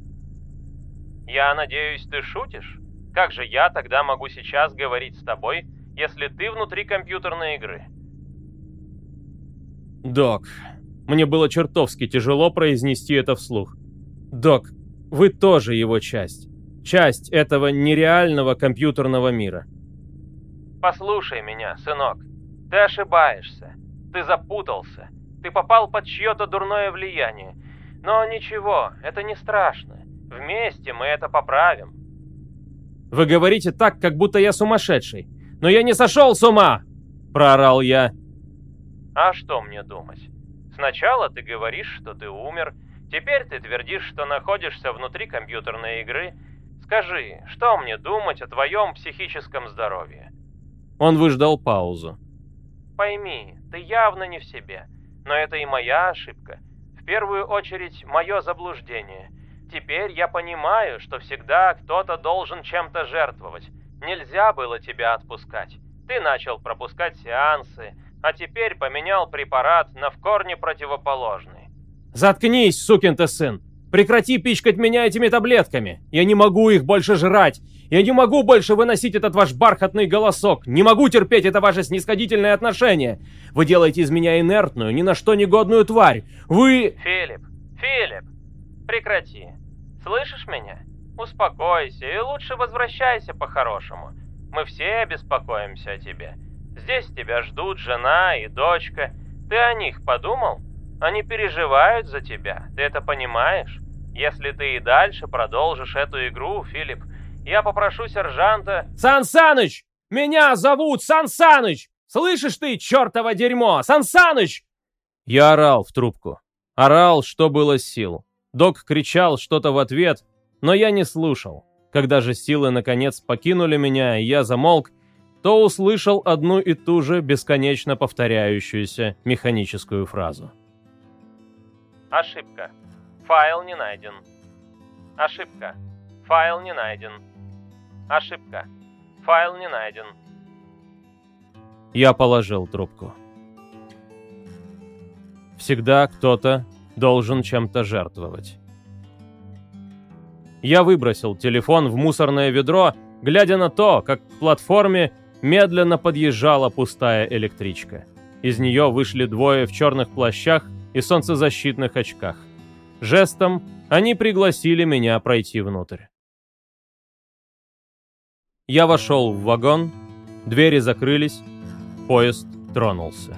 «Я надеюсь, ты шутишь? Как же я тогда могу сейчас говорить с тобой, если ты внутри компьютерной игры?» «Док, мне было чертовски тяжело произнести это вслух. Док, вы тоже его часть. Часть этого нереального компьютерного мира». «Послушай меня, сынок. Ты ошибаешься. Ты запутался. Ты попал под чье-то дурное влияние. Но ничего, это не страшно. Вместе мы это поправим. Вы говорите так, как будто я сумасшедший. Но я не сошел с ума! Проорал я. А что мне думать? Сначала ты говоришь, что ты умер. Теперь ты твердишь, что находишься внутри компьютерной игры. Скажи, что мне думать о твоем психическом здоровье? Он выждал паузу. Пойми, ты явно не в себе. Но это и моя ошибка. В первую очередь, мое заблуждение. Теперь я понимаю, что всегда кто-то должен чем-то жертвовать. Нельзя было тебя отпускать. Ты начал пропускать сеансы, а теперь поменял препарат на в корне противоположный. «Заткнись, сукин ты сын! Прекрати пичкать меня этими таблетками! Я не могу их больше жрать! Я не могу больше выносить этот ваш бархатный голосок! Не могу терпеть это ваше снисходительное отношение! Вы делаете из меня инертную, ни на что негодную тварь! Вы...» «Филипп! Филипп! Прекрати! Слышишь меня? Успокойся и лучше возвращайся по-хорошему. Мы все беспокоимся о тебе. Здесь тебя ждут жена и дочка. Ты о них подумал? Они переживают за тебя, ты это понимаешь? Если ты и дальше продолжишь эту игру, Филипп, я попрошу сержанта... Сан! Меня зовут Сан! Слышишь ты, чертово дерьмо! Сан! Я орал в трубку. Орал, что было сил. Док кричал что-то в ответ, но я не слушал. Когда же силы наконец покинули меня, и я замолк, то услышал одну и ту же бесконечно повторяющуюся механическую фразу. Ошибка. Файл не найден. Ошибка. Файл не найден. Ошибка. Файл не найден. Я положил трубку. Всегда кто-то должен чем-то жертвовать. Я выбросил телефон в мусорное ведро, глядя на то, как к платформе медленно подъезжала пустая электричка. Из нее вышли двое в черных плащах и солнцезащитных очках. Жестом они пригласили меня пройти внутрь. Я вошел в вагон, двери закрылись, поезд тронулся.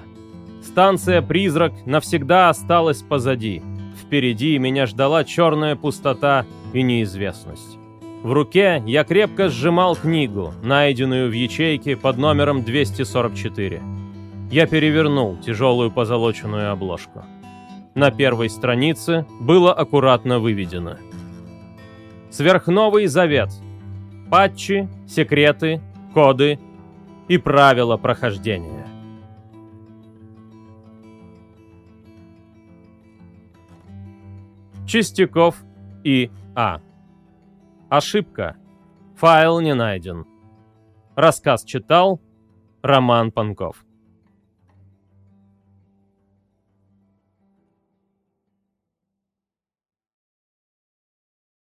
Станция «Призрак» навсегда осталась позади. Впереди меня ждала черная пустота и неизвестность. В руке я крепко сжимал книгу, найденную в ячейке под номером 244. Я перевернул тяжелую позолоченную обложку. На первой странице было аккуратно выведено. Сверхновый завет. Патчи, секреты, коды и правила прохождения. Чистяков и А. Ошибка. Файл не найден. Рассказ читал Роман Панков.